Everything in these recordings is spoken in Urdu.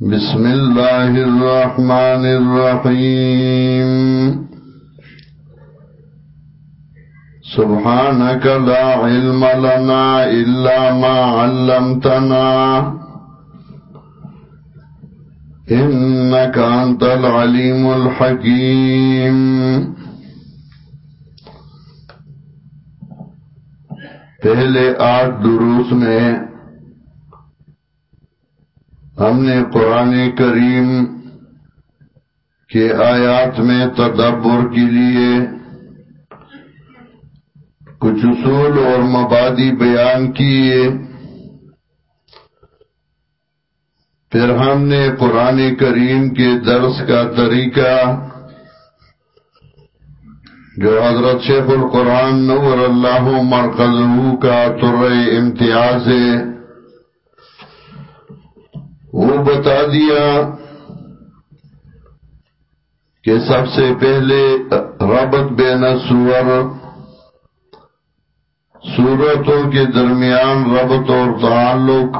بسم الله الرحمن الرحيم سبحانك لا علم لنا إلا ما علمتنا إنك أنت العليم الحكيم پہلے آٹھ دروس میں ہم نے قرآن کریم کے آیات میں تدبر کے لیے کچھ اصول اور مبادی بیان کیے۔ پھر ہم نے قرآن کریم کے درس کا طریقہ جو حضرت شیخ القرآن نور اللہ مرکز کا تر امتیاز ہے وہ بتا دیا کہ سب سے پہلے ربط بین سور صورتوں کے درمیان ربط اور تعلق۔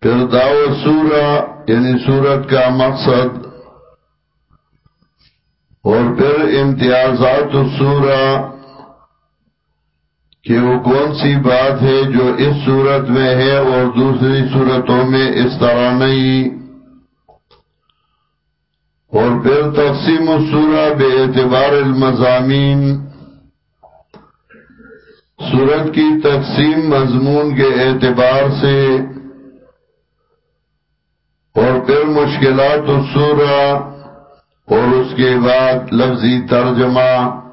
پھر دعوت سورہ یعنی سورت کا مقصد۔ اور پھر امتیازات السورہ کہ وہ کون سی بات ہے جو اس صورت میں ہے اور دوسری صورتوں میں اس طرح نہیں؟ اور پھر تقسیم السورہ بے اعتبار المضامین۔ صورت کی تقسیم مضمون کے اعتبار سے۔ اور پھر مشکلات السورہ اور اس کے بعد لفظی ترجمہ۔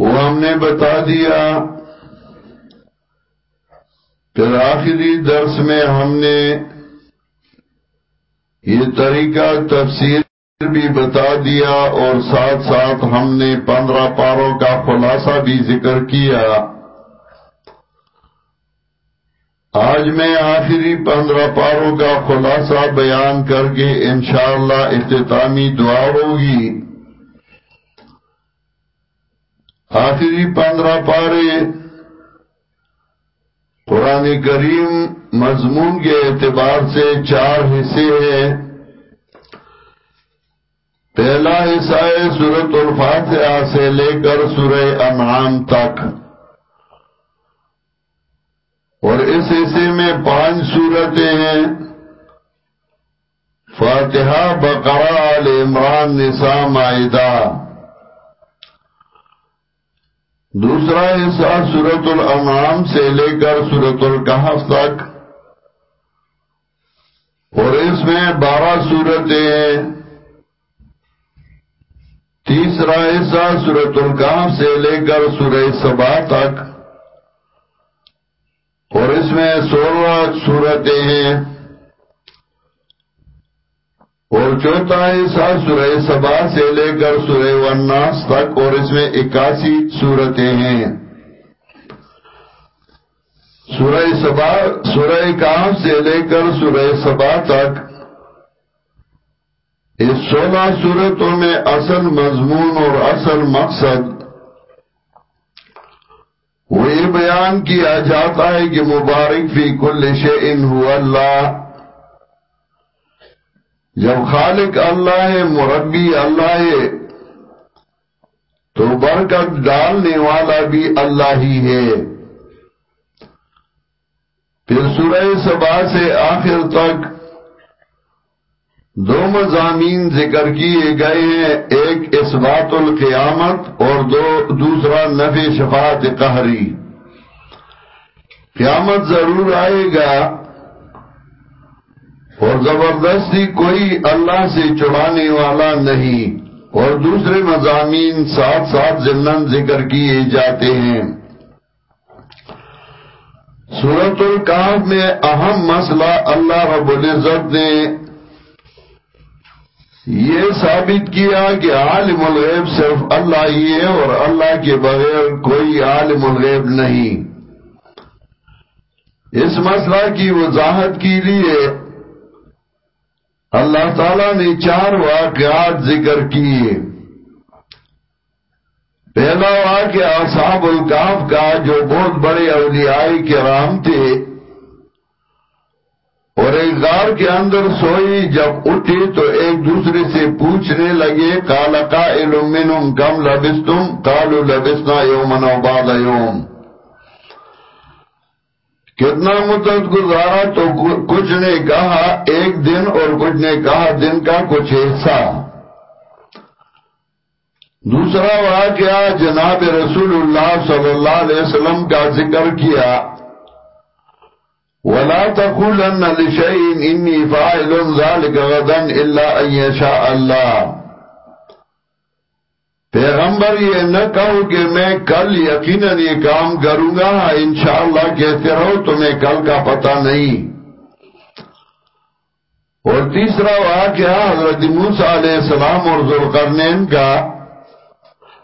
وہ ہم نے بتا دیا پھر آخری درس میں ہم نے یہ طریقہ تفسیر بھی بتا دیا اور ساتھ ساتھ ہم نے پندرہ پاروں کا خلاصہ بھی ذکر کیا۔ آج میں آخری پندرہ پاروں کا خلاصہ بیان کر کے انشاءاللہ اختتامی دعا ہوگی۔ آخری پندرہ پارے قرآن کریم مضمون کے اعتبار سے چار حصے ہیں۔ پہلا حصہ ہے سورت الفاتحہ سے لے کر سورہ انعام تک۔ اور اس حصے میں پانچ صورتیں ہیں۔ فاتحہ، بقرہ عمران، نساء معدہ دوسرا حصہ سورت الانعام سے لے کر سورت القحف تک۔ اور اس میں بارہ صورتیں ہیں۔ تیسرا حصہ سورت القحف سے لے کر سورہ سبا تک۔ اور اس میں سولہ صورتیں ہیں۔ اور چوتھا حصہ سورہ سبا سے لے کر سورہ وناس تک اور اس میں اکاسی صورتیں ہیں۔ سورہ سبا، سورہ کام سے لے کر سورہ سبا تک اس سولہ صورتوں میں اصل مضمون اور اصل مقصد وہ یہ بیان کیا جاتا ہے کہ مبارک فی کل شئن ہوا اللہ۔ جب خالق اللہ ہے، مربی اللہ ہے، تو برکت ڈالنے والا بھی اللہ ہی ہے۔ پھر سورہ سبا سے آخر تک دو مضامین ذکر کیے گئے ہیں، ایک اثبات القیامت اور دو، دوسرا نفی شفاعت قہری۔ قیامت ضرور آئے گا۔ اور زبردستی کوئی اللہ سے چڑھانے والا نہیں اور دوسرے مضامین ساتھ ساتھ ضمن ذکر کیے جاتے ہیں۔ سورت القاف میں اہم مسئلہ اللہ رب العزت نے یہ ثابت کیا کہ عالم الغیب صرف اللہ ہی ہے اور اللہ کے بغیر کوئی عالم الغیب نہیں۔ اس مسئلہ کی وضاحت کے لیے اللہ تعالیٰ نے چار واقعات ذکر کیے۔ پہلا واقعہ اصحاب الکاف کا جو بہت بڑے اولیاء کرام تھے۔ اور ایک غار کے اندر سوئی، جب اٹھی تو ایک دوسرے سے پوچھنے لگے کالا قائل منہم کم لبستم؟ قالوا لبسنا یومن بعد یوم۔ کتنا مدت گزارا تو کچھ نے کہا ایک دن اور کچھ نے کہا دن کا کچھ حصہ۔ دوسرا واقعہ جناب رسول اللہ صلی اللہ علیہ وسلم کا ذکر کیا۔ ولا تقولن لشيء اني فاعل ذلك غدا الا ان يشاء الله۔ پیغمبر یہ نہ کہو کہ میں کل یقیناً یہ کام کروں گا، انشاءاللہ کہتے رہو تمہیں کل کا پتہ نہیں۔ اور تیسرا واقعہ حضرت موسیٰ علیہ السلام اور ذوالقرنین کا۔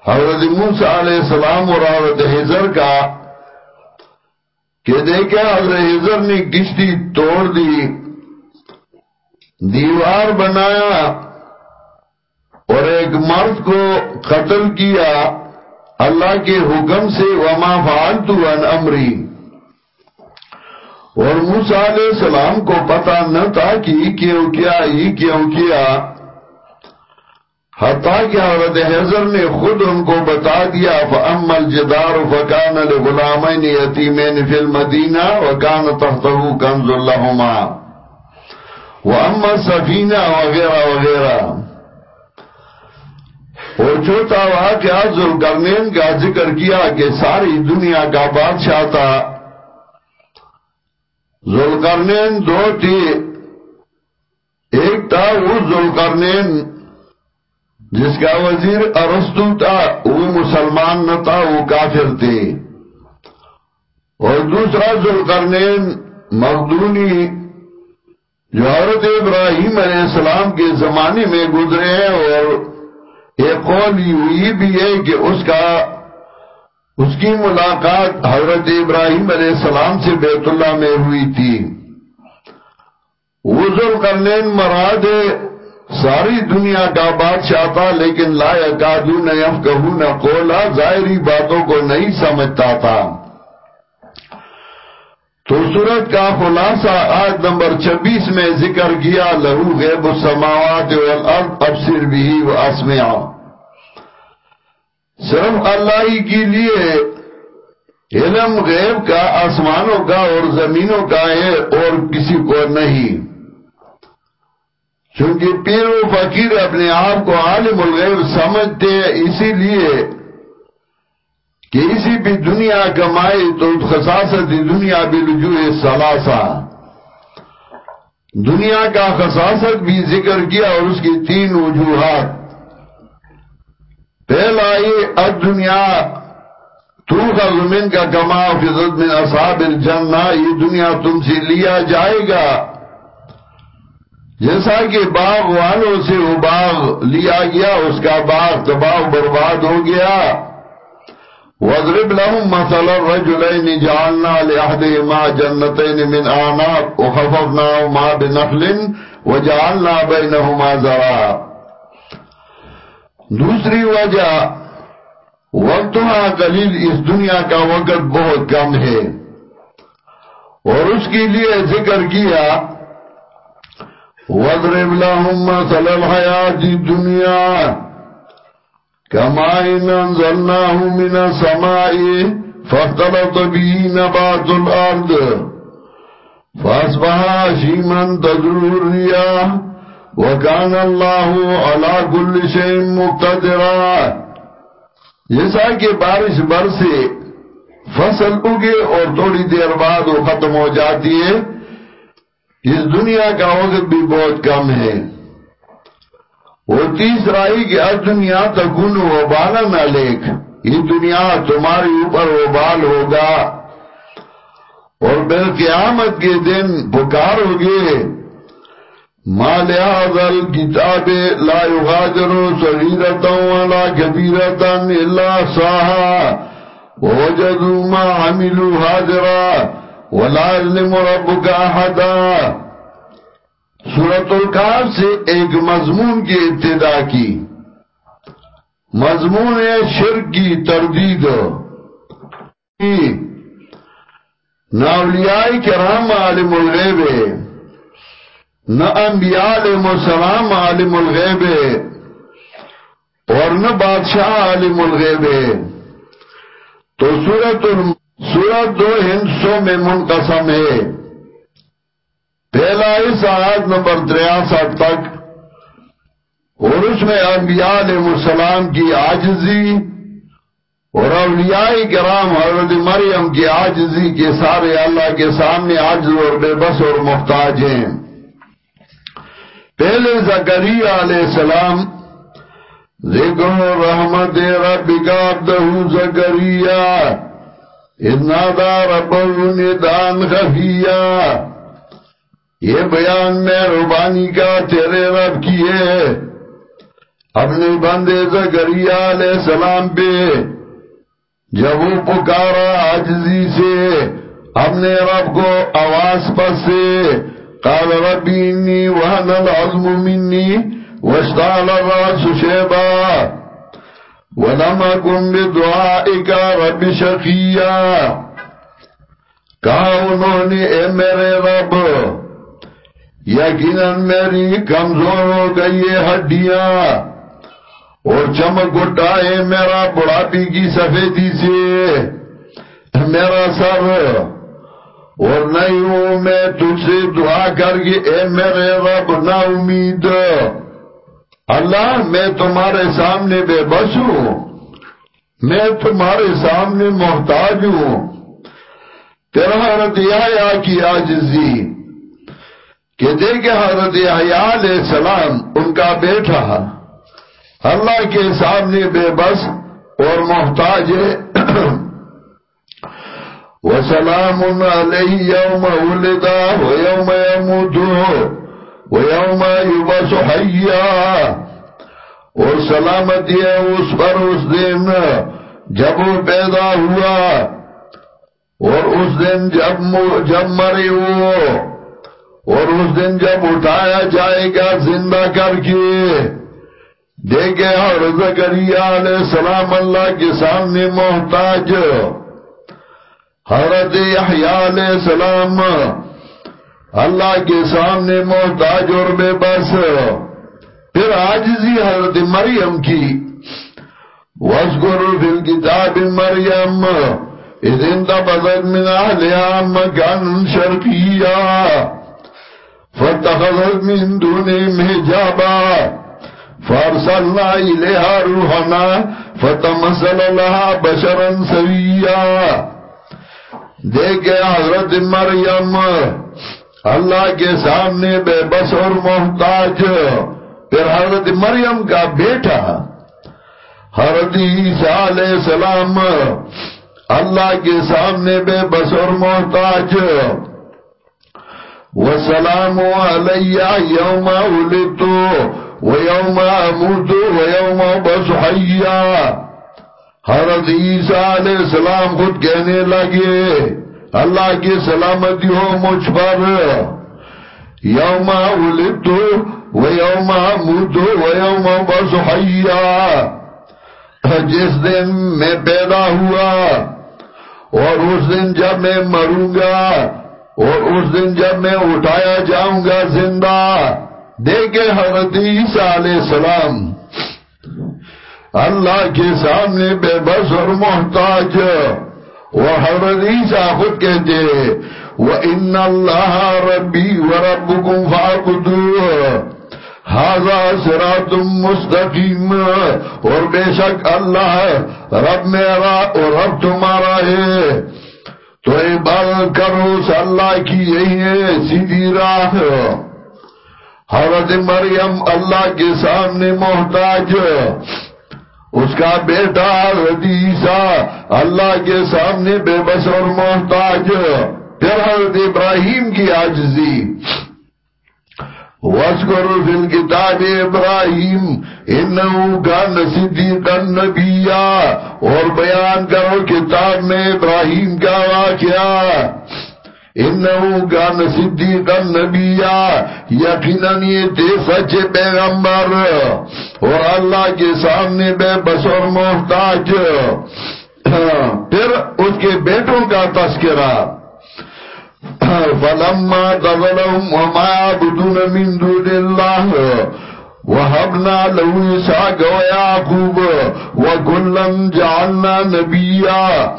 حضرت موسیٰ علیہ السلام اور حضرت حضر کا کہ دیکھا حضرت حضر نے کشتی توڑ دی، دیوار بنایا۔ اور ایک مرد کو قتل کیا، اللہ کے حکم سے وما فعلتو ان امری اور موسیٰ علیہ السلام کو پتا نہ تھا کہ کیوں کیا ہی کیوں کیا۔ حتیٰ کہ حضرت حضر نے خود ان کو بتا دیا، فَأَمَّا الْجِدَارُ فَكَانَ لِغُلَامَيْنِ يَتِيمَيْنِ فِي الْمَدِينَةِ وَكَانَ تَحْتَهُ كَنْزٌ لَهُمَا۔ وَأَمَّا السَّفِينَةُ وغیرہ وغیرہ اور چھوٹا واقعہ ذوالقرنین کا ذکر کیا کہ ساری دنیا کا بادشاہ تھا۔ ذوالقرنین دو تھی۔ ایک تھا وہ ذوالقرنین جس کا وزیر ارستو تھا، وہ مسلمان نہ تھا، وہ کافر تھے اور دوسرا ذوالقرنین مغدونی جو حضرت ابراہیم علیہ السلام کے زمانے میں گزرے ہیں اور ایک قول یہ بھی ہے کہ اس کا اس کی ملاقات حضرت ابراہیم علیہ السلام سے بیت اللہ میں ہوئی تھی۔ وہ ذوالقرنین مراد ساری دنیا کا بادشاہ تھا، لیکن لا یکادون یفقہون قولا، ظاہری باتوں کو نہیں سمجھتا تھا۔ تو صورت کا خلاصہ آج نمبر چبیس میں ذکر کیا، لہو غیب السماوات والارض، ابصر بھی و اسمع. صرف اللہ ہی کے لیے علم غیب کا، آسمانوں کا اور زمینوں کا ہے اور کسی کو نہیں. چونکہ پیر و فقیر اپنے آپ کو عالم الغیب سمجھتے ہیں، اسی لیے کہ اسی بھی دنیا کمائی تو خصاصت دنیا بھی رجوع سلاسا۔ دنیا کا خصاصت بھی ذکر کیا اور اس کی تین وجوہات۔ پہلا یہ اد دنیا تو کا زمین کا کما فضت من اصحاب الجنہ، یہ دنیا تم سے لیا جائے گا۔ جیسا کہ باغ والوں سے وہ باغ لیا گیا، اس کا باغ تباہ برباد ہو گیا۔ وَضْرِبْ لَهُمْ مَثَلَ الرَّجُلَيْنِ جَعَلْنَا لِأَحْدِهِمَا جَنَّتَيْنِ مِنْ آنَابٍ وَخَفَفْنَاهُمَا بِنَخْلٍ، وَجَعَلْنَا بَيْنَهُمَا زَرَعًا. دوسری وجہ وقتها قلیل اس دنیا کا وقت بہت کم ہے۔ اور اس کے لیے ذکر کیا وَضْرِبْ لَهُمْ مَثَلَ الْحَيَاةِ الدُّنْيَا کما كَمَاءٍ أَنزَلْنَاهُ مِنَ السَّمَاءِ فَاخْتَلَطَ بِهِ نَبَاتُ الْأَرْضِ فَأَصْبَحَ هَشِيمًا تَذْرُوهُ الرِّيَاحُ وَكَانَ اللَّهُ عَلَى كُلِّ شَيْءٍ مُقْتَدِرًا جیسا کہ بارش برسے فصل اگے اور تھوڑی دیر بعد وہ ختم ہو جاتی ہے، اس دنیا کا وقت بھی بہت کم ہے۔ وہ تیسرا ہی کہ اب دنیا تکن وبالا نہ لیک یہ دنیا تمہاری اوپر وبال ہوگا۔ اور بل قیامت کے دن پکارو گے مال اعظل کتاب لا یغادر صغیرتا ولا کبیرتا الا صاحا۔ ووجدوا ما عملوا حاضرا۔ ولا علم ربك احدا سورة القاف سے ایک مضمون کی ابتدا کی۔ مضمون ہے شرک کی تردید۔ ناولیائی کرام عالم الغیب۔ نہ انبیاء علیہ السلام عالم الغیب۔ اور نہ بادشاہ عالم الغیب۔ تو سورت سورت دو ہندسوں میں منقسم ہے۔ پہلا اس آیت نمبر تریاسٹھ تک اور اس میں انبیاء علیہ السلام کی آجزی اور اولیاء کرام حضرت مریم کی آجزی کے سارے اللہ کے سامنے آجز اور بے بس اور محتاج ہیں۔ پہلے زکریہ علیہ السلام، ذکر رحمت ربک عبدہ زکریہ اذنادا رب ندان خفیہ یہ بیان میں ربانی کا تیرے رب کی ہے۔ اپنے بندے زکریہ علیہ السلام پہ جب وہ پکارا عجزی سے، اپنے رب کو آواز پر سے، قال ربی انی وحن العظم منی واشتعل الراس شیبا ولم اکن بدعائک رب شقیا۔ کہا انہوں نے، اے میرے رب یقیناً میری کمزور ہو گئی ہڈیاں اور چمک اٹھائے میرا بڑھاپی کی سفیدی سے، میرا سر۔ اور نہیں ہوں میں تجھ سے دعا کر کے، اے میرے رب، نا امید۔ اللہ، میں تمہارے سامنے بے بس ہوں۔ میں تمہارے سامنے محتاج ہوں۔ تیرا حضرت آیا کی آجزی۔ کہ دیکھے حضرت علیہ السلام ان کا بیٹا اللہ کے سامنے بے بس اور محتاج وسلام علیہ یوم ولدا ویوم یموتو ویوم یبس حیا۔ اور سلامتی ہے اس پر اس دن جب وہ پیدا ہوا اور اس دن جب جب مرے وہ۔ اور اس دن جب اٹھایا جائے گا، زندہ کر کے، دیکھے اور زکریہ علیہ السلام اللہ کے سامنے محتاج۔ حضرت یحییٰ علیہ السلام اللہ کے سامنے محتاج اور بے بس۔ پھر آجزی حضرت مریم کی۔ وَاسْقُرُ فِي الْكِتَابِ مَرْيَمْ اِذْ اِنْتَبَذَتْ مِنْ أَهْلِهَا مَكَانٌ شَرْقِيًّا۔ فَاتَّخَذَتْ مِنْ دُونِهِمْ حِجَابًا، فارسلنا الیہا روحنا، فتمثل لها بشرا سویا۔ دیکھے حضرت مریم، اللہ کے سامنے بے بس اور محتاج، پھر حضرت مریم کا بیٹا، حضرت عیسیٰ علیہ السلام، اللہ کے سامنے بے بس اور محتاج۔ وسلام علیہ یوم ولدتو وَيَوْمَ أَمُوتُ وَيَوْمَ بَسُ حَيَّا حضرت عیسیٰ علیہ السلام خود کہنے لگے، اللہ کی سلامتی ہو مجھ پر۔ یوم ولدتو ویوم اموتو ویوم بس حیا۔ جس دن میں پیدا ہوا اور اس دن جب میں مروں گا اور اس دن جب میں اٹھایا جاؤں گا زندہ، دیکھے حضرت عیسیٰ علیہ السلام، اللہ کے سامنے بے بس اور محتاج۔ وہ حضرت عیسیٰ خود کہتے وَإِنَّ اللَّهَ رَبِّي وَرَبُّكُمْ فَعْبُدُوهُ حاضا سراتم مستقیم۔ اور بے شک اللہ رب میرا اور رب تمہارا ہے۔ تو عبادت کرو، اللہ کی یہی ہے، سیدھی راہ۔ حضرت مریم اللہ کے سامنے محتاج۔ اس کا بیٹا حضرت عیسیٰ اللہ کے سامنے بے بس اور محتاج۔ پھر حضرت ابراہیم کی آجزی وَاسْكُرُ فِي الْكِتَابِ ابراہیم، انہو کان صدیقا نبیہ اور بیان کرو کتاب میں ابراہیم کا واقعہ، انہو کان صدیقا نبیہ یقیناً یہ تھے سچے پیغمبر، اور اللہ کے سامنے بے بس اور محتاج۔ ہاں، پھر اس کے بیٹوں کا تذکرہ۔ فلما تغلهم وما عبدون من دون الله، وهبنا له إسحاق ويعقوب، وكلا جعلنا نبيا،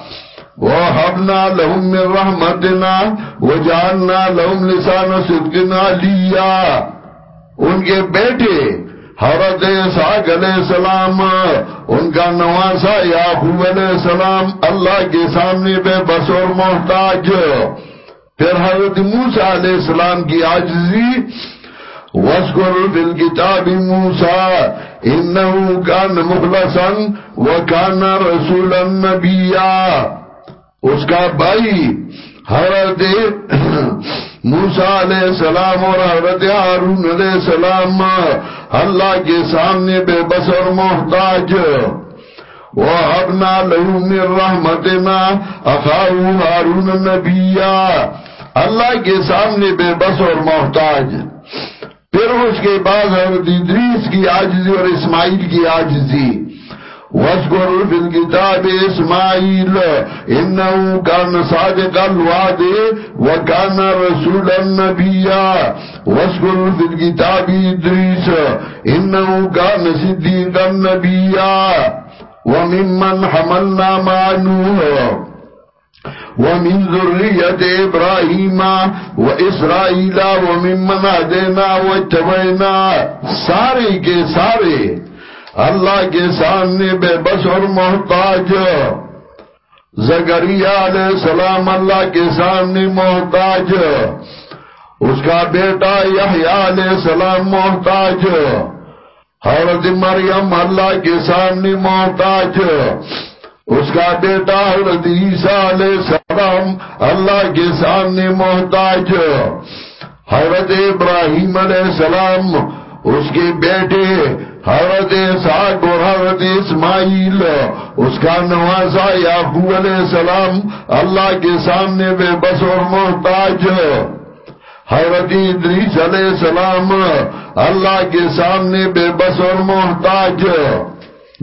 وهبنا لهم من رحمتنا، وجعلنا لهم لسان صدق عليا. ان کے بیٹے حضرت اسحاق علیہ السلام، ان کا نواسا یعقوب علیہ السلام، اللہ کے سامنے بے بس اور محتاج پھر حضرت موسیٰ علیہ السلام کی عاجزی وَاسْكُرْ فِي الْكِتَابِ مُوسَى إِنَّهُ كَانَ مُخْلَصًا وَكَانَ رَسُولًا نَبِيًّا۔ اس کا بھائی حضرت موسیٰ علیہ السلام اور حضرت حارون علیہ السلام اللہ کے سامنے بے بس اور محتاج۔ وَحَبْنَا لَهُ مِن رَحْمَتِنَا أَخَاهُ حَارُونَ نَبِيًّا اللہ کے سامنے بے بس اور محتاج۔ پھر اس کے بعد حضرت ادریس کی عاجزی اور اسماعیل کی عاجزی۔ وَاسْكُرُ فِي الْكِتَابِ إِسْمَاعِيلَ إِنَّهُ كَانَ صَادِقَ الْوَعْدِ وَكَانَ رَسُولًا نَبِيًّا۔ وَاسْكُرُ فِي الْكِتَابِ إِدْرِيسَ إِنَّهُ كَانَ صِدِّيقًا نَبِيًّا۔ وَمِمَّنْ حَمَلْنَا مَعَ نُوحٍ ومن ذرية إبراهيم وإسرائيل وممن هدينا واتبعنا. سارے کے سارے اللہ کے سامنے بے بس اور محتاج. زکریہ علیہ السلام اللہ کے سامنے محتاج. اس کا بیٹا یحییٰ علیہ السلام محتاج. حضرت مریم اللہ کے سامنے محتاج اس کا بیٹا حضرت عیسیٰ علیہ السلام اللہ کے سامنے محتاج حضرت ابراہیم علیہ السلام، اس کے بیٹے حضرت ساک اور حضرت اسماعیل، اس کا نوازا یعقوب علیہ السلام اللہ کے سامنے بے بس اور محتاج حضرت ادریس علیہ السلام اللہ کے سامنے بے بس اور محتاج،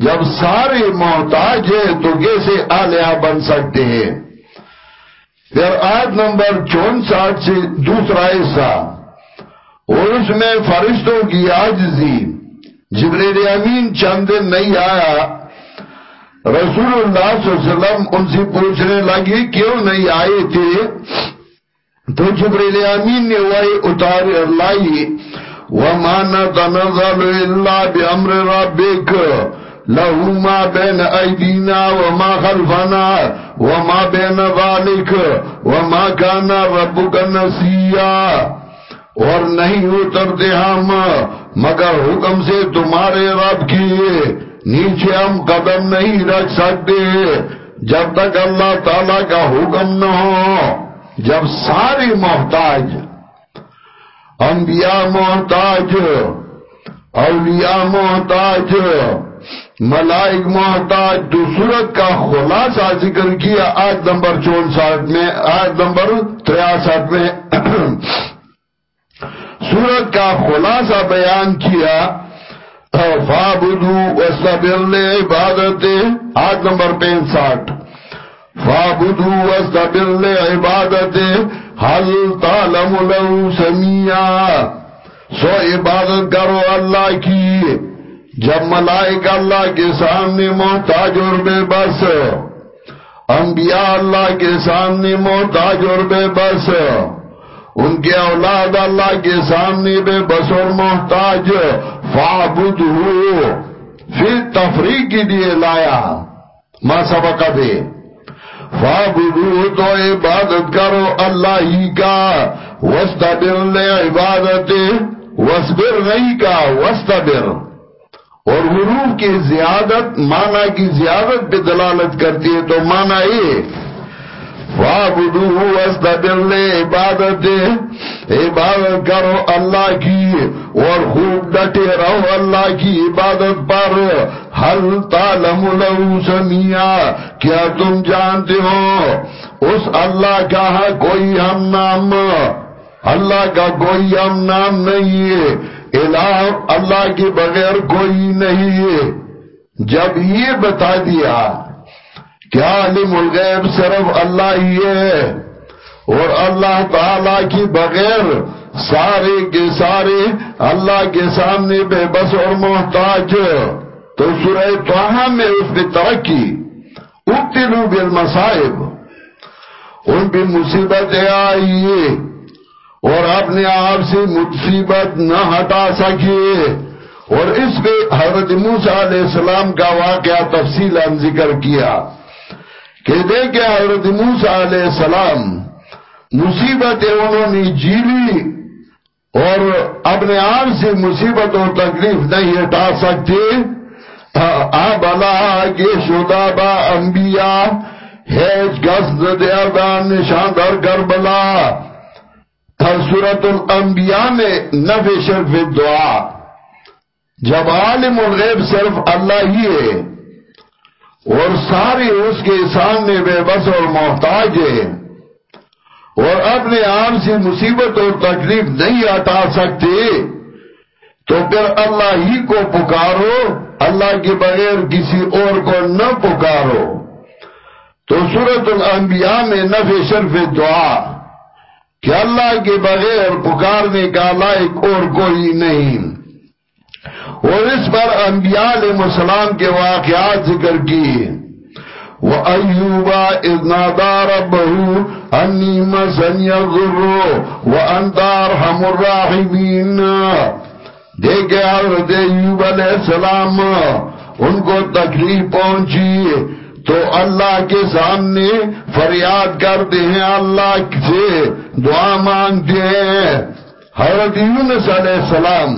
جب سارے محتاج ہیں تو کیسے آلیہ بن سکتے ہیں؟ پھر آیت نمبر چونسٹھ سے دوسرا حصہ، اور اس میں فرشتوں کی آجزی جبریل امین چند دن نہیں آیا، رسول اللہ صلی اللہ علیہ وسلم ان سے پوچھنے لگے، کیوں نہیں آئے تھے؟ تو جبریل امین نے وہی اتار لائی، وَمَا نَتَنَظَلُ إِلَّا بِأَمْرِ رَبِّكَ، له ما بين ايدينا وما خلفنا وما بين ذلك وما كان ربك نسيا اور نہیں اترتے ہم، مگر حکم سے تمہارے رب کی نیچے ہم قدم نہیں رکھ سکتے، جب تک اللہ تعالی کا حکم نہ ہو۔ جب ساری محتاج، انبیاء محتاج، اولیاء محتاج، ملائک محتاج، تو صورت کا خلاصہ ذکر کیا آیت نمبر چونسٹھ میں، آیت نمبر تریاسٹھ میں۔ صورت کا خلاصہ بیان کیا فابدو وستبر لے عبادت آیت نمبر پینسٹھ۔ فابدو وستبر لے حل تعلم لہو سمیہ سو عبادت کرو اللہ کی، جب ملائک اللہ کے سامنے محتاج اور بے بس، انبیاء اللہ کے سامنے محتاج اور بے بس، ان کے اولاد اللہ کے سامنے بے بس اور محتاج فعبد ہو پھر تفریق کے لیے لایا۔ ما سبق دے فعبد تو عبادت کرو اللہ ہی کا وستبر لے عبادت وصبر نہیں کا وستبر اور حروف کی زیادت، معنی کی زیادت پہ دلالت کرتی ہے تو معنی یہ وَعْبُدُوهُ وَاسْتَبِرْ عبادت عبادت کرو اللہ کی۔ اور خوب ڈٹے رہو اللہ کی عبادت پر۔ حل تعلم لہو سمیہ کیا تم جانتے ہو؟ اس اللہ کا کوئی ہم نام، اللہ کا کوئی ہم نام نہیں ہے۔ الہ اللہ کے بغیر کوئی نہیں ہے۔ جب یہ بتا دیا، کیا علم الغیب صرف اللہ ہی ہے؟ اور اللہ تعالی کی بغیر سارے کے سارے اللہ کے سامنے بے بس اور محتاج۔ تو سورہ توحا میں اس نے ترقی، ابتلو بالمصائب۔ ان بھی مصیبتیں آئیے اور اپنے آپ سے مصیبت نہ ہٹا سکے اور اس پہ حضرت موسیٰ علیہ السلام کا واقعہ تفصیل ذکر کیا کہ دیکھیں حضرت موسیٰ علیہ السلام، مصیبتیں انہوں نے جیلی اور اپنے آپ سے مصیبت اور تکلیف نہیں ہٹا سکتے۔ آبلا کے شدہ با انبیاء حیج گزد دیردان نشاندر کربلا۔ سورت الانبیاء میں نفع شرف دعا۔ جب عالم الغیب صرف اللہ ہی ہے۔ اور سارے اس کے سامنے بے بس اور محتاج ہے۔ اور اپنے آپ سے مصیبت اور تکلیف نہیں ہٹا سکتے۔ تو پھر اللہ ہی کو پکارو۔ اللہ کے بغیر کسی اور کو نہ پکارو۔ تو سورت الانبیاء میں نفع شرف دعا، کہ اللہ کے بغیر پکارنے کا لائق اور کوئی نہیں۔ اور اس پر انبیاء علیہ السلام کے واقعات ذکر کیے۔ وَأَيُّوبَ إِذْ نَادَى رَبَّهُ أَنِّي مَسَنِيَ الضُّرُّ وَأَنْتَ أَرْحَمُ الرَّاحِمِينَ۔ دیکھے حضرت ایوب علیہ السلام، ان کو تکلیف پہنچی۔ تو اللہ کے سامنے فریاد کرتے ہیں، اللہ سے دعا مانگتے ہیں۔ حضرت یونس علیہ السلام،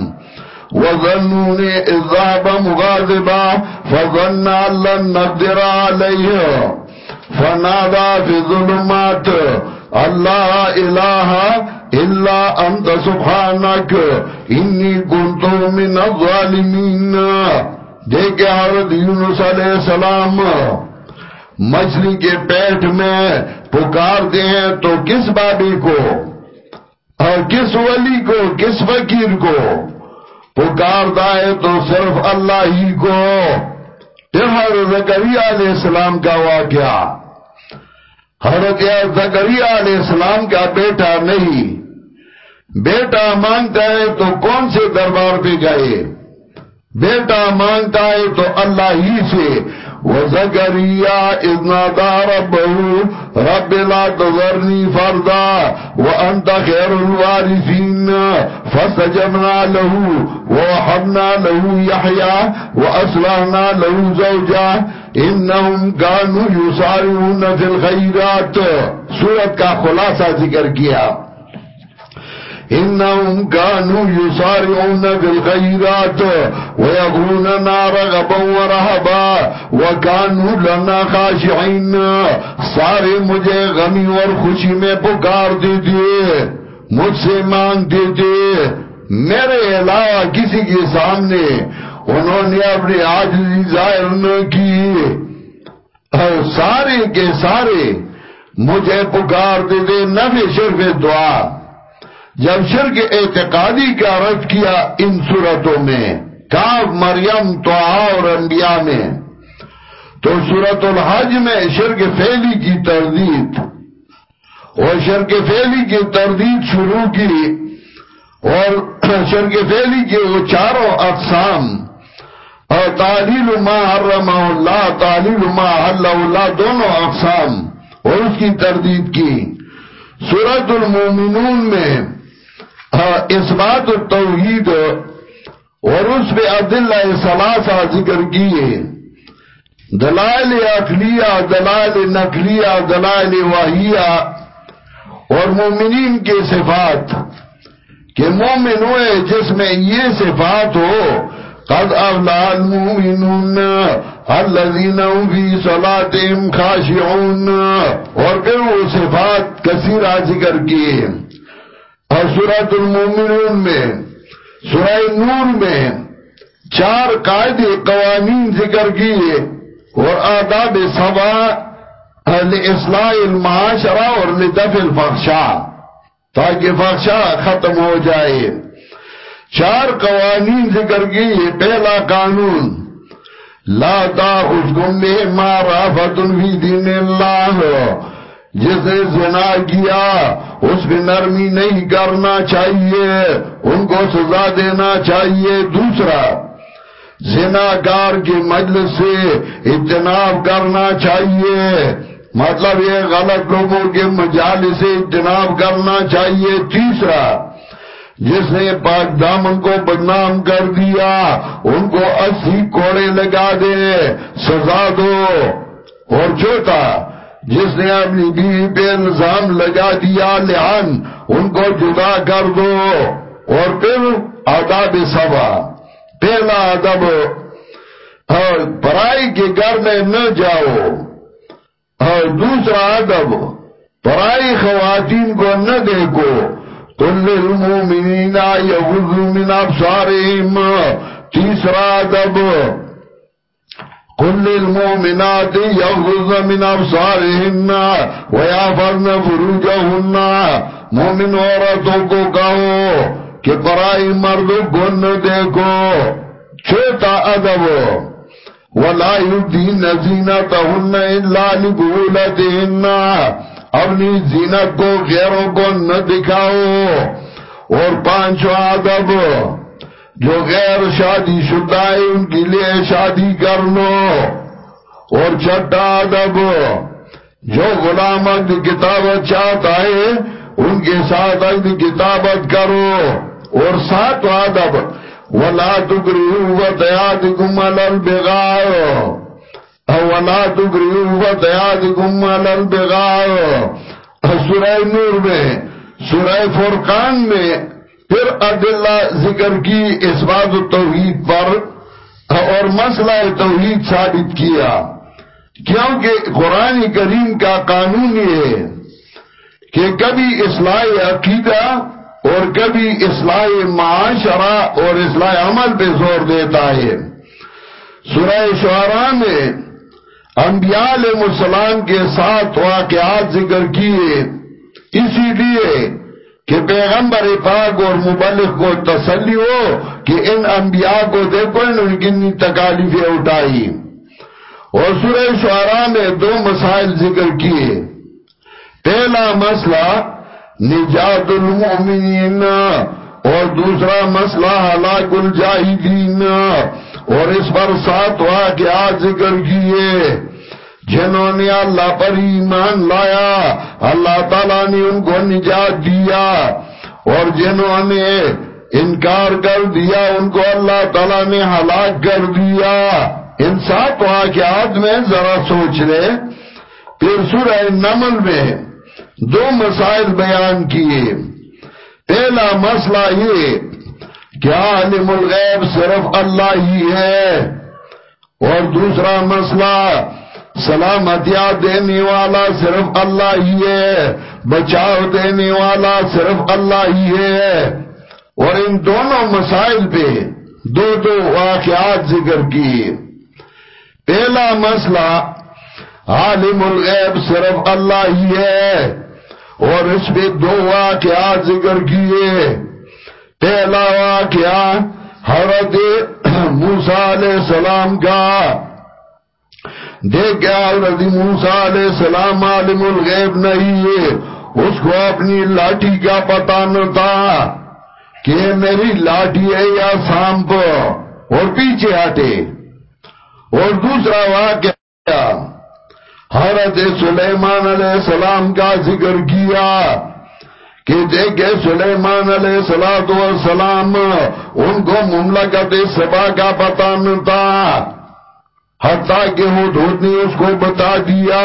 وَظَنُّونِ اِذَّابَ مُغَاذِبًا فَظَنَّ اللَّن نَقْدِرَ عَلَيْهِ۔ فَنَادَى فِي ظُلُمَاتِ اللَّهَ إِلَهَ إِلَّا أَنْتَ سُبْحَانَكَ إِنِّي كُنْتُ مِنَ الظَّالِمِينَ. دیکھے حضرت یونس علیہ السلام، مچھلی کے پیٹ میں پکارتے ہیں تو کس بابی کو؟ اور کس ولی کو؟ کس فقیر کو؟ پکارتا ہے تو صرف اللہ ہی کو۔ پھر حضرت زکریہ علیہ السلام کا واقعہ۔ حضرت زکریہ علیہ السلام کا بیٹا نہیں۔ بیٹا مانگتا ہے تو کون سے دربار پہ گئے بیٹا مانگتا ہے تو اللہ ہی سے۔ وزكريا إذ نادى ربه، رب لا تذرني فردا، وأنت خير الوارثين. فاستجبنا له ووحبنا له يحيى وأسلحنا له زوجا. إنهم كانوا يسارعون في الخيرات. سورة کا خلاصہ ذکر کیا۔ انهم كانوا يصارعون بالخيرات ويغوننا رغبا ورهبا وكانوا لنا خاشعين. سارے مجھے غمی اور خوشی میں پکار دیتے مجھ سے مانگ دیتے میرے علاوہ کسی کے سامنے انہوں نے اپنے آجزی ظاہر نہ کی۔ سارے کے سارے مجھے پکار دیتے نفی شرف دعا۔ جب شرک اعتقادی کا رد کیا ان صورتوں میں، کاف، مریم تو اور انبیاء میں۔ تو صورت الحج میں شرک فیلی کی تردید، اور شرک فیلی کی تردید شروع کی، اور شرک فیلی کے وہ چاروں اقسام، اور تعلیل ما حرم اللہ، تعلیل ما حل اللہ، دونوں اقسام، اور اس کی تردید کی۔ سورت المومنون میں ہاں، اس بات التوحید اور اس پہ عبداللہ سلاسہ ذکر کیے۔ دلائل اقلیہ دلائل نقلیہ، دلائل واحیہ اور مومنین کے صفات۔ کہ مومن ہوئے جس میں یہ صفات ہو، قد افلا المومنون الذین فی صلاتهم خاشعون۔ اور پھر وہ صفات کثیرہ ذکر کیے۔ اور سورت المومنون میں، سورہ نور میں چار قاعدے قوانین ذکر کیے اور آداب سبا اصلاح المعاشرہ اور لدف الفخشا تاکہ فخشا ختم ہو جائے۔ چار قوانین ذکر کیے، پہلا قانون، لا تاخذكم بهما رافت في دين الله جس نے زنا کیا، اس پہ نرمی نہیں کرنا چاہیے، ان کو سزا دینا چاہیے۔ دوسرا، زناکار کی مجلس سے اجتناب کرنا چاہیے۔ مطلب یہ غلط لوگوں کے مجال سے اجتناب کرنا چاہیے۔ تیسرا، جس نے پاک دامن کو بدنام کر دیا، ان کو اسی کوڑے لگا دے، سزا دو۔ اور چوتھا جس نے اپنی بیوی پہ نظام لگا دیا لحان ان کو جدا کر دو۔ اور پھر آداب سبا پہلا ادب ہاں، پرائی کے گھر میں نہ جاؤ۔ اور دوسرا ادب پرائی خواتین کو نہ دیکھو۔ کل المومنین یغضو من ابصارهم تیسرا ادب کل المومنات یغضو من ابصارهن ویافرن فروجهن. مومن عورتوں کو کہو کہ پرائی مرد گن دیکھو، چھوٹا ادب. ولا يدين زينتهن الا لبولتهن. اپنی زینت کو غیروں کو نہ دکھاؤ. اور پانچو ادب جو غیر شادی شدہ ہے، ان کے لیے شادی کر لو اور چھٹا ادب جو غلامت کتابت چاہتا ہے، ان کے ساتھ کتابت کرو اور سات ادب۔ ولا تکریو وتیادکم علی البغاء۔ ولا تکریو وتیادکم علی البغاء۔ سورہ نور میں، سورہ فرقان میں پھر عدلہ ذکر کی اثبات توحید پر اور مسئلہ توحید ثابت کیا۔ کیونکہ قرآن کریم کا قانون یہ کہ کبھی اصلاح عقیدہ اور کبھی اصلاح معاشرہ اور اصلاح عمل پہ زور دیتا ہے۔ سورہ شعراء میں انبیاء علیہ السلام کے ساتھ واقعات ذکر کیے۔ اسی لیے کہ پیغمبر پاک اور مبلغ کو تسلی ہو کہ ان انبیاء کو دیکھو، ان کی تکالیفیں اٹھائی۔ اور سورہ شعراء میں دو مسائل ذکر کیے۔ پہلا مسئلہ، نجات المؤمنین، اور دوسرا مسئلہ، ہلاک الجاہدین اور اس پر سات واقعات ذکر کیے۔ جنہوں نے اللہ پر ایمان لایا، اللہ تعالیٰ نے ان کو نجات دیا اور جنہوں نے انکار کر دیا، ان کو اللہ تعالیٰ نے ہلاک کر دیا۔ ان واقعات میں ذرا سوچ لے۔ پھر سورہ نمل میں دو مسائل بیان کیے۔ پہلا مسئلہ یہ کہ عالم الغیب صرف اللہ ہی ہے۔ اور دوسرا مسئلہ سلامتیا دینے والا صرف اللہ ہی ہے، بچاؤ دینے والا صرف اللہ ہی ہے۔ اور ان دونوں مسائل پہ دو دو واقعات ذکر کیے۔ پہلا مسئلہ، عالم الغیب صرف اللہ ہی ہے۔ اور اس میں دو واقعات ذکر کیے۔ پہلا واقعہ، حضرت موسیٰ علیہ السلام کا دیکھا حضرت موسیٰ علیہ السلام عالم الغیب نہیں ہے، اس کو اپنی لاٹھی کا پتا نہ تھا کہ میری لاٹھی ہے یا سانپ، اور پیچھے ہٹے۔ اور دوسرا واقعہ، حضرت سلیمان علیہ السلام کا ذکر کیا کہ دیکھے سلیمان علیہ السلام ان کو مملکت سبا کا پتا ملتا حتیٰ کہ وہ دھوتنی اس کو بتا دیا۔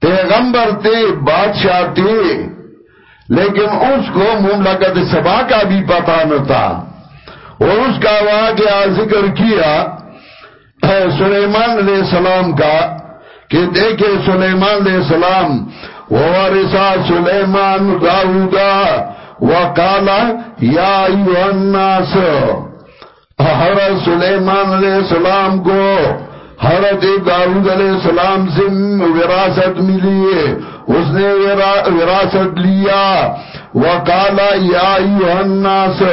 پیغمبر تھے، بادشاہ تھے، لیکن اس کو مملکت سبا کا بھی پتا نہ تھا۔ اور اس کا واقعہ ذکر کیا سلیمان علیہ السلام کا، کہ دیکھے سلیمان علیہ السلام وَوَرِسَا سُلَيْمَانُ دَاوُدَا وَقَالَ يَا أَيُّهَا النَّاسِ حضرت سلیمان علیہ السلام کو حضرت داود علیہ السلام سے وراثت ملی ہے۔ اس نے وراثت لیا۔ وَقَالَ يَا أَيُّهَا النَّاسِ،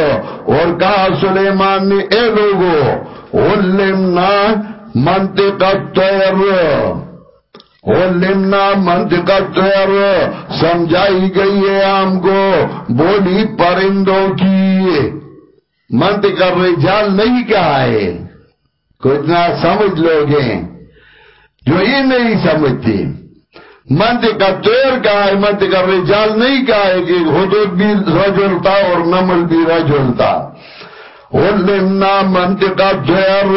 اور کہا سلیمان نے، اے لوگو، عُلِّمْنَا مَنْتِقَ الطَّيْرِ لمنا منطقہ تیر سمجھائی گئی ہے ہم کو، بولی پرندوں کی۔ منطقہ رجال نہیں کہا ہے کچھ نہ سمجھ لوگے جو یہ نہیں سمجھتی منطقہ تیر کہا ہے، منت منطقہ رجال نہیں کہا ہے کہ حدود بھی رجل تھا اور نمل بھی رجل تھا لمنا منطقہ تیر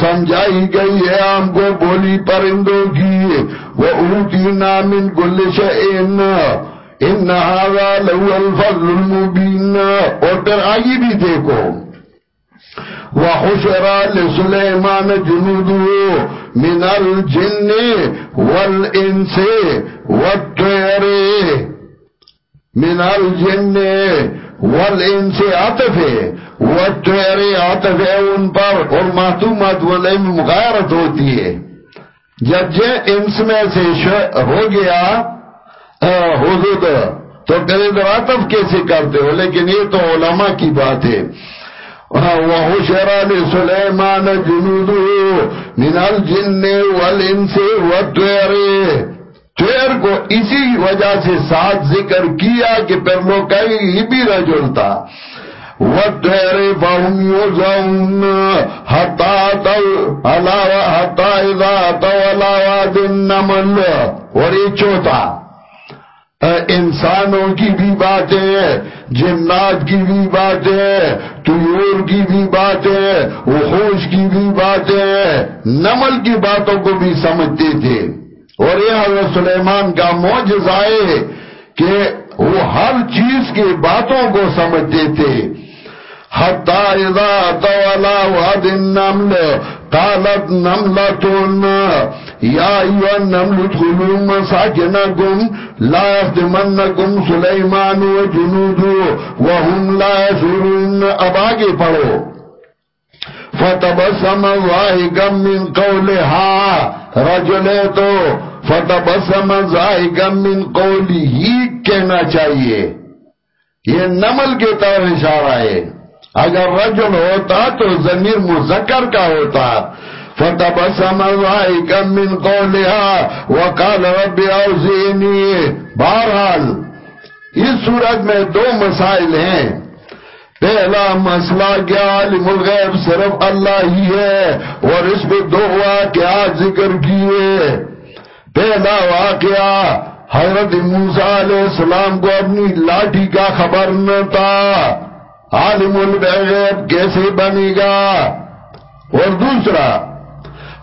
سمجھائی گئی ہے ہم کو بولی پرندوں کی۔ وہ اوٹی نامن گلش ان انہارا لہو الفضل المبین اور پھر آگی بھی دیکھو۔ وحشر لسلیمان جنودو من الجن والانس والطیر من الجن والانس عطف والطیر عطف ان پر۔ اور معتومات والعلم مغایرت ہوتی ہے۔ جب جے انس میں سے ہو گیا حدود تو پھر عطف کیسے کرتے ہو؟ لیکن یہ تو علماء کی بات ہے۔ وحشر لسلیمان جنودو من الجن والانس والطیر۔ طیر کو اسی وجہ سے ساتھ ذکر کیا کہ پھر لوگ کہیں یہ بھی رجل تھا۔ وَالطَّيْرِ فَهُمْ يُوزَعُونَ حَتَّى تَوْ عَلَىٰ حَتَّى اِذَا تَوْ عَلَىٰ وَادِ النَّمَلْ اور یہ چوتا انسانوں کی بھی باتیں، جنات کی بھی باتیں، طیور کی بھی باتیں، وحوش کی بھی باتیں، نمل کی باتوں کو بھی سمجھتے تھے۔ اور یہ حضرت سلیمان کا موجزہ ہے کہ وہ ہر چیز کی باتوں کو سمجھتے تھے۔ حتی اذا تولا واد النمل قالت نملتون یا ایوہ النمل ادخلوا مساکنکم لا یخدمنکم سلیمان و جنودو وهم لا یسرون اب آگے پڑھو. فتبسم ظاہگم من قولها رجلے تو فتبسم ظاہگم من قولی ہی کہنا چاہیے. یہ نمل کے طور اشارہ ہے. اگر رجل ہوتا تو ضمیر مذکر کا ہوتا۔ فتبسم ضائقا من قولها وقال رب اوزینی بہرحال، اس صورت میں دو مسائل ہیں۔ پہلا مسئلہ کیا علم الغیب صرف اللہ ہی ہے اور اس میں دو واقعات ذکر کیے۔ پہلا واقعہ، حضرت موسیٰ علیہ السلام کو اپنی لاٹھی کا خبر نہ تھا۔ عالم الغیب کیسے بنے گا؟ اور دوسرا،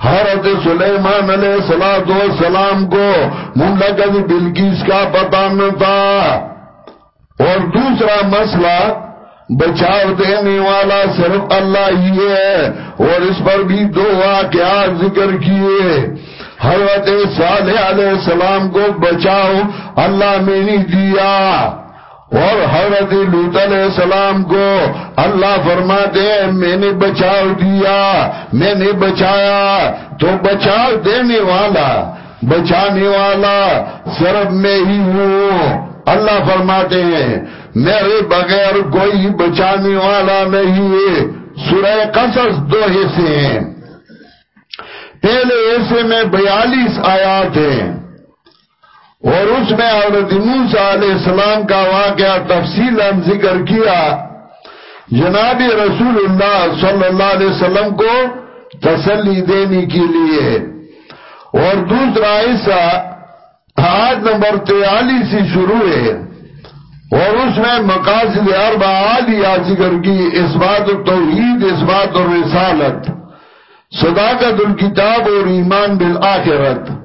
حضرت سلیمان علیہ السلام کو منڈقت بلکیس کا پتا نہ تھا۔ اور دوسرا مسئلہ، بچاؤ دینے والا صرف اللہ ہی ہے، اور اس پر بھی دو واقعات ذکر کیے۔ حضرت صالح علیہ السلام کو بچاؤ اللہ میں نہیں دیا۔ اور حضرت لوت علیہ السلام کو اللہ فرماتے ہیں میں نے بچاؤ دیا، میں نے بچایا، تو بچاؤ دینے والا، بچانے والا صرف میں ہی ہوں۔ اللہ فرماتے ہیں میرے بغیر کوئی بچانے والا نہیں۔ ہے سورہ قصص دو حصے ہیں۔ پہلے حصے میں بیالیس آیات ہیں۔ اور اس میں حضرت موسیٰ علیہ السلام کا واقعہ تفصیل ذکر کیا۔ جناب رسول اللہ صلی اللہ علیہ وسلم کو تسلی دینے کے لیے۔ اور دوسرا حصہ آج نمبر تیالیس سے شروع ہے۔ اور اس میں مقاصد اربع عالیہ ذکر کی اس بات توحید اس بات اور رسالت صداقت الکتاب اور ایمان بالآخرت۔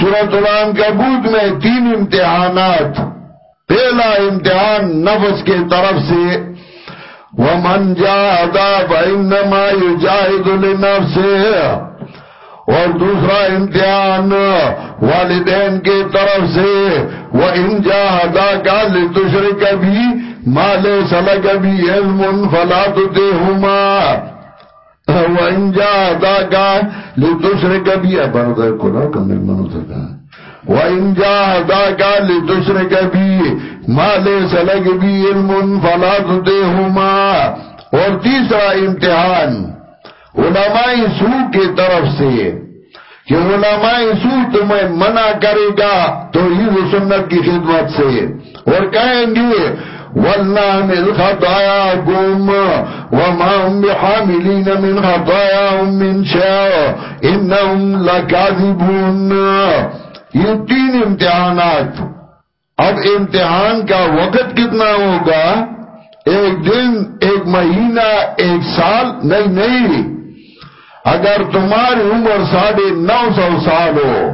سورت الان کبوت میں تین امتحانات. پہلا امتحان نفس کے طرف سے. وَمَنْ جَاهَدَا فَإِنَّمَا يُجَاهِدُ لِنَفْسِهِ. اور دوسرا امتحان والدین کے طرف سے. وَإِنْ جَاهَدَاكَ لِتُشْرِكَ بِي مَا لَيْسَ لَكَ بِهِ عِلْمٌ فَلَا تُطِعْهُمَا. وَإِن جَاهَدَاكَ لِتُشْرِكَ بِي بردر کو نا کم منو سکا وَإِن جَاهَدَاكَ لِتُشْرِكَ بِي مَا لَيْسَ لَكَ بِهِ عِلْمٌ فَلَا تُطِعْهُمَا۔ اور تیسرا امتحان، علماء سو کی طرف سے کہ علماء سو تمہیں منع کرے گا تو ہی سنت کی خدمت سے اور کہیں گے وَاللَّهِ الْخَطَايَاكُمْ وَمَا هُمْ بِحَامِلِينَ مِنْ خَطَايَاهُمْ مِنْ شَاءَ إِنَّهُمْ لَكَاذِبُونَ. یہ تین امتحانات. اب امتحان کا وقت کتنا ہوگا؟ ایک دن، ایک مہینہ، ایک سال؟ نہیں نہیں. اگر تمہاری عمر ساڑھے نو سو سال ہو،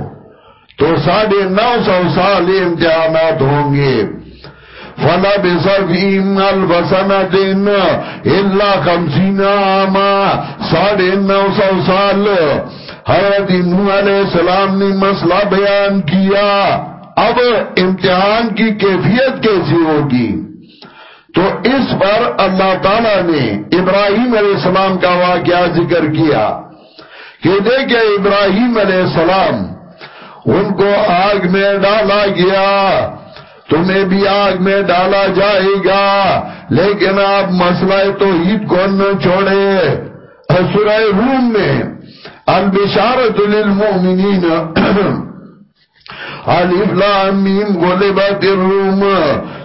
تو ساڑھے نو سو سال یہ امتحانات ہوں گے۔ فلا بسفیم البسنتن اللہ خمسین آما ساڑھے نو سو سال حضرت نوح علیہ السلام نے مسئلہ بیان کیا۔ اب امتحان کی کیفیت کیسی ہوگی؟ تو اس پر اللہ تعالیٰ نے ابراہیم علیہ السلام کا واقعہ ذکر کیا کہ دیکھے ابراہیم علیہ السلام، ان کو آگ میں ڈالا گیا۔ تمہیں بھی آگ میں ڈالا جائے گا، لیکن آپ مسئلہ تو عید کو نہ چھوڑے سورہ روم میں البشارت للمؤمنین الف لام میم غلبت الروم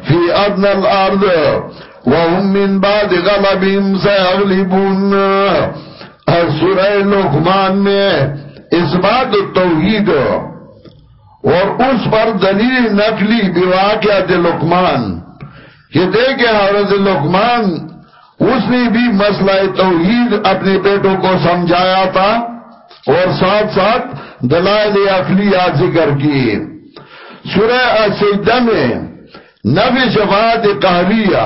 فی ادنى الارض وهم من بعد غلبهم سيغلبون سورہ لقمان میں اس بات توحید اور اس پر دلیل نقلی بواقعات لقمان، کہ دیکھے حضرت لقمان، اس نے بھی مسئلہ توحید اپنے بیٹوں کو سمجھایا تھا اور ساتھ ساتھ دلائل اقلیات ذکر کیے۔ سورہ سجدہ میں نبی شفاعت قہریہ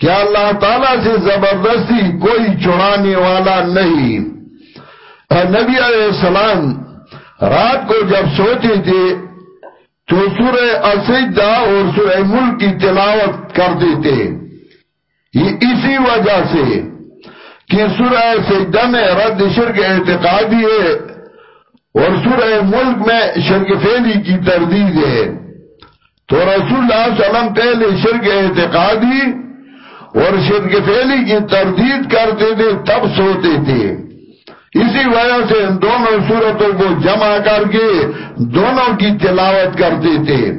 کیا اللہ تعالیٰ سے زبردستی کوئی چڑانے والا نہیں۔ نبی علیہ السلام رات کو جب سوتے تھے تو سورہ اسجدہ اور سورہ ملک کی تلاوت کرتے تھے اسی وجہ سے کہ سورہ سجدہ میں رد شرک اعتقادی ہے اور سورہ ملک میں شرک فیلی کی تردید ہے۔ تو رسول اللہ صلی اللہ علیہ وسلم پہلے شرک اعتقادی اور شرک فیلی کی تردید کرتے تھے، تب سوتے تھے۔ اسی وجہ سے ان دونوں صورتوں کو جمع کر کے دونوں کی تلاوت کرتے تھے۔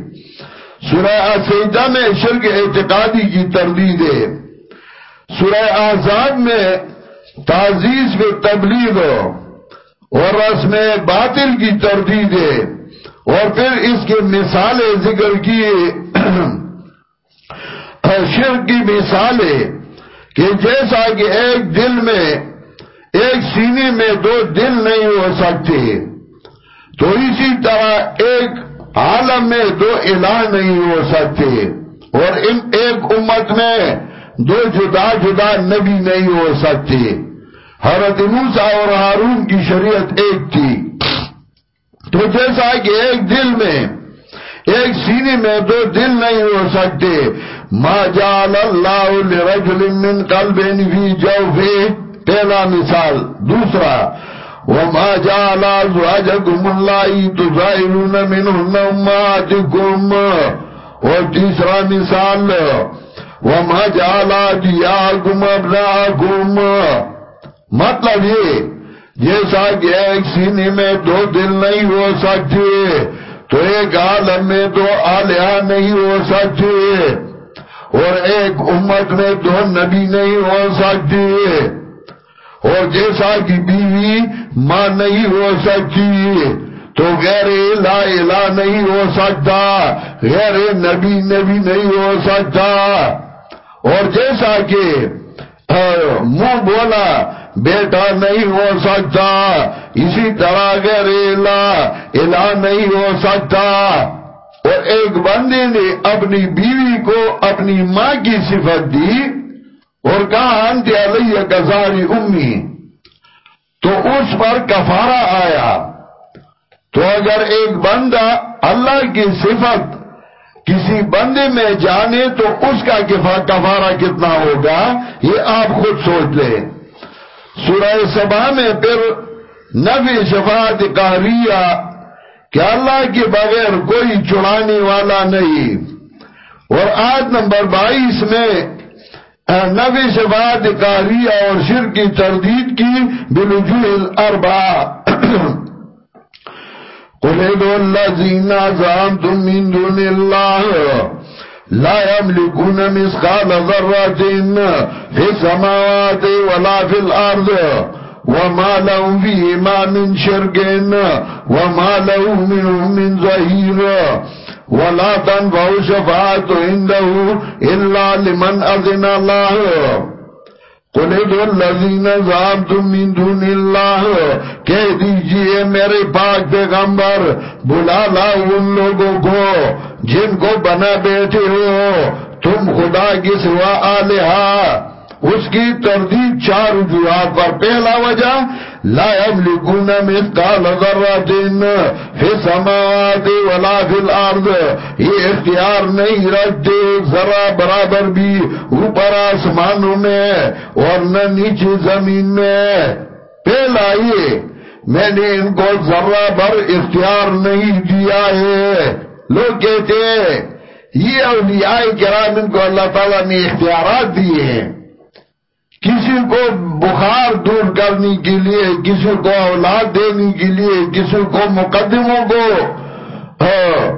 سورہ سیدہ میں شرک اعتقادی کی تردید ہے۔ سورہ آزاد میں تعزیز میں تبلیغ ہو اور رسم باطل کی تردید ہے۔ اور پھر اس کے مثالیں ذکر کیے۔ شرک کی مثالیں کہ جیسا کہ ایک دل میں ایک سینے میں دو دل نہیں ہو سکتے۔ تو اسی طرح ایک عالم میں دو الہ نہیں ہو سکتے۔ اور ایک امت میں دو جدا جدا نبی نہیں ہو سکتے۔ حضرت موسیٰ اور ہارون کی شریعت ایک تھی۔ تو جیسا کہ ایک دل میں، ایک سینے میں دو دل نہیں ہو سکتے۔ ما جعل اللہ لرجل من قلبین فی جوفے پہلا مثال، دوسرا، وما جعل ازواجکم اللہ تظاہرون منہن اماتکم اور تیسرا مثال، وما جعل دیاکم ابناکم مطلب یہ، جیسا کہ ایک سینے میں دو دل نہیں ہو سکتے، تو ایک عالم میں دو آلیہ نہیں ہو سکتے، اور ایک امت میں دو نبی نہیں ہو سکتے۔ اور جیسا کہ بیوی ماں نہیں ہو سکتی، تو غیر الہ الہ نہیں ہو سکتا، غیر نبی نبی نہیں ہو سکتا۔ اور جیسا کہ منہ بولا، بیٹا نہیں ہو سکتا، اسی طرح غیر الہ الہ نہیں ہو سکتا۔ اور ایک بندے نے اپنی بیوی کو اپنی ماں کی صفت دی اور کہا انت علیہ کزاری امی، تو اس پر کفارہ آیا۔ تو اگر ایک بندہ اللہ کی صفت کسی بندے میں جانے، تو اس کا کفارہ کتنا ہوگا؟ یہ آپ خود سوچ لیں۔ سورہ سبا میں پھر نبی شفاعت قہریہ کہ اللہ کے بغیر کوئی چڑانے والا نہیں۔ اور آج نمبر بائیس میں نبی شفاعت قہریہ اور شر کی تردید کی بلجوع الاربع قل ادعوا الذين زعمتم من دون الله لا يملكون مثقال ذرة في السماوات ولا في الأرض وما لهم فيهما من شرك وما له منهم من ظهير ولا تنفع شفاعة عنده إلا لمن أذن الله. قل ادعوا الذين زعمتم من دون اللہ کہہ دیجیے میرے پاک پیغمبر، بلا لا ان لوگوں کو جن کو بنا بیٹھے ہو، تم خدا کی سوا آلہا۔ اس کی تردید چار وجوہات پر پہلا وجہ لا یملکون مثقال ذرات فی السماوات ولا فی الارض۔ یہ اختیار نہیں رکھتے ذرہ برابر بھی اوپر آسمانوں میں اور نہ نیچے زمین میں۔ پہلا یہ، میں نے ان کو ذرہ بر اختیار نہیں دیا ہے۔ لوگ کہتے ہیں، یہ اولیاء کرام ان کو اللہ تعالیٰ نے اختیارات دیے ہیں۔ کسی کو بخار دور کرنے کے لیے، کسی کو اولاد دینے کے لیے، کسی کو مقدموں کو ہاں،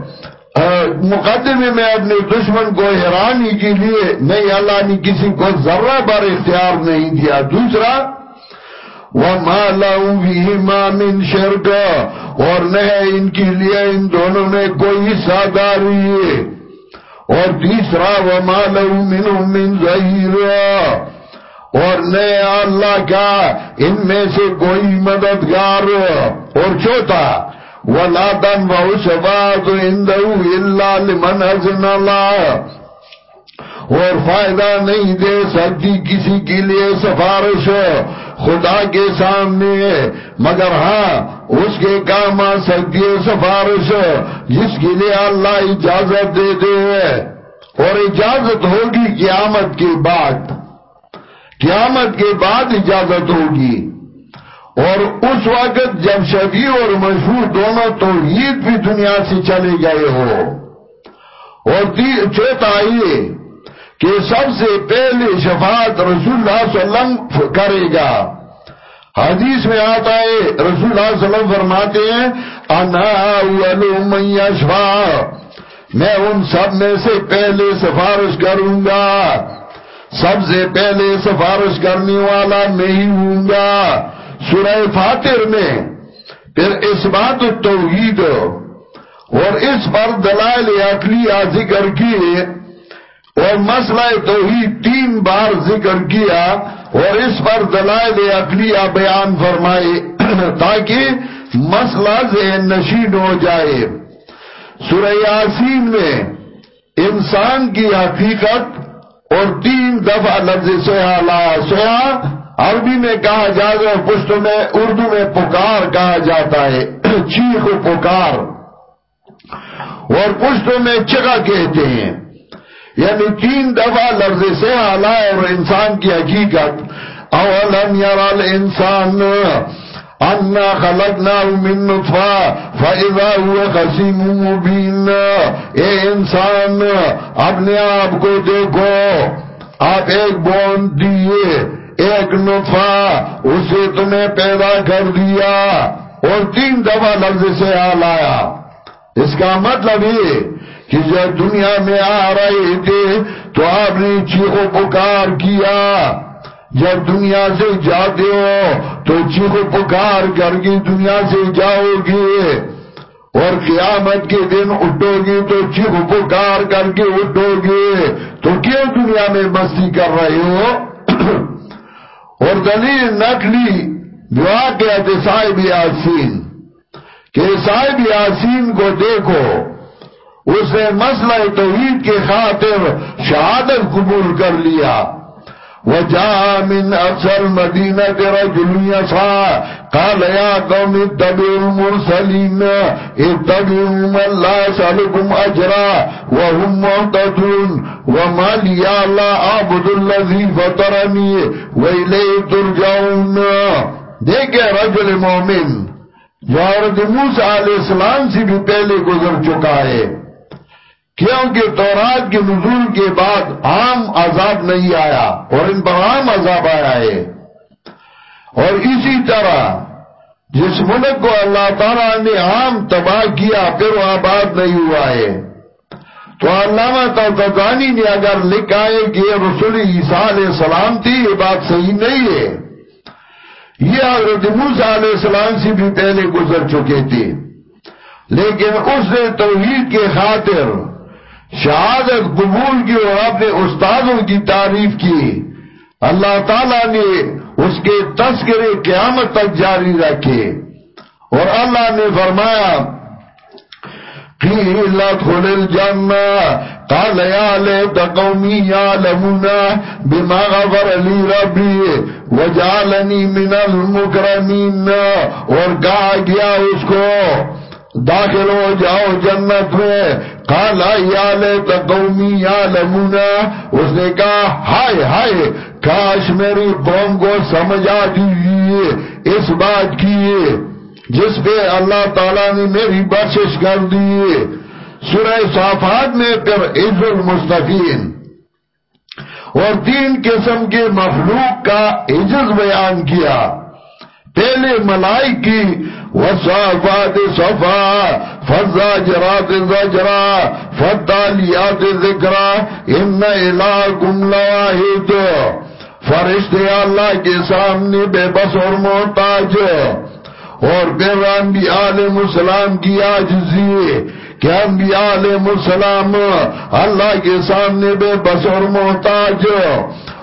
ہاں، مقدمے میں اپنے دشمن کو حیرانی کے لیے، نہیں، اللہ نے کسی کو ذرہ بار اختیار نہیں دیا۔ دوسرا، وَمَا لَهُ فِيهِمَا مِن شِرْكَ، اور نہ ان کے لیے، ان دونوں میں کوئی ساداری ہے۔ اور تیسرا، وَمَا لَهُ مِنْهُ مِنْ زَهِيرًا اور نئے اللہ کا ان میں سے کوئی مددگار اور چوتھا، وَلَا تَنْفَعُ شَفَاعَةُ عِنْدَهُ إِلَّا لِمَنْ أَذِنَ اللَّهُ۔ اور فائدہ نہیں دے سکتی کسی کے لیے سفارش خدا کے سامنے۔ مگر ہاں اس کے کام آ سکتی ہے سفارش، جس کے لیے اللہ اجازت دے دے اور اجازت ہوگی قیامت کے بعد۔ قیامت کے بعد اجازت ہوگی۔ اور اس وقت جب شبی اور مشہور دونوں توحید بھی دنیا سے چلے گئے ہو۔ اور چوتھا یہ کہ سب سے پہلے شفاعت رسول اللہ صلی اللہ علیہ وسلم کرے گا۔ حدیث میں آتا ہے، رسول اللہ صلی اللہ علیہ وسلم فرماتے ہیں، انا اولو من یشفا میں ان سب میں سے پہلے سفارش کروں گا۔ سب سے پہلے سفارش کرنے والا میں ہی ہوں گا۔ سورہ فاتر میں پھر اس بات توحید اور اس پر دلائل اقلیہ ذکر کیے اور مسئلہ توحید تین بار ذکر کیا اور اس پر دلائل اقلیہ بیان فرمائے تاکہ مسئلہ ذہن نشین ہو جائے۔ سورہ یاسین میں انسان کی حقیقت اور تین دفعہ لفظ سیاح لایا سیاح عربی میں کہا جاتا ہے، پشت میں، اردو میں پکار کہا جاتا ہے، چیخ پکار۔ اور پشت میں چگا کہتے ہیں۔ یعنی تین دفعہ لفظ سیاح لایا اور انسان کی حقیقت۔ اولم یرال انسان انا خلقنا من نطفا فاذا هو خصیم مبین اے انسان، اپنے آپ کو دیکھو۔ آپ ایک بون دیئے ایک نطفا اسے تمہیں پیدا کر دیا اور تین دفعہ لفظ سے آ لایا اس کا مطلب یہ کہ جب دنیا میں آ رہے تھے تو آپ نے چیخو پکار کیا۔ جب دنیا سے جاتے ہو تو چیخو پکار کر کے دنیا سے جاؤ گے اور قیامت کے دن اٹھو گے تو چیخو پکار کر کے اٹھو گے تو کیوں دنیا میں مستی کر رہے ہو؟ اور دلیل نقلی جو آگیا صاحب یاسین، کہ صاحب یاسین کو دیکھو، اس نے مسئلہ توحید کے خاطر شہادت قبول کر لیا۔ وجاء من أقصى المدينة رجل يسعى قال يا قوم اتبعوا المرسلين اتبعوا من لا يسألكم أجرا وهم معتدون وما لي لا أعبد الذي فطرني وإليه ترجعون دیکھے رجل مومن، جو عورت موسیٰ علیہ السلام سے بھی پہلے گزر چکا ہے۔ کیونکہ تورات کے نزول کے بعد عام عذاب نہیں آیا اور ان پر عام عذاب آیا ہے۔ اور اسی طرح جس ملک کو اللہ تعالیٰ نے عام تباہ کیا، پھر وہ آباد نہیں ہوا ہے۔ تو علامہ توقانی نے اگر لکھا ہے کہ رسول عیسیٰ علیہ السلام تھی، یہ بات صحیح نہیں ہے۔ یہ حضرت موسیٰ علیہ السلام سے بھی پہلے گزر چکے تھے۔ لیکن اس نے توحید کے خاطر شہادت قبول کی اور اپنے استادوں کی تعریف کی۔ اللہ تعالیٰ نے اس کے تذکرے قیامت تک جاری رکھے۔ اور اللہ نے فرمایا قیل ادخل الجنہ، قال یا لیت قومی یعلمونا بما غفر لی ربی وجعلنی من المکرمین۔ اور کہا گیا اس کو، داخل ہو جاؤ جنت میں۔ قال، یا لیت قومی یعلمونا۔ اس نے کہا، ہائے ہائے، کاش میری قوم کو سمجھا دیجیے اس بات کی، جس پہ اللہ تعالیٰ نے میری بخشش کر دی۔ سورہ صافات میں پھر عز المستقین اور تین قسم کے مخلوق کا عجز بیان کیا۔ پہلے ملائی کی وصافات صفا فزاجرات زجرا فتالیات ذکرا، ان الہکم لواحد۔ فرشتے اللہ کے سامنے بے بس اور محتاج۔ اور پھر انبیاء علیہ السلام کی آجزی کہ انبیاء علیہ السلام اللہ کے سامنے بے بس اور محتاج۔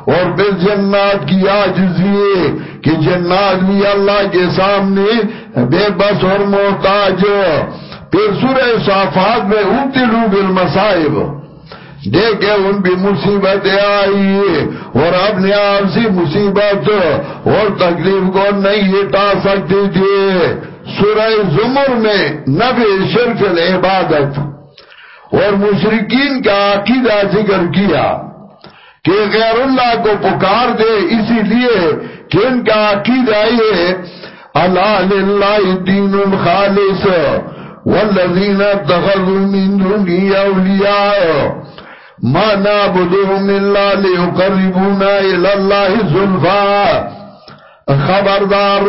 اور پھر جنات کی آجزی کہ جنات بھی اللہ کے سامنے بے بس اور محتاج پھر سورہ صافات میں ابتلو بالمصائب۔ دیکھے ان بھی مصیبتیں آئی اور اپنے آپ سے مصیبت اور تکلیف کو نہیں ہٹا سکتی تھی۔ سورہ زمر میں نبی شرف العبادت اور مشرقین کا عقیدہ ذکر کیا کہ غیر اللہ کو پکار دے، اسی لیے کہ ان کا عقیدہ یہ اللہ للہ دین الخالص والذین اتخذوا من دونی اولیاء ما نعبدهم الا ليقربونا الى الله زلفا۔ خبردار،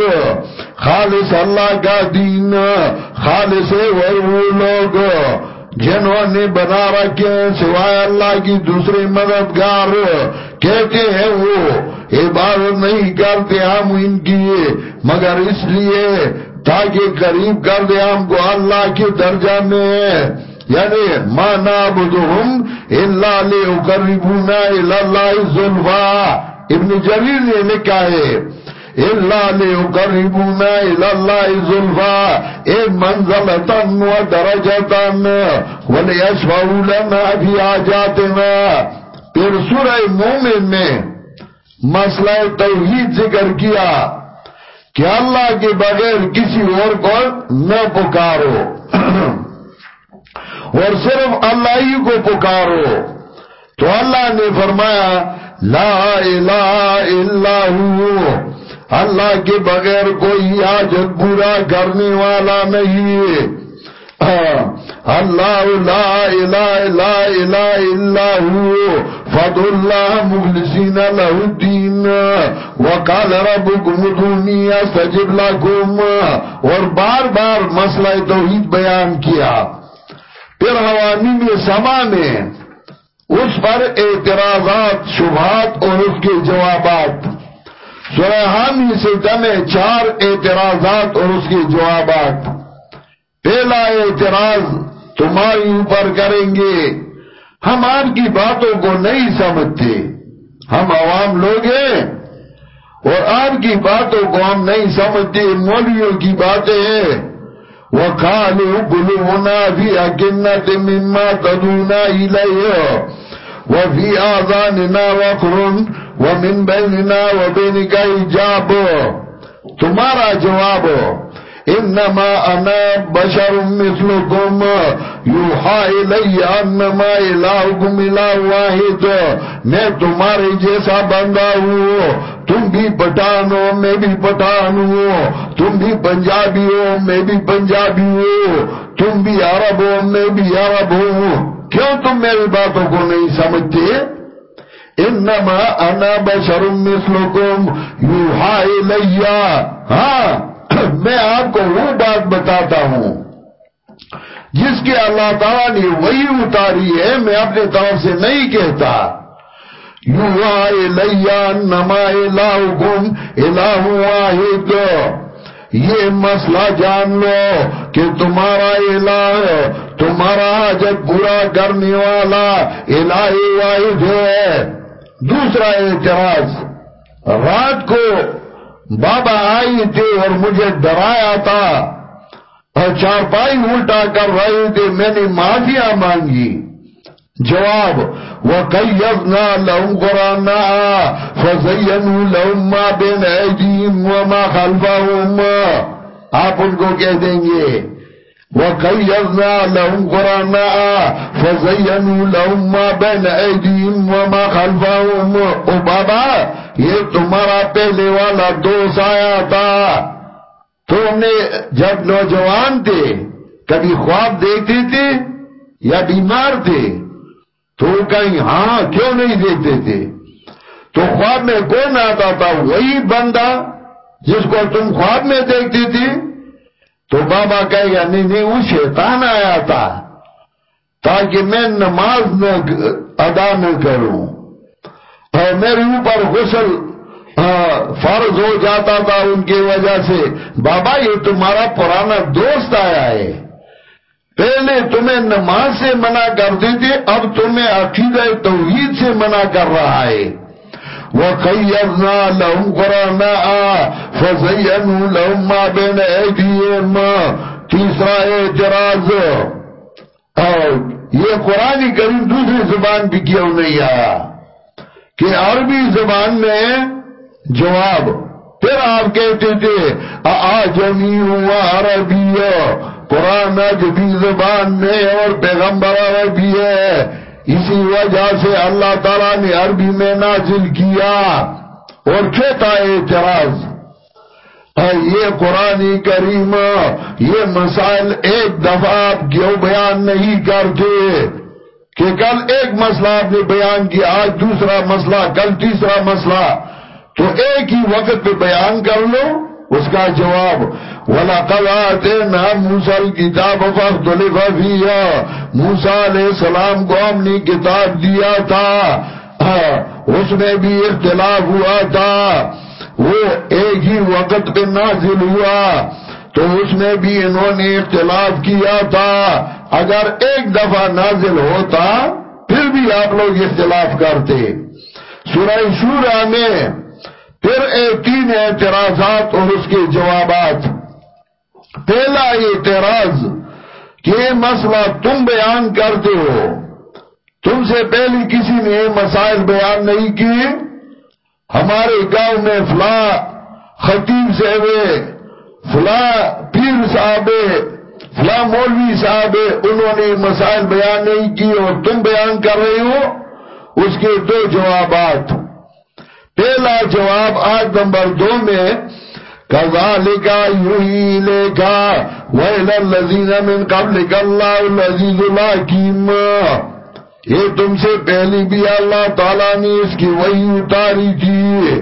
خالص اللہ کا دین، خالص وہ لوگ۔ جنہوں نے بنا رکھے ہیں سوائے اللہ کی دوسری مددگار کہتے ہیں وہ عبادت نہیں کرتے ہم ان کی، مگر اس لیے تاکہ قریب کر دے ہم کو اللہ کے درجہ میں یعنی ما نعبدهم الا ليقربونا الى الله زلفا ابن جریر نے لکھا ہے الا ليقربونا الى الله زلفا اے منزلتا و وليشفعوا لنا في حاجاتنا. پھر سورہ مومن میں مسئلہ توحید ذکر کیا کہ اللہ کے بغیر کسی اور کو نہ پکارو۔ اور صرف اللہ ہی کو پکارو۔ تو اللہ نے فرمایا، لا الہ الا ہو۔ اللہ کے بغیر کوئی حاجت پورا کرنے والا نہیں۔ ہے اللہ لا الہ لا الہ الا ہو۔ فد اللہ مخلصین له الدین۔ وقال ربکم ادونی استجب لکم۔ اور بار بار مسئلہ توحید بیان کیا۔ پھر حوامین سما میں اس پر اعتراضات، شبہات اور اس کے جوابات سورہ حامی سے دمے چار اعتراضات اور اس کے جوابات۔ پہلا اعتراض، تمہاری اوپر کریں گے۔ ہم آپ کی باتوں کو نہیں سمجھتے۔ ہم عوام لوگ ہیں۔ اور آپ کی باتوں کو ہم نہیں سمجھتے۔ مولویوں کی باتیں ہیں۔ وقالوا قلوبنا في أكنة مما تدونا إليه وفي آذاننا وقر ومن بيننا وبينك إجاب تمہارا جواب، انما انا بشر مثلكم. يوحى الي انما الهكم اله واحد. میں تمہارے جیسا بندہ ہوں. تم بھی پٹھان ہو میں بھی پٹھان ہوں. تم بھی پنجابی ہو میں بھی پنجابی ہوں تم بھی عرب ہو میں بھی عرب ہوں. کیوں تم میری باتوں کو نہیں سمجھتے؟ انما انا بشر مثلكم يوحى الي ہاں میں آپ کو وہ بات بتاتا ہوں جس کے اللہ تعالیٰ نے وہی اتاری ہے، میں اپنے طرف سے نہیں کہتا۔ نما الہکم، الہ واحد۔ یہ مسئلہ جان لو کہ تمہارا الہ، تمہارا حجت پورا کرنے والا الہ واحد ہے۔ دوسرا اعتراض، رات کو بابا آئی تھے اور مجھے ڈرایا تھا۔ اور چارپائی الٹا کر رہے تھے میں نے معافیا مانگی۔ جواب، وَقَيَّضْنَا لَهُمْ قُرَانَا فَزَيَّنُوا لَهُمْ مَا بِنْ عَيْدِهِمْ وَمَا خَلْفَهُمْ۔ آپ ان کو کہہ دیں گے وَقَيَّضْنَا لَهُمْ قُرَانَا فَزَيَّنُوا لَهُمْ مَا بِنْ عَيْدِهِمْ وَمَا خَلْفَهُمْ او بابا یہ تمہارا پہلے والا دوست آیا تھا۔ تو نے جب نوجوان تھے، کبھی خواب دیکھتے تھے یا بیمار تھے، تو کہیں ہاں کیوں نہیں دیکھتے تھے؟ تو خواب میں کون آتا تھا؟ وہی بندہ جس کو تم خواب میں دیکھتی تھی تو بابا کہے گا، نہیں نہیں، وہ شیطان آیا تھا تاکہ میں نماز نہ ادا نہ کروں۔ اور میرے اوپر غسل فرض ہو جاتا تھا ان کی وجہ سے۔ بابا، یہ تمہارا پرانا دوست آیا ہے۔ پہلے تمہیں نماز سے منع کر دی تھی اب تمہیں عقیدہ توحید سے منع کر رہا ہے۔ وَقَيَّرْنَا لَهُمْ قُرَانَا فَزَيَّنُوا لَهُمْ مَا بَيْنَ اَيْدِيهِمْ تیسرا اعتراض اور یہ قرآن کریم دوسری زبان بھی کیوں نہیں آیا کہ عربی زبان میں جواب، پھر آپ کہتے تھے آجمی ہوا عربی، قرآن عجبی زبان میں اور پیغمبر عربی ہے۔ اسی وجہ سے اللہ تعالیٰ نے عربی میں نازل کیا اور کہتا اعتراض۔ یہ قرآن کریم، یہ مسائل ایک دفعہ آپ کیوں بیان نہیں کرتے؟ کہ کل ایک مسئلہ آپ نے بیان کیا، آج دوسرا مسئلہ، کل تیسرا مسئلہ۔ تو ایک ہی وقت پہ بیان کر لو، اس کا جواب وَلَقَدْ آتَيْنَا مُوسَى الْكِتَابَ فَاخْتَلَفَ فِيهَا موسیٰ علیہ السلام کو ہم نے کتاب دیا تھا۔ اس میں بھی اختلاف ہوا تھا۔ وہ ایک ہی وقت پہ نازل ہوا۔ تو اس میں بھی انہوں نے اختلاف کیا تھا۔ اگر ایک دفعہ نازل ہوتا، پھر بھی آپ لوگ اختلاف کرتے۔ سورہ شورہ میں پھر ایک تین اعتراضات اور اس کے جوابات۔ پہلا اعتراض کہ یہ مسئلہ تم بیان کرتے ہو۔ تم سے پہلی کسی نے مسائل بیان نہیں کی ہمارے گاؤں میں فلاں خطیب صاحب فلاں پیر صاحب فلاں مولوی صاحب انہوں نے مسائل بیان نہیں کی اور تم بیان کر رہے ہو۔ اس کے دو جوابات۔ پہلا جواب آج نمبر دو میں كَذَلِكَ يُحِي لِكَ وَإِلَى الَّذِينَ مِنْ قَبْلِكَ اللَّهُ الْعَزِيزُ الْحَكِيمُ. یہ تم سے پہلی بھی اللہ تعالیٰ نے اس کی وحی اتاری تھی.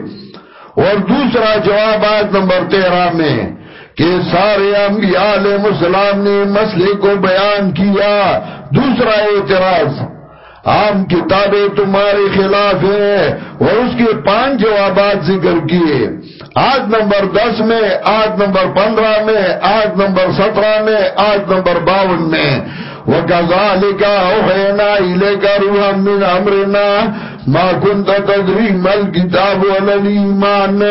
اور دوسرا جواب آیت نمبر تیرہ میں کہ سارے انبیاء علیہ السلام نے مسئلے کو بیان کیا. دوسرا اعتراض عام کتابیں تمہارے خلاف ہیں اور اس کے پانچ جوابات ذکر کیے۔ آج نمبر دس میں آج نمبر پندرہ میں آج نمبر سترہ میں آج نمبر باون میں۔ وَكَذَلِكَ أَوْحَيْنَا إِلَيْكَ رُوحًا مِّنْ أَمْرِنَا مَا كُنْتَ تَدْرِي مَا الْكِتَابُ وَلَا الْإِيمَانُ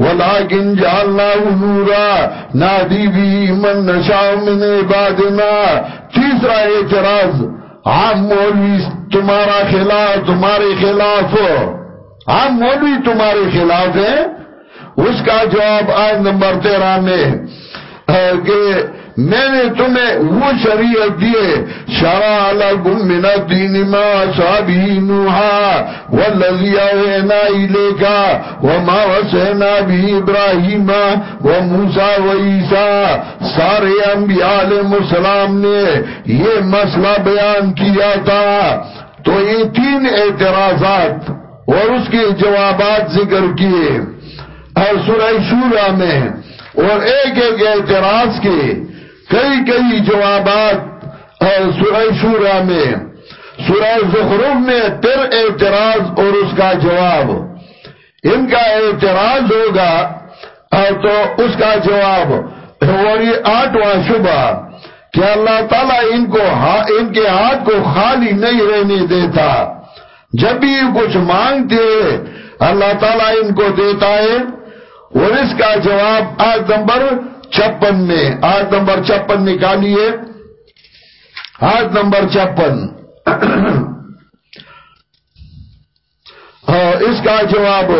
وَلَكِنْ جَعَلْنَاهُ نُورًا نَهْدِي بِهِ مَن نَّشَاءُ مِنْ عِبَادِنَا۔ تیسرا اعتراض عام مولوی تمہارا خلاف، تمہارے خلاف۔ عام مولوی تمہارے خلاف ہے اس کا جواب آج نمبر تیرہ میں کہ میں نے تمہیں وہ شریعت دیے شرع لکم من الدین ما صحابی نوحا والذی اوہینا الیکا وما وسینا بھی ابراہیم وموسیٰ وعیسیٰ سارے انبیاء علیہ السلام نے یہ مسئلہ بیان کیا تھا۔ تو یہ تین اعتراضات اور اس کے جوابات ذکر کیے۔ اور سورہ شورہ میں اور ایک ایک اعتراض کے کئی کئی جوابات سورہ شورہ میں، سورہ زخرف میں پھر اعتراض اور اس کا جواب۔ ان کا اعتراض ہوگا تو اس کا جواب۔ اور یہ آٹھواں شبہ کہ اللہ تعالیٰ ان کو ان کے ہاتھ کو خالی نہیں رہنے دیتا۔ جب بھی کچھ مانگتے اللہ تعالیٰ ان کو دیتا ہے۔ اور اس کا جواب آج نمبر چھپن میں آج نمبر چھپن نکالیے۔ آج نمبر چھپن۔ ہاں، اس کا جواب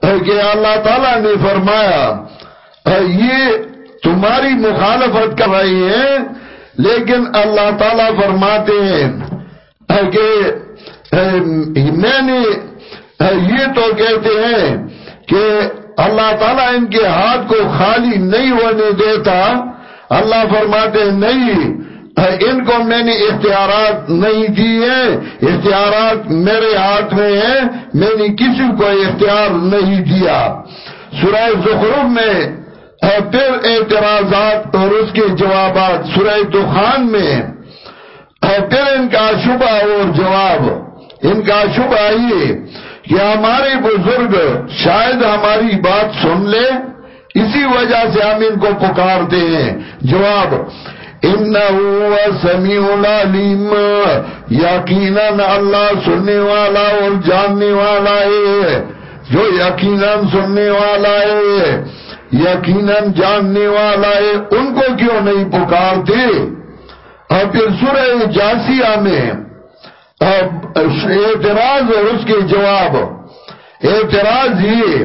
کہ اللہ تعالیٰ نے فرمایا، یہ تمہاری مخالفت کر رہی ہے لیکن اللہ تعالیٰ فرماتے ہیں کہ، میں نے یہ تو کہتے ہیں کہ اللہ تعالیٰ ان کے ہاتھ کو خالی نہیں ہونے دیتا۔ اللہ فرماتے نہیں، ان کو میں نے اختیارات نہیں دیے اختیارات میرے ہاتھ میں ہیں، میں نے کسی کو اختیار نہیں دیا سورہ زخرف میں، پھر اعتراضات اور اس کے جوابات سورہ دخان میں۔ پھر ان کا شبہ اور جواب۔ ان کا شبہ یہ کہ ہمارے بزرگ شاید ہماری بات سن لے اسی وجہ سے ہم ان کو پکارتے ہیں۔ جواب، انہو سمیع العلیم، یقیناً اللہ سننے والا اور جاننے والا ہے۔ جو یقیناً سننے والا ہے، یقیناً جاننے والا ہے، ان کو کیوں نہیں پکارتے؟ اور پھر سورہ جاسیہ میں اعتراض اور اس کے جواب۔ اعتراض یہ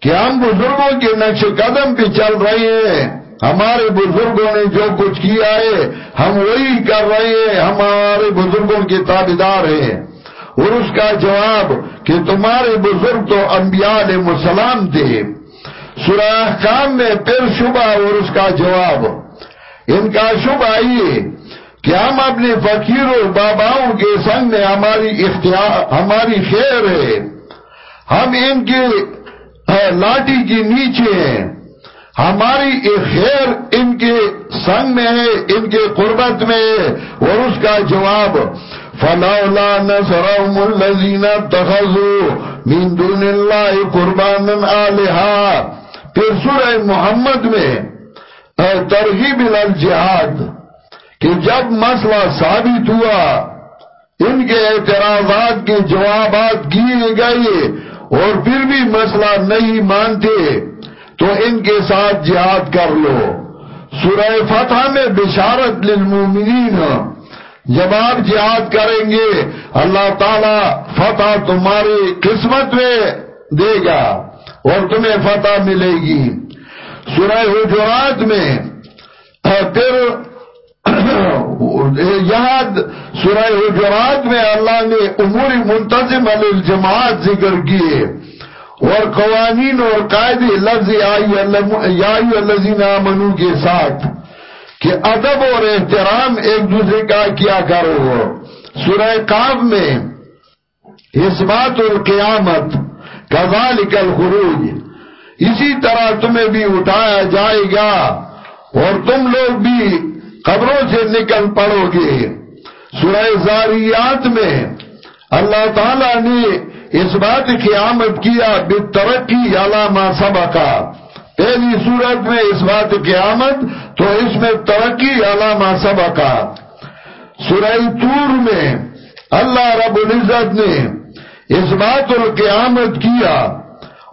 کہ ہم بزرگوں کے نقش قدم پہ چل رہے ہیں۔ ہمارے بزرگوں نے جو کچھ کیا ہے، ہم وہی کر رہے ہیں۔ ہمارے بزرگوں کے تابدار ہیں۔ اور اس کا جواب کہ تمہارے بزرگ تو انبیاء علیہ السلام تھے۔ سورہ احکام میں پھر شبہ اور اس کا جواب۔ ان کا شبہ یہ کہ ہم اپنے فقیروں باباؤں کے سنگ میں ہماری اختیار، ہماری خیر ہے۔ ہم ان کے لاٹھی کے نیچے ہیں۔ ہماری خیر ان کے سنگ میں ہے، ان کے قربت میں ہے۔ اور اس کا جواب، فلولا نصرهم الذين اتخذوا من دون الله قربانا الها پھر سورہ محمد میں ترغیب الجہاد۔ کہ جب مسئلہ ثابت ہوا، ان کے اعتراضات کے جوابات کیے گئے اور پھر بھی مسئلہ نہیں مانتے، تو ان کے ساتھ جہاد کر لو۔ سورہ فتح میں بشارت للمومنین جب آپ جہاد کریں گے، اللہ تعالی فتح تمہاری قسمت میں دے گا اور تمہیں فتح ملے گی۔ سورہ حجرات میں پھر یہاں سورہ حجرات میں اللہ نے امور منتظم علی الجماعت ذکر کیے اور قوانین اور قائدی لفظ الذین آمنو کے ساتھ کہ ادب اور احترام ایک دوسرے کا کیا کرو۔ سورہ قاب میں اثبات القیامت، کذالک الخروج۔ اسی طرح تمہیں بھی اٹھایا جائے گا اور تم لوگ بھی قبروں سے نکل پڑو گے۔ سورہ زاریات میں اللہ تعالیٰ نے اس بات کی آمد کیا بے ترقی علامہ سبقہ پہلی صورت میں اس بات کی آمد، تو اس میں ترقی علامہ سبقہ سورہ تور میں اللہ رب العزت نے اس بات القیامت کیا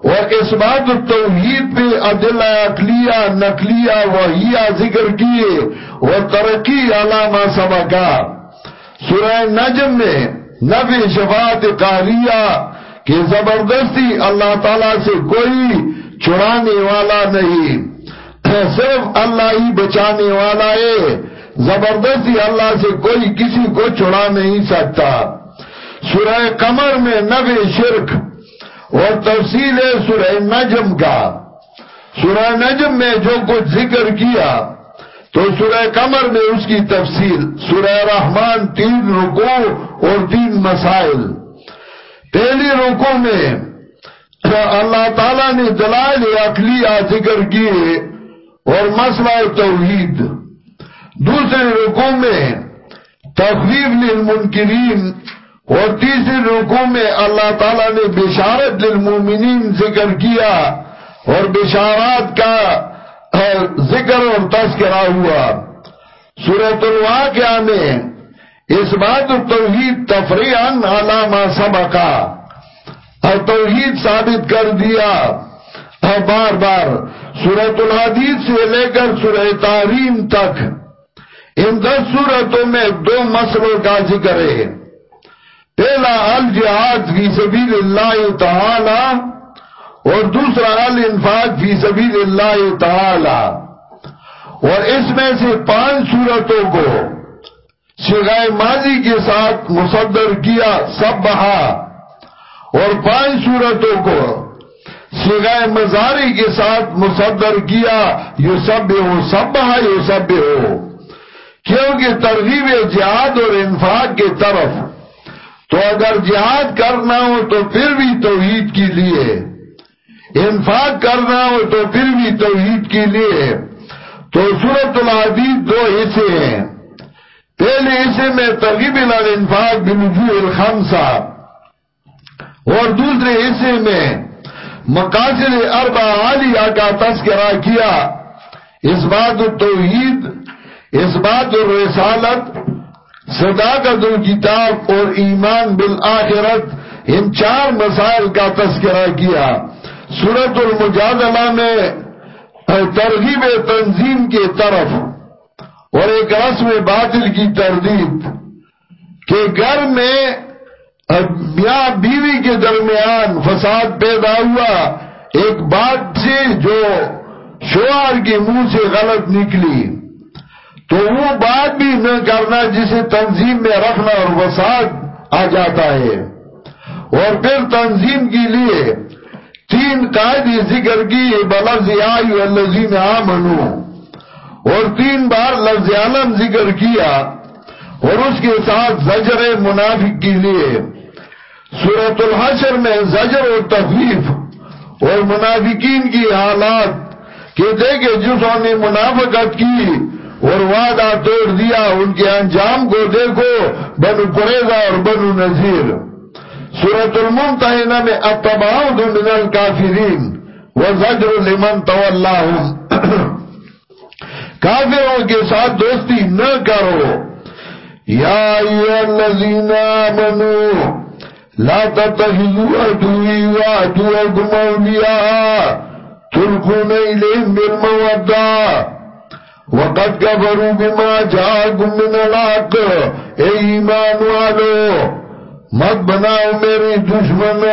اور اس بات التوحید پہ عدل اقلیہ نقلیہ، وحیہ ذکر کیے اور ترقی علامہ سبقہ سورہ نجم میں نبی شفاعت قہریہ کہ زبردستی اللہ تعالیٰ سے کوئی چھڑانے والا نہیں۔ صرف اللہ ہی بچانے والا ہے۔ زبردستی اللہ سے کوئی کسی کو چھڑا نہیں سکتا۔ سورہ قمر میں نبی شرک اور تفصیل ہے سورہ نجم کا۔ سورہ نجم میں جو کچھ ذکر کیا تو سورہ قمر میں اس کی تفصیل، سورہ رحمان تین رکو اور تین مسائل۔ پہلی رکو میں اللہ تعالیٰ نے دلائل عقلیہ ذکر کیے اور مسئلہ توحید۔ دوسرے رکو میں تخویف للمنکرین اور تیسرے رکو میں اللہ تعالیٰ نے بشارت للمومنین ذکر کیا اور بشارات کا ذکر اور تذکرہ ہوا۔ سورة الواقعہ میں اس بات توحید تفریحاً علامہ سبقہ اور توحید ثابت کر دیا۔ اور بار بار سورت الحدید سے لے کر سورہ تاریم تک ان دس صورتوں میں دو مسئلوں کا ذکر ہے۔ پہلا، الجہاد فی سبیل اللہ تعالی اور دوسرا، الانفاق فی سبیل اللہ تعالی۔ اور اس میں سے پانچ صورتوں کو سگائے ماضی کے ساتھ مصدر کیا سب بہا اور پانچ صورتوں کو سگائے مزاری کے ساتھ مصدر کیا یو سب ہو سب بہا یو سب ہو کیونکہ ترغیب جہاد اور انفاق کے طرف تو اگر جہاد کرنا ہو تو پھر بھی توحید کے لیے۔ انفاق کرنا ہو تو پھر بھی توحید کے لیے تو سورت العدید دو حصے ہیں۔ پہلے حصے میں ترغیب الانفاق بنجوع الخمسہ۔ اور دوسرے حصے میں مقاصد اربع عالیہ کا تذکرہ کیا۔ اس بات التوحید، اس بات الرسالت، صداقت الكتاب اور ایمان بالآخرت، ان چار مسائل کا تذکرہ کیا۔ سورت المجادلہ میں ترغیب تنظیم کے طرف اور ایک رسم باطل کی تردید کہ گھر میں میاں بیوی کے درمیان فساد پیدا ہوا، ایک بات سے جو شوہر کے منہ سے غلط نکلی۔ تو وہ بات بھی نہ کرنا جسے تنظیم میں رکھنا اور فساد آ جاتا ہے۔ اور پھر تنظیم کے لیے تین قائدی ذکر کی، بلفظ آئی والذین آمنو۔ اور تین بار لفظ عالم ذکر کیا، اور اس کے ساتھ زجر منافق کے لیے۔ سورت الحشر میں زجر و تخلیف اور منافقین کی حالات کہ دیکھے جسوں نے منافقت کی اور وعدہ توڑ دیا، ان کے انجام کو دیکھو، بنو قریضہ اور بنو نذیر۔ سورت الممتحنہ میں اتباؤد من الكافرین وزجر لمن تولاہم۔ کافروں کے ساتھ دوستی نہ کرو۔ یا ایوہ الذین آمنو، لا تتخذوا ادوی و ادوکم اولیاء، تلقون الیہم بالمودہ۔ وقد کفروا بما جاءکم من الحق، اے ایمان والو۔ مت بناؤ میری دشمن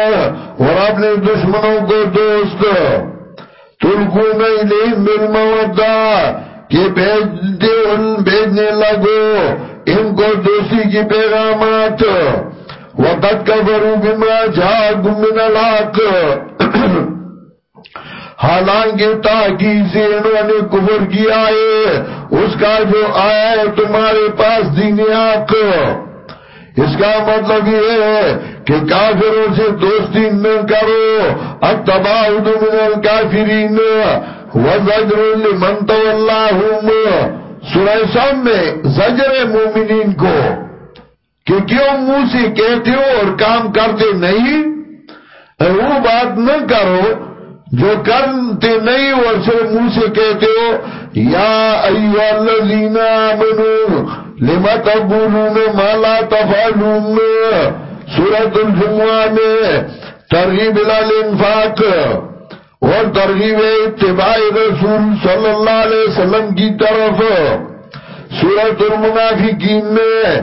اور اپنے دشمنوں کو دوست۔ تلقون الیہم بالمودہ کہ بھیجنے لگو ان کو دوسری کی پیغامات۔ وقت کا بما جا من الحق۔ حالانکہ تاکہ سے انہوں نے کفر کیا ہے، اس کا جو آیا ہے تمہارے پاس دین حق۔ اس کا مطلب یہ ہے کہ کافروں سے دوستی نہ کرو اتباہ من الکافرین، وزجر لمن تولاہم. سورہ سم میں زجر مومنین کو کہ کیوں منہ سے کہتے ہو اور کام کرتے نہیں؟ وہ بات نہ کرو جو کرتے نہیں اور صرف منہ سے کہتے ہو، یا ایوہ الذین آمنو لما تقولون ما لا تفعلون؟ سورة الجمعہ میں ترغیب الالنفاق اور ترغیب اتباع رسول صلی اللہ علیہ وسلم کی طرف۔ سورت المنافقین میں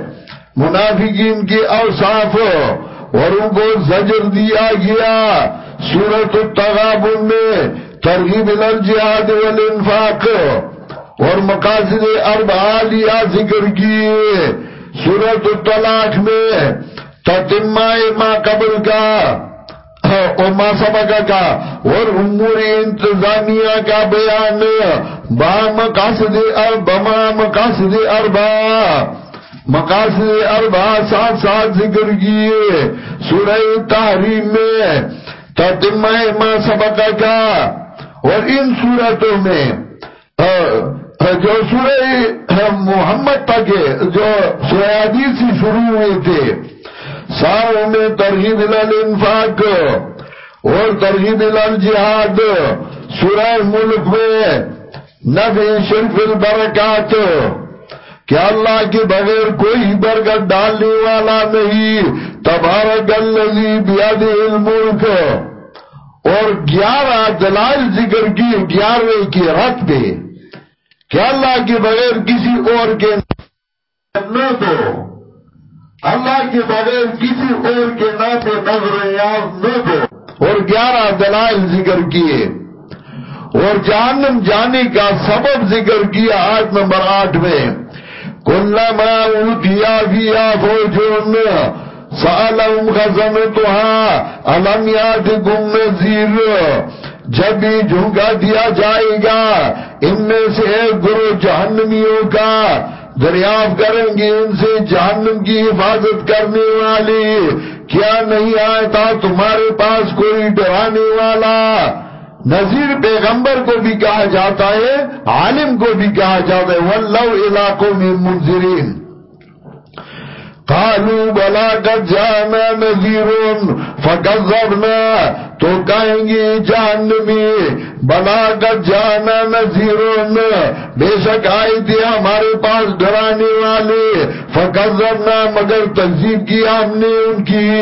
منافقین کے اوصاف اور ان کو زجر دیا گیا۔ سورت التغابن میں ترغیب الجہاد والانفاق اور مقاصد اربعالیہ ذکر کیے۔ سورت الطلاق میں تتمہ ما قبل کا اور ما سبقہ کا اور امور انتظامیہ کا بیان۔ با مقاصد اربا ما مقاصد اربا مقاصد اربا ساتھ ساتھ ذکر کیے۔ سورہ تحریم میں تتمہ ما سبقہ کا اور ان صورتوں میں جو سورہ محمد تک، جو سورہ سے شروع ہوئے تھے، ساروں میں ترغیب الانفاق اور ترغیب الجہاد سورہ ملک میں نبی شرف البرکات، کہ اللہ کے بغیر کوئی برکت ڈالنے والا نہیں تبارک اللذی بیاد الملک اور گیارہ دلائل ذکر کی، گیارہ کی رت پہ کہ اللہ کے بغیر کسی اور کے نہ دو اللہ کے بغیر کسی اور کے نام پہ نظر یاد نہ دو اور گیارہ دلائل ذکر کیے۔ اور جہنم جانے کا سبب ذکر کیا آٹھ نمبر آٹھ میں۔ کلما اوتیا فیا فوجون سالم خزنتها علم یادکم نذیر جب بھی جھنکا دیا جائے گا ان میں سے ایک گرو جہنمیوں کا دریافت کریں گے، ان سے جہنم کی حفاظت کرنے والی۔ کیا نہیں آیا تھا تمہارے پاس کوئی ڈرانے والا؟ نظیر پیغمبر کو بھی کہا جاتا ہے، عالم کو بھی کہا جاتا ہے واللو علاقوں میں منظرین قالوا بلا قد جانا نذیرون فکذبنا تو کہیں گے جہنمی، بلا قد جانا نذیرون بے شک آئی تھی ہمارے پاس ڈرانے والے فکذبنا مگر تنظیب کیا ہم نے ان کی۔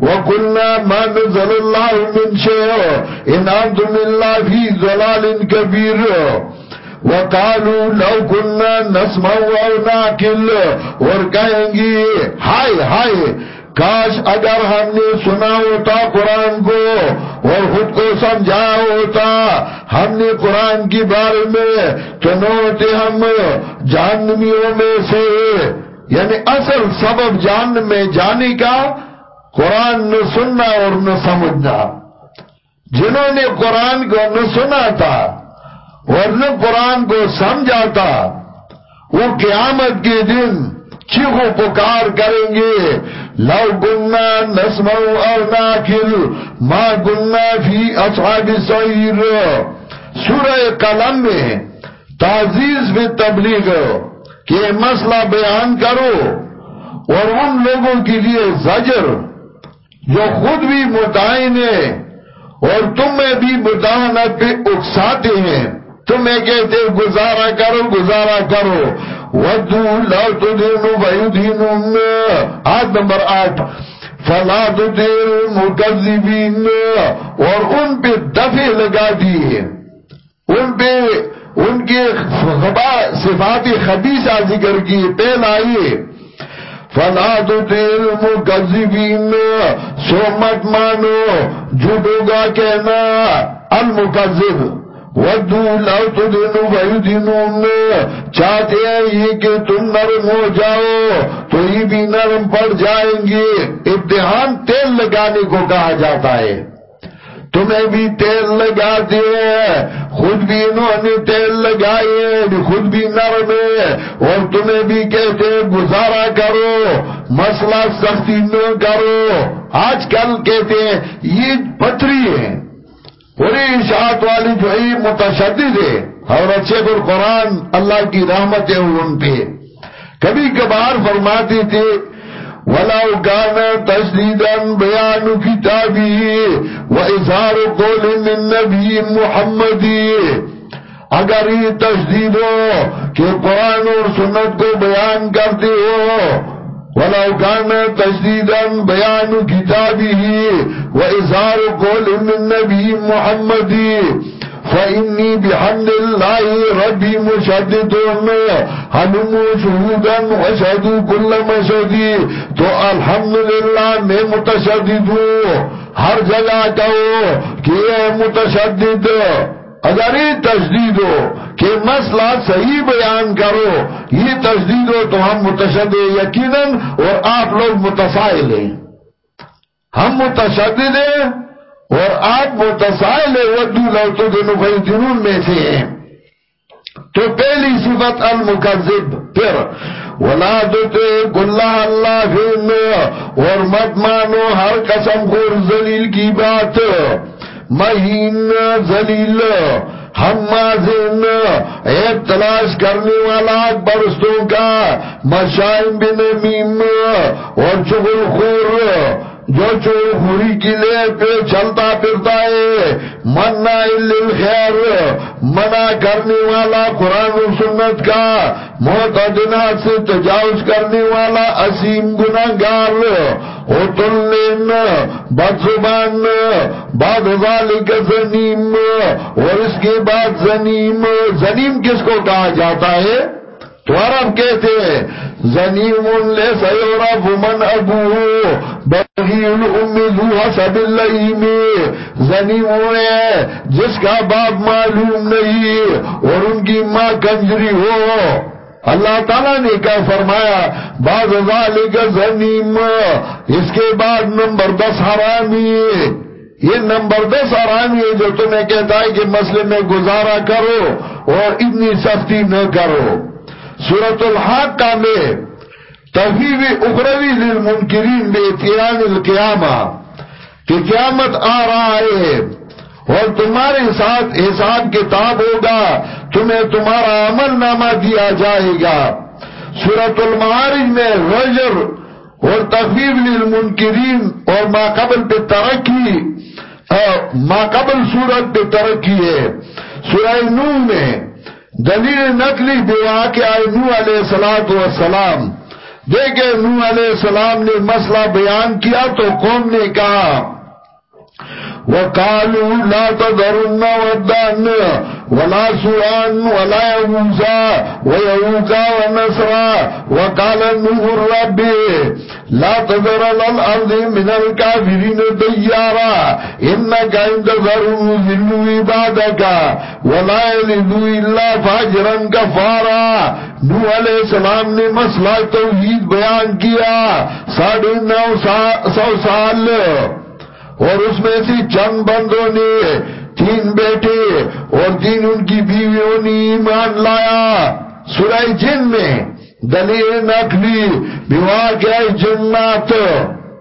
وَقُلْنَا مَا نَزَلَ اللَّهُ مِنْ شَيْءٍ إِنْ أَنْتُمْ إِلَّا فِي ضَلَالٍ كَبِيرٍ۔ وَقَالُوا لَوْ كُنَّا نَسْمَعُ أَوْ نَعْقِلُ اور کہیں گی ہائے ہائے، کاش اگر ہم نے سنا ہوتا قرآن کو اور خود کو سمجھا ہوتا، ہم نے قرآن کی بارے میں تو ہم جہنمیوں میں سے یعنی اصل سبب جان میں جانے کا قرآن نہ سننا اور نہ سمجھنا۔ جنہوں نے قرآن کو نہ سنا تھا ورنہ قرآن کو سمجھاتا وہ قیامت کے دن چیخو پکار کریں گے، لو گننا نسمو او ناکل ما گننا فی اصحاب سعیر۔ سورہ قلم میں تعزیز میں تبلیغ کہ مسئلہ بیان کرو اور ان لوگوں کے لیے زجر جو خود بھی متعین ہے اور تمہیں بھی مداحنت پہ اکساتے ہیں۔ تمہیں کہتے گزارا کرو گزارا کرو. ودو لا تدینو ویدینو آٹھ نمبر آٹھ. فلا تدین مکذبین. اور ان پہ دفع لگا دیئے ان پہ ان کے صفات خبیصہ ذکر کی پہل آئیے. فلا تدین مکذبین. سو مت مانو. جھوٹو کہنا، المکذب. ودو لو تدنو ویدنون چاہتے ہیں یہ کہ تم نرم ہو جاؤ تو یہ بھی نرم پڑ جائیں گے۔ ابتحان تیل لگانے کو کہا جاتا ہے۔ تمہیں بھی تیل لگاتے ہیں خود بھی انہوں نے تیل لگائے خود بھی نرم ہے۔ اور تمہیں بھی کہتے ہیں، گزارا کرو، مسئلہ سختی نہ کرو۔ آج کل کہتے ہیں یہ پتری ہے۔ پوری اشاعت والی جو ہے متشدد ہے۔ اور اچھے القرآن اللہ کی رحمت ہے ان پہ۔ کبھی کبھار فرماتی تھی وَلَوْ كَانَ تَشْدِيدًا بَيَانُ كِتَابِهِ وَإِظْهَارُ قَوْلٍ مِّن نَّبِيٍّ مُحَمَّدٍ۔ اگر یہ تشدید ہو کہ قرآن اور سنت کو بیان کرتے ہو ولو كان تجديدا بيان كتابه وإظهار قول من النبي محمد، فإني بحمد الله ربي مشدد حلمو شهودا وشهدو كل مشهدی تو الحمدللہ میں متشدد ہوں، ہر جگہ کہو کہ یہ متشدد۔ اگر یہ تجدید ہو کہ مسئلہ صحیح بیان کرو، یہ تجدید ہو تو ہم متشد یقیناً، اور آپ لوگ متسائل ہیں۔ ہم متشدد ہیں اور آپ متسائل ہیں، ودو لو تو دنو جنون میں سے ہیں۔ تو پہلی صفت المکذب پھر، ولا دوتے گلہ اللہ فین اور مت مانو ہر قسم خور زلیل کی بات۔ مہین زلیل ہمازن ایک تلاش کرنے والا برستوں کا مشائم بن میم، اور چغل خور جو چور خوری کی لے پہ چلتا پھرتا ہے منع خیر منع کرنے والا قرآن و سنت کا محتجنات سے تجاوز کرنے والا عظیم گناہگار او تلین بد زبان بعد ذالک زنیم، اور اس کے بعد زنیم زنیم کس کو کہا جاتا ہے؟ تو عرب کہتے ہیں زنیم لے سیورف من ابو بغی الام ذو حسب اللہیم زنیم ہے جس کا باپ معلوم نہیں اور ان کی ماں کنجری ہو۔ اللہ تعالیٰ نے کیا فرمایا، بعض ذالک زنیم، اس کے بعد نمبر دس حرامی۔ یہ نمبر دس حرامی ہے جو تمہیں کہتا ہے کہ مسئلے میں گزارا کرو اور اتنی سختی نہ کرو۔ سورت الحاقہ میں تحفیب اخروی للمنکرین بے اتیان القیامہ کہ قیامت آ رہا ہے اور تمہارے ساتھ حساب کتاب ہوگا، تمہیں تمہارا عمل نامہ دیا جائے گا۔ سورت المعارج میں رجر اور تحفیب للمنکرین اور ماقبل پہ ترقی ماقبل سورت پہ ترقی ہے۔ سورہ نو میں دلیل نقلی بیوا کے آئے نو علیہ السلام دیکھے نو علیہ السلام نے مسئلہ بیان کیا تو قوم نے کہا، وَقَالُوا لَا تَذَرُنَّ ودان۔ ولا سوان ولا يوزا ويوكا ونصرا وقال النور ربي لا تذر الارض من الكافرين ديارا انك عند ذروا ذلوا عبادك ولا يلدوا الا فاجرا كفارا نو علیہ السلام نے مسئلہ توحید بیان کیا ساڑھے نو سا سو سال اور اس میں سے چند بندوں نے تین بیٹے اور تین ان کی بیویوں نے ایمان لایا۔ سورہ جن میں دلیل نقلی بیواہ کیا جنات۔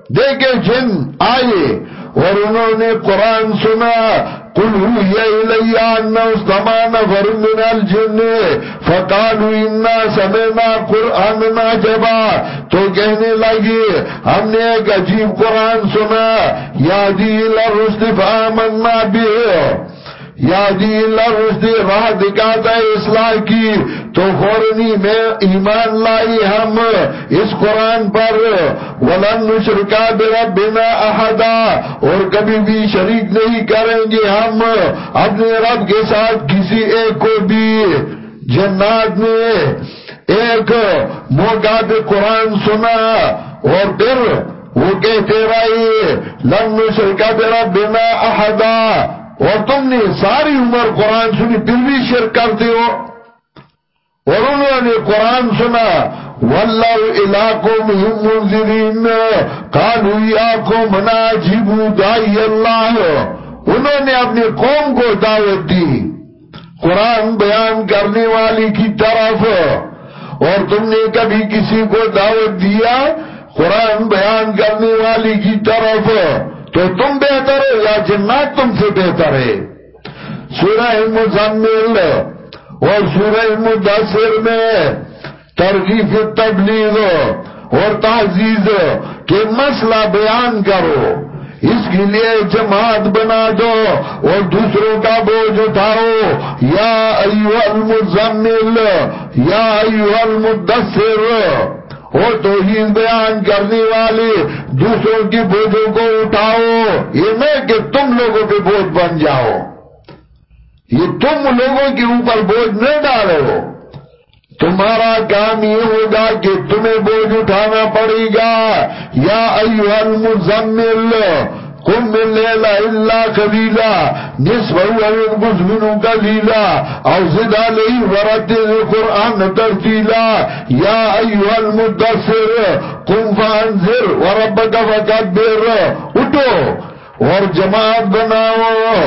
دیکھے جن آئے اور انہوں نے قرآن سنا۔ قل ہوئی الی آننا استمان فرمن الجن فقالو اننا سمینا قرآننا جبا تو کہنے لگی ہم نے ایک عجیب قرآن سنا، یادی لرسد فآمننا بھی یادی اللہ رشدی راہ دکھاتا ہے اصلاح کی، تو فورنی میں ایمان لائی ہم اس قرآن پر۔ ولن نشرکا بربنا احدا، اور کبھی بھی شریک نہیں کریں گے ہم اپنے رب کے ساتھ کسی ایک کو بھی۔ جنات نے ایک موقع پہ قرآن سنا، اور پھر وہ کہتے رہے، لن نشرکا بربنا احدا اور تم نے ساری عمر قرآن سنی پھر بھی شرک کرتے ہو۔ اور انہوں نے قرآن سنا واللہ علاقوں منذرین قالو یاکم مناجبو دائی اللہ انہوں نے اپنی قوم کو دعوت دی۔ قرآن بیان کرنے والی کی طرف۔ اور تم نے کبھی کسی کو دعوت دیا؟ قرآن بیان کرنے والی کی طرف۔ تو تم بہتر ہو یا جنات تم سے بہتر ہے۔ سورہ مزمل اور سورہ مدثر میں ترغیف تبلیغ اور تعزیز کے مسئلہ بیان کرو۔ اس کے لیے جماعت بنا دو اور دوسروں کا بوجھ اٹھاؤ۔ یا ایوہ المزمل، یا ایوہ المدثر۔ اور توحید بیان کرنے والے دوسروں کی بوجھوں کو اٹھاؤ۔ یہ میں کہ تم لوگوں پہ بوجھ بن جاؤ۔ یہ تم لوگوں کے اوپر بوجھ نہ ڈالو۔ تمہارا کام یہ ہوگا کہ تمہیں بوجھ اٹھانا پڑے گا۔ یا ایوہ المزمل قم من لیلہ اللہ قبیلہ نصف اوہن منو قلیلہ، او زد علی ورتل القرآن ترتیلہ یا ایوہ المدثر، قم فانذر وربک فکبر، اٹھو، اور جماعت بناؤ،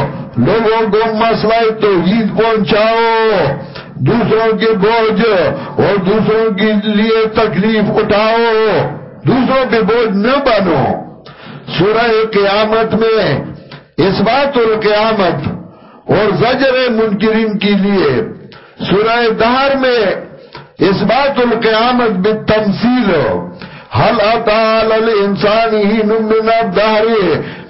لوگوں کو مسئلہ توحید پہنچاؤ، دوسروں کے بوجھ، اور دوسروں کے لیے تکلیف اٹھاؤ، دوسروں پہ بوجھ نہ بنو۔ سورہ قیامت میں، اس بات القیامت اور زجر منکرین کے لیے، سورہ دہر میں اس بات القیامت بالتمثیل حل اطال الانسان ہی نمن الدہر؟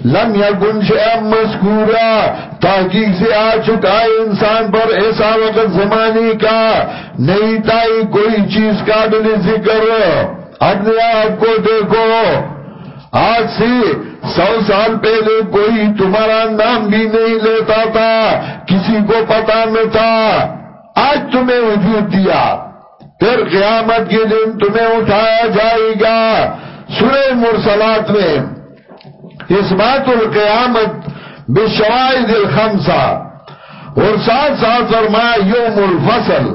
لم یکن شئم مذکورا۔ تحقیق سے آ چکا ہے انسان پر ایسا وقت زمانی کا۔ نہیں تائی کوئی چیز قابل ذکر۔ اپنے آپ کو دیکھو۔ آج سے سو سال پہلے کوئی تمہارا نام بھی نہیں لیتا تھا، کسی کو پتا نہ تھا۔ آج تمہیں وجود دیا۔ پھر قیامت کے دن تمہیں اٹھایا جائے گا۔ سورہ مرسلات میں اسمات القیامت بشوائد الخمسہ۔ اور ساتھ ساتھ فرمایا، یوم الفصل۔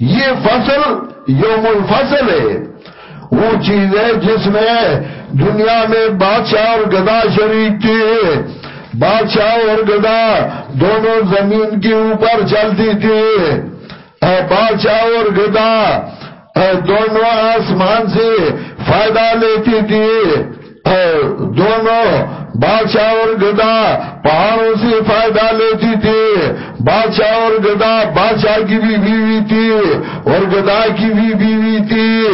یہ فصل یوم الفصل ہے۔ وہ چیز ہے جس میں دنیا میں بادشاہ اور گدا شریک تھی۔ بادشاہ اور گدا دونوں زمین کے اوپر چلتی تھی۔ بادشاہ اور گدا دونوں آسمان سے فائدہ لیتی تھی۔ دونوں بادشاہ اور گدا پہاڑوں سے فائدہ لیتی تھی۔ بادشاہ اور گدا بادشاہ کی بھی بیوی تھی اور گدا کی بھی بیوی تھی۔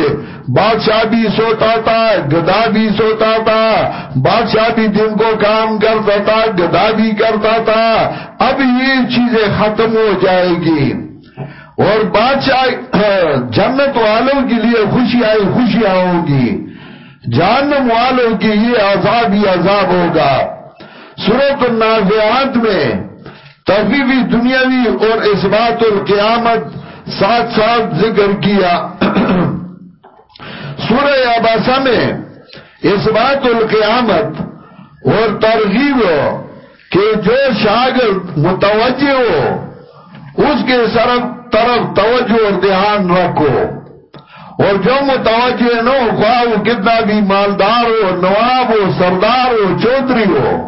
بادشاہ بھی سوتا تھا، گدا بھی سوتا تھا۔ بادشاہ بھی دن کو کام کرتا تھا، گدا بھی کرتا تھا۔ اب یہ چیزیں ختم ہو جائے گی۔ اور بادشاہ جنت والوں کے لیے خوشی آئی خوشیاں ہوگی۔ جہنم والوں کی یہ عذاب ہی عذاب ہوگا۔ سورت النازعات میں تفیبی دنیاوی اور اس بات القیامت ساتھ ساتھ ذکر کیا۔ سورہ عباسہ میں اس بات القیامت اور ترغیب ہو کہ جو شاگرد متوجہ ہو، اس کے طرف توجہ اور دھیان رکھو۔ اور جو متوجہ نو خواہ وہ کتنا بھی مالدار ہو، نواب ہو، سردار ہو چودری ہو،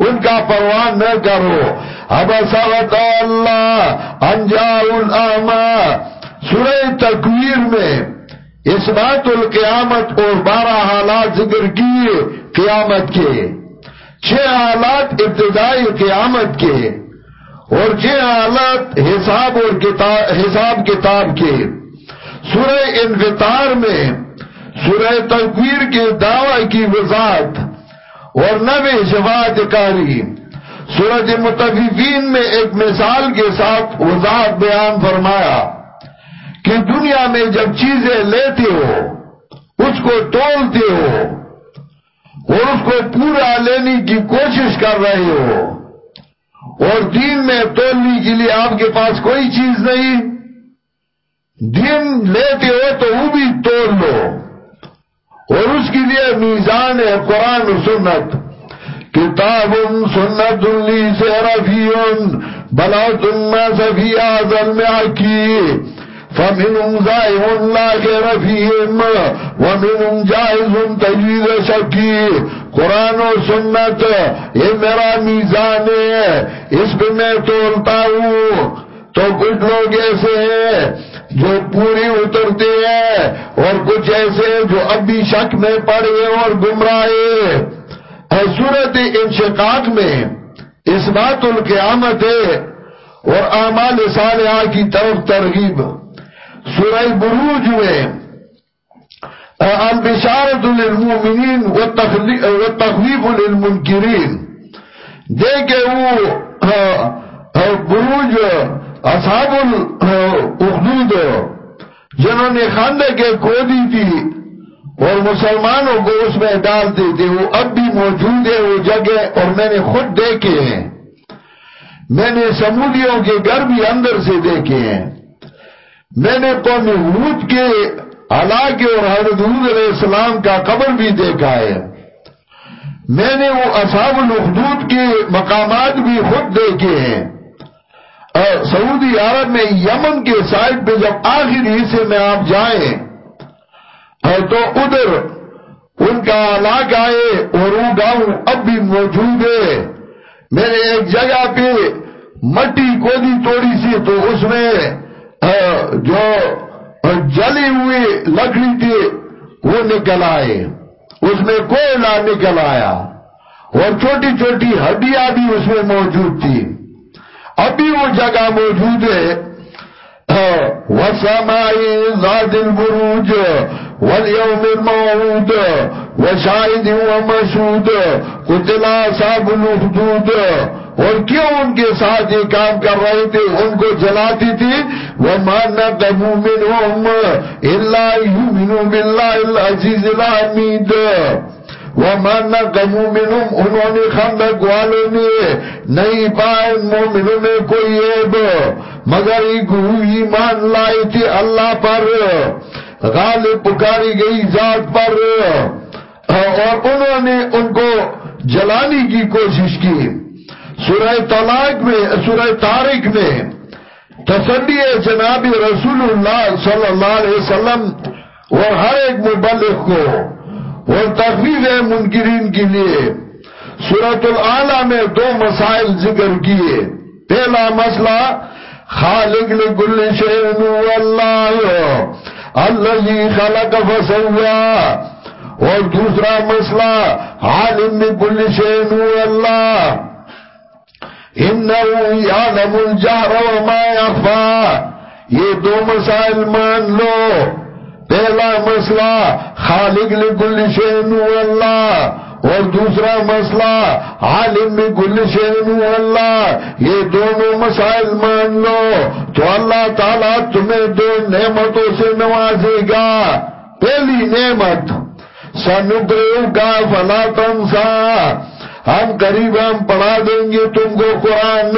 ان کا پروان نہ کرو۔ اب صوت اللہ انجاء العامہ سورہ تکویر میں اس بات القیامت اور بارہ حالات ذکر کیے قیامت کے۔ چھ حالات ابتدائی قیامت کے اور چھ حالات حساب اور حساب کتاب کے۔ سورہ انفطار میں سورہ تقویر کے دعوی کی وضاحت اور نوے شفاعت کاری۔ سورج متفقین میں ایک مثال کے ساتھ وضاحت بیان فرمایا۔ کہ دنیا میں جب چیزیں لیتے ہو، اس کو تولتے ہو، اور اس کو پورا لینے کی کوشش کر رہے ہو، اور دین میں تولنے کے لیے آپ کے پاس کوئی چیز نہیں دن لیتے ہو تو وہ بھی توڑ لو۔ اور اس کے لیے میزان ہے قرآن و سنت۔ کتاب سنت لی سے رفیون بلا تم سفی آزل میں آکی فمنهم زائم لا غیر فیهم ومنهم جائز تجوید شکی قرآن و سنت یہ میرا میزان ہے، اس پہ میں تولتا ہوں۔ تو کچھ لوگ ایسے ہیں جو پوری اترتے ہیں اور کچھ ایسے جو اب بھی شک میں پڑے اور گمراہ صورت انشقاق میں اس بات القیامت ہے اور اعمال صالحہ کی طرف ترغیب۔ سورہ بروج میں البشارت للمؤمنین والتخویف للمنکرین۔ دیکھے وہ بروج، اصحاب الاخدود، جنہوں نے خاندہ کے کودی تھی اور مسلمانوں کو اس میں ڈالتے تھے وہ اب بھی موجود ہے، وہ جگہ اور میں نے خود دیکھے ہیں۔ میں نے سمودیوں کے گھر بھی اندر سے دیکھے ہیں۔ میں نے قوم حود کے علاقے اور حضرت حود علیہ السلام کا قبر بھی دیکھا ہے۔ میں نے وہ اصحاب الاخدود کے مقامات بھی خود دیکھے ہیں۔ سعودی عرب میں یمن کے سائٹ پہ جب آخری حصے میں آپ جائیں تو ادھر ان کا علاقہ ہے اور وہ گاؤں اب بھی موجود ہے۔ میں نے ایک جگہ پہ مٹی کو دی توڑی سی تو اس میں جو جلی ہوئی لکڑی تھی، وہ نکل آئے۔ اس میں کوئلہ نکل آیا۔ اور چھوٹی چھوٹی ہڈیاں بھی اس میں موجود تھی۔ ابھی وہ جگہ موجود ہے۔ وَسَمَائِ ذَاتِ الْبُرُوجِ وَالْيَوْمِ الْمَوْعُودِ وَشَائِدٍ وَمَشْهُودِ قُتِلَا صَابُ الْحُدُودِ اور کیوں ان کے ساتھ یہ کام کر رہے تھے؟ ان کو جلاتی تھی۔ وَمَا نَقَمُوا مِنْهُمْ إِلَّا يُؤْمِنُوا بِاللَّهِ الْعَزِيزِ الْحَمِيدِ۔ وَمَنَّ قَمُوا مِنُمْ انہوں نے خندق والوں نے نہیں پائے مومنوں میں کوئی عیب۔ مگر ایک ایمان لائی تھی اللہ پر۔ غالب پکاری گئی ذات پر۔ اور انہوں نے ان کو جلانے کی کوشش کی۔ سورہ طلاق میں، سورہ تارک میں تصدی جناب رسول اللہ صلی اللہ علیہ وسلم اور ہر ایک مبلغ کو اور تخفیف ہے منکرین کے لیے سورت العالی میں دو مسائل ذکر کیے۔ پہلا مسئلہ، خالق لکل شہن واللہ اللہ خلق فسوا۔ اور دوسرا مسئلہ، عالم لکل شہن واللہ انہو یعلم الجہر وما یخفا یہ دو مسائل مان لو. پہلا مسئلہ، خالق لکل شہن اللہ. اور دوسرا مسئلہ، عالم لکل شہن اللہ. یہ دونوں مسائل مان لو. تو اللہ تعالیٰ تمہیں دو نعمتوں سے نوازے گا. پہلی نعمت سنکریو کا فلا تنسا. ہم قریب ہم پڑھا دیں گے تم کو قرآن۔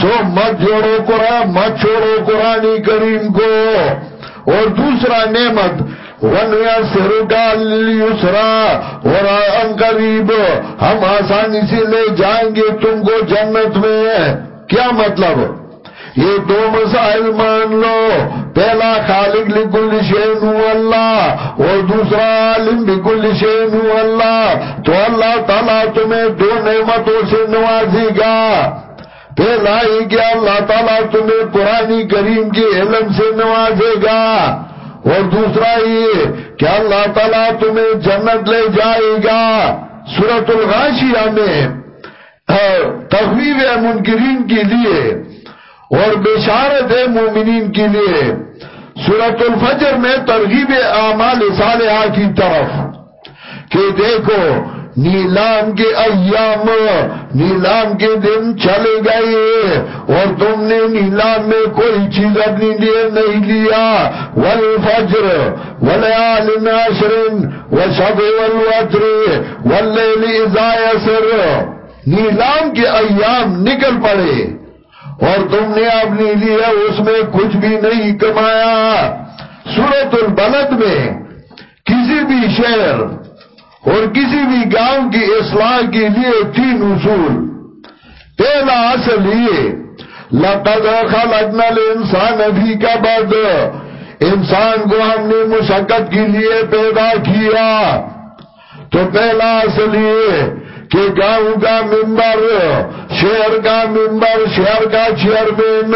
سو مت جوڑو قرآن، مت چھوڑو قرآن کریم کو۔ اور دوسرا نعمت ونیا سرو لیسرا اور ان قریب ہم آسانی سے لے جائیں گے تم کو جنت میں۔ کیا مطلب؟ یہ دو مسائل مان لو۔ پہلا خالق لکل شین اللہ، اور دوسرا عالم لکل شین اللہ۔ تو اللہ تعالیٰ تمہیں دو نعمتوں سے نوازے گا۔ پہلا ہی کہ اللہ تعالیٰ تمہیں پرانی کریم کے علم سے نوازے گا۔ اور دوسرا یہ کہ اللہ تعالیٰ تمہیں جنت لے جائے گا۔ سورت الغاشیہ میں تخویب منکرین کے لیے اور بشارت ہے مومنین کے لیے۔ سورت الفجر میں ترغیب اعمال صالحہ کی طرف کہ دیکھو، نیلام کے ایام، نیلام کے دن چلے گئے اور تم نے نیلام میں کوئی چیز اپنی لیے نہیں لیا۔ والفجر ولیال ناشرن وشب والوطر واللیل ازای سر نیلام کے ایام نکل پڑے۔ اور تم نے اپنی لیے اس میں کچھ بھی نہیں کمایا۔ سورت البلد میں کسی بھی شہر اور کسی بھی گاؤں کی اصلاح کے لیے تین اصول۔ پہلا اصل یہ، لقد خلقنا الانسان ابھی کا انسان کو ہم نے مشقت کے لیے پیدا کیا۔ تو پہلا اصل یہ کہ گاؤں کا ممبر، شہر کا ممبر، شہر کا چیئرمین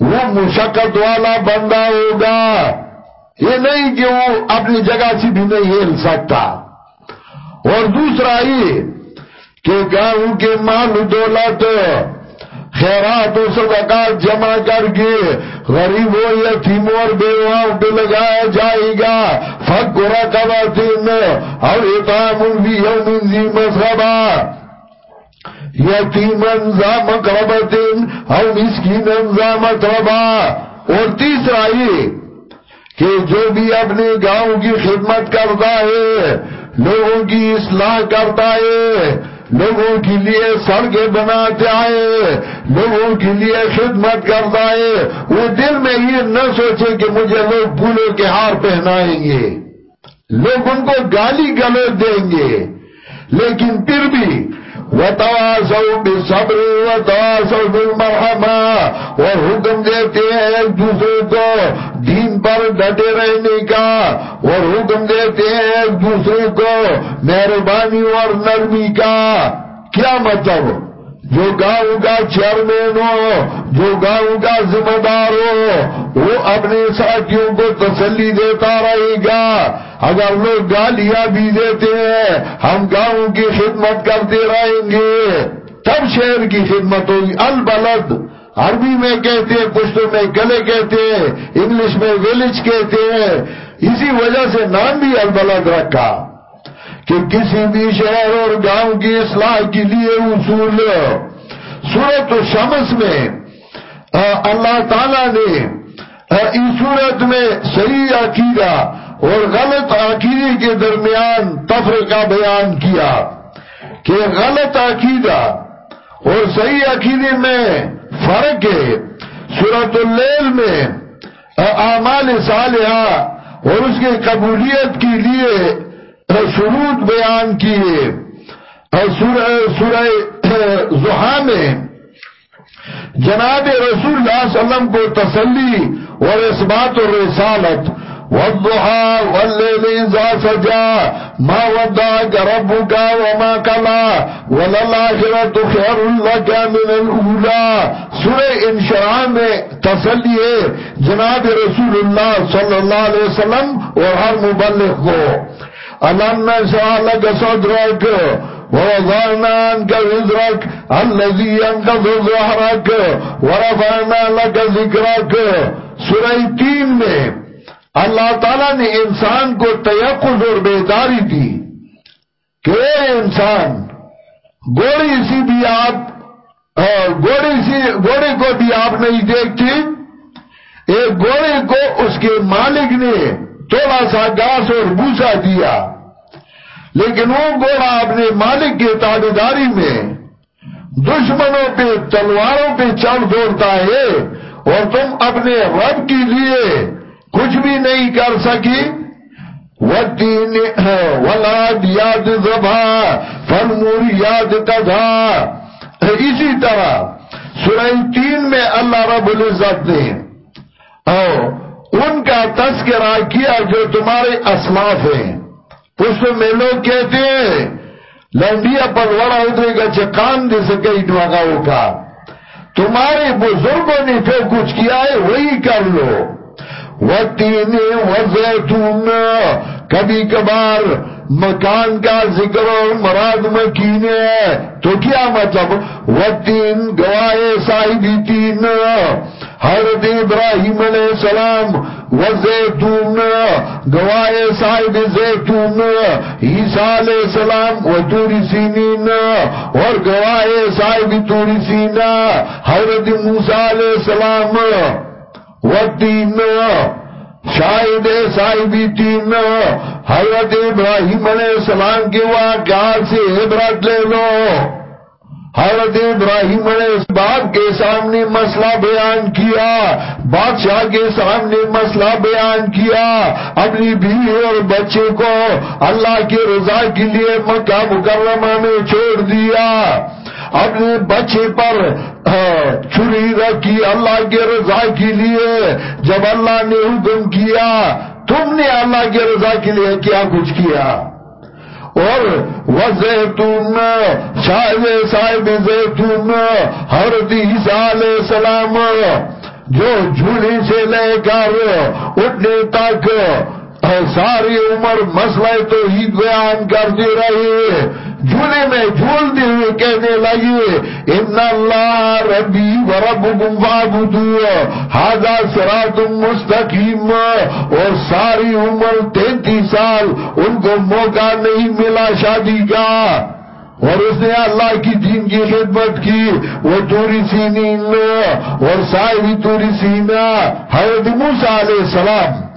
وہ مشقت والا بندہ ہوگا۔ یہ نہیں کہ وہ اپنی جگہ سے بھی نہیں ہل سکتا۔ اور دوسرا یہ کہ گاؤں کے مال دولت، خیرات و صدقات جمع کر کے غریبوں یتیموں اور بیواؤں پہ لگایا جائے گا۔ فق رقبتن اور اطعام بھی یوم ذی مذہبا یتیمن ذا مقربتن اور مسکینن ذا مقربا اور تیسرا یہ کہ جو بھی اپنے گاؤں کی خدمت کرتا ہے، لوگوں کی اصلاح کرتا ہے لوگوں کے لیے سڑکیں بناتے آئے، لوگوں کے لیے خدمت کرتا ہے وہ دل میں یہ نہ سوچے کہ مجھے لوگ پھولوں کے ہار پہنائیں گے۔ لوگ ان کو گالی گلوچ دیں گے۔ لیکن پھر بھی وتواصوا بالصبر وتواصوا بِالْمَرْحَمَا اور حکم دیتے ہیں ایک دوسرے کو دین پر ڈٹے رہنے کا. اور حکم دیتے ہیں ایک دوسرے کو مہربانی اور نرمی کا. کیا مطلب؟ جو گاؤں کا چیئرمین ہو جو گاؤں کا ذمہ دار ہو وہ اپنے ساتھیوں کو تسلی دیتا رہے گا۔ اگر لوگ گالیاں بھی دیتے ہیں، ہم گاؤں کی خدمت کرتے رہیں گے۔ تب شہر کی خدمت ہوگی۔ البلد، عربی میں کہتے ہیں پشتوں میں گلے کہتے ہیں، انگلش میں ویلج کہتے ہیں۔ اسی وجہ سے نام بھی البلد رکھا۔ کہ کسی بھی شہر اور گاؤں کی اصلاح کے لیے اصول سورت و شمس میں اللہ تعالیٰ نے اس صورت میں صحیح عقیدہ اور غلط عقیدے کے درمیان تفرقہ بیان کیا کہ غلط عقیدہ اور صحیح عقیدے میں فرق ہے۔ سورت اللیل میں اعمال صالحہ اور اس کی قبولیت کے لیے شروط بیان کیے سورہ زحا میں جناب رسول اللہ صلی اللہ علیہ وسلم کو تسلی اور اثبات اور رسالت، والضحى والليل إذا سجى، ما ودعك ربك وما كلا وللآخرة خير لك من الأولى۔ سورة انشراء میں تسلی ہے، جناب رسول اللہ صلی اللہ علیہ وسلم اور ہر مبلغ کو۔ ألم نشرح لك صدرك ووضعنا عنك وزرك الذي ينقض ظهرك ورفعنا لك ذكرك. سورہ تین میں اللہ تعالیٰ نے انسان کو تیقظ اور بیداری دی کہ اے انسان گوڑی سی بھی آپ گوڑی سی گوڑے کو بھی آپ نہیں دیکھتے، ایک گوڑے کو اس کے مالک نے تھوڑا سا گاس اور بوسا دیا۔ لیکن وہ گوڑا اپنے مالک کی تابداری میں دشمنوں پہ، تلواروں پہ چڑھ دوڑتا ہے اور تم اپنے رب کے لیے کچھ بھی نہیں کر سکی۔ وَدِّينِ وَلَادْ یاد زبا فَالْمُورِ یاد تَدْھا اسی طرح سورہ تین میں اللہ رب العزت نے ان کا تذکرہ کیا جو تمہارے اسلاف ہیں۔ اس میں لوگ کہتے ہیں، لنڈیا پر وڑا ادھرے گا چکان دے سکے انواغاؤں کا تمہارے بزرگوں نے جو کچھ کیا ہے، وہی کر لو۔ وَتِينِ وَزَيْتُونَ کبھی کبھار مکان کا ذکر اور مراد مکینے ہے۔ تو کیا مطلب؟ وَتِين گوائے صاحبی تین۔ حضرت ابراہیم علیہ السلام وَزَيْتُونَ گوائے صاحب زیتون، عیسیٰ علیہ السلام وَتُورِ سِنِينَ اور گوائے صاحب توری سینہ حضرت موسیٰ علیہ السلام وَتِينَ شاہد صاحبی تین، حضرت ابراہیم علیہ السلام کے واقعات سے عبرت لے لو۔ حضرت ابراہیم علیہ السلام کے سامنے مسئلہ بیان کیا، بادشاہ کے سامنے مسئلہ بیان کیا، اپنی بیوی اور بچے کو اللہ کے رضا کے لیے مکہ مکرمہ میں چھوڑ دیا۔ اپنے بچے پر چھری رکھی اللہ کے رضا کے لیے۔ جب اللہ نے حکم کیا، تم نے اللہ کے رضا کے لیے کیا کچھ کیا؟ اور وزیتون شاید صاحب زیتون حضرت عیسیٰ علیہ السلام جو جھولی سے لے کر اٹھنے تک ساری عمر مسئلہ تو ہی بیان کرتے رہے جھولے میں جھولتے ہوئے کہنے لگے ان اللہ ربی و ربکم فعبدو حاضا سرات مستقیم اور ساری عمر تینتی سال ان کو موقع نہیں ملا شادی کا۔ اور اس نے اللہ کی دین کی خدمت کی۔ وہ توری سینین اور سائری توری سینہ حضرت موسیٰ علیہ السلام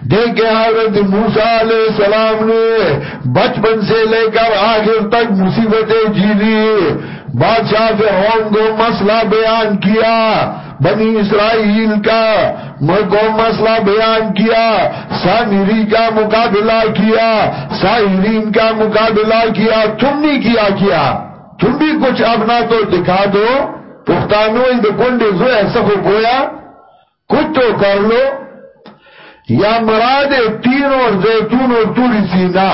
دیکھیں حضرت موسیٰ علیہ السلام نے بچپن سے لے کر آخر تک مصیبتیں جیلی بادشاہ فرعون کو مسئلہ بیان کیا، بنی اسرائیل کا کو مسئلہ بیان کیا، سامری کا مقابلہ کیا، ساحرین کا مقابلہ کیا تم نہیں کیا کیا۔ تم بھی کچھ اپنا تو دکھا دو، پختانو کنڈے جو ایسا کو گویا۔ کچھ تو کر لو۔ یا مراد تین اور زیتون اور توری سینا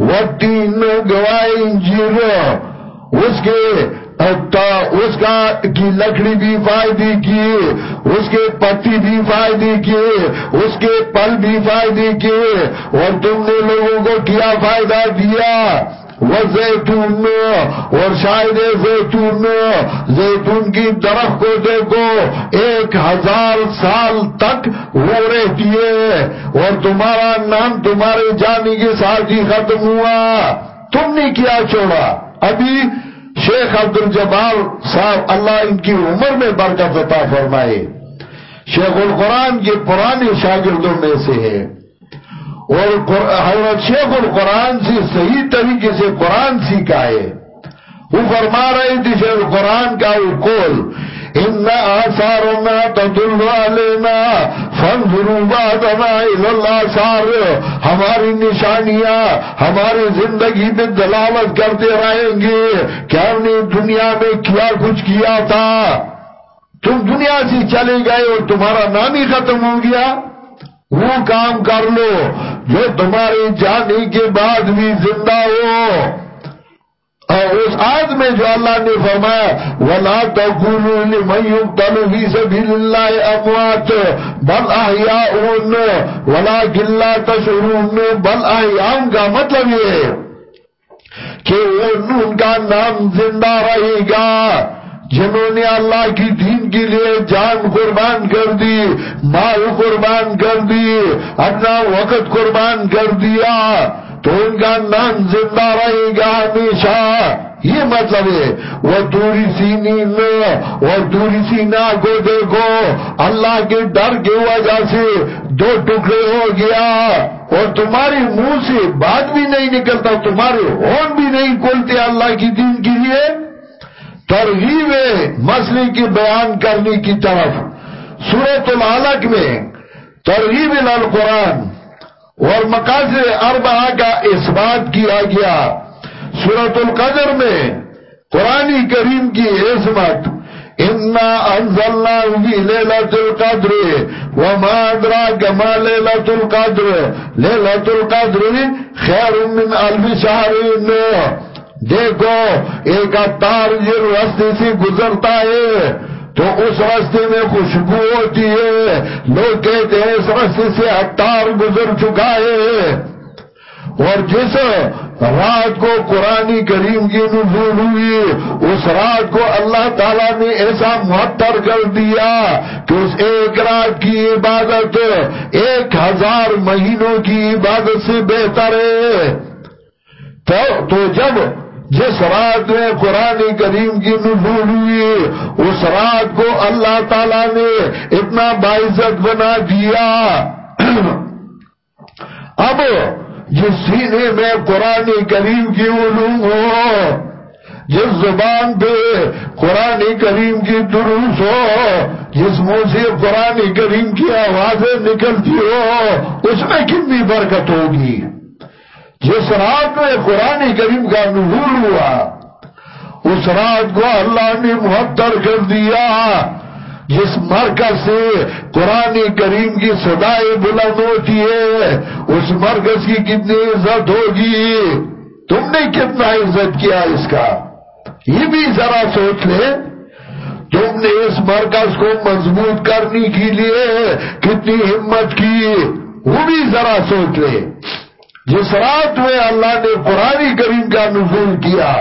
و تین گواہ انجیر اس کے اس کا کی لکڑی بھی فائدے کی اس کے پتی بھی فائدے کی اس کے پل بھی فائدے کی اور تم نے لوگوں کو کیا فائدہ دیا؟ وہ زیتون اور شاید زیتون زیتون کی درخت کو دیکھو، ایک ہزار سال تک وہ رہتی ہے۔ اور تمہارا نام تمہارے جانے کے ساتھ ہی ختم ہوا۔ تم نے کیا چھوڑا؟ ابھی شیخ عبد الجبار صاحب اللہ ان کی عمر میں برکت عطا فرمائے۔ شیخ القرآن کے پرانے شاگردوں میں سے ہے۔ اور حضرت شیخ القرآن سے صحیح طریقے سے قرآن سیکھا ہے وہ فرما رہے تھے شیخ القرآن کا وہ ان آثارنا تدل علینا فانظروا بعدنا الاللہ ہماری نشانیاں ہماری زندگی میں دلالت کرتے رہیں گے۔ کیا ہم نے دنیا میں کیا کچھ کیا تھا؟ تم دنیا سے چلے گئے اور تمہارا نام ہی ختم ہو گیا۔ وہ کام کر لو۔ جو تمہاری جانے کے بعد بھی زندہ ہو۔ اور اس آج میں جو اللہ نے فرمایا، وَلَا تَقُولُوا لِمَنْ يُقْتَلُ فِي سَبِيلِ اللَّهِ أَمْوَاتِ بَلْ أَحْيَاءٌ وَلَكِنْ لَا تَشْعُرُونَ بَلْ أَحْيَاءٌ کا مطلب یہ کہ ان کا نام زندہ رہے گا۔ جنہوں نے اللہ کی دین کے لیے جان قربان کر دی، مال قربان کر دی، اپنا وقت قربان کر دیا، تو ان کا نام زندہ رہے گا ہمیشہ۔ یہ مطلب ہے، وہ دوری سینی میں وہ دوری سینا کو دیکھو، اللہ کے ڈر کی وجہ سے دو ٹکڑے ہو گیا۔ اور تمہاری منہ سے بات بھی نہیں نکلتا، تمہارے ہون بھی نہیں کھولتے اللہ کی دین کے لیے۔ ترغیب مسئلے کی بیان کرنے کی طرف سورت العلق میں ترغیب القرآن اور مقاصد اربعہ کا اس بات کیا گیا۔ سورت القدر میں قرآن کریم کی عظمت، انا انزلنا فی لیلت القدر وما ادراک ما لیلت القدر لیلت القدر خیر من الف شہرین دیکھو، ایک اتار یہ رستے سے گزرتا ہے، تو اس راستے میں خوشبو ہوتی ہے۔ لوگ کہتے ہیں، اس راستے سے اتار گزر چکا ہے۔ اور جس رات کو قرآن کریم کی نزول ہوئی، اس رات کو اللہ تعالیٰ نے ایسا محتر کر دیا کہ اس ایک رات کی عبادت ایک ہزار مہینوں کی عبادت سے بہتر ہے۔ تو جب جس رات میں قرآن کریم کی نزول ہوئی، اس رات کو اللہ تعالیٰ نے اتنا باعزت بنا دیا۔ اب جس سینے میں قرآن کریم کی علوم ہو، جس زبان پہ قرآن کریم کی دروس ہو، جس منہ سے قرآن کریم کی آوازیں نکلتی ہو، اس میں کتنی برکت ہوگی؟ جس رات میں قرآن کریم کا نزول ہوا، اس رات کو اللہ نے محتر کر دیا۔ جس مرکز سے قرآن کریم کی صدائی بلند ہوتی ہے، اس مرکز کی کتنی عزت ہوگی؟ تم نے کتنا عزت کیا اس کا؟ یہ بھی ذرا سوچ لے تم نے اس مرکز کو مضبوط کرنے کے لیے کتنی ہمت کی؟ وہ بھی ذرا سوچ لے جس رات میں اللہ نے قرآن کریم کا نزول کیا،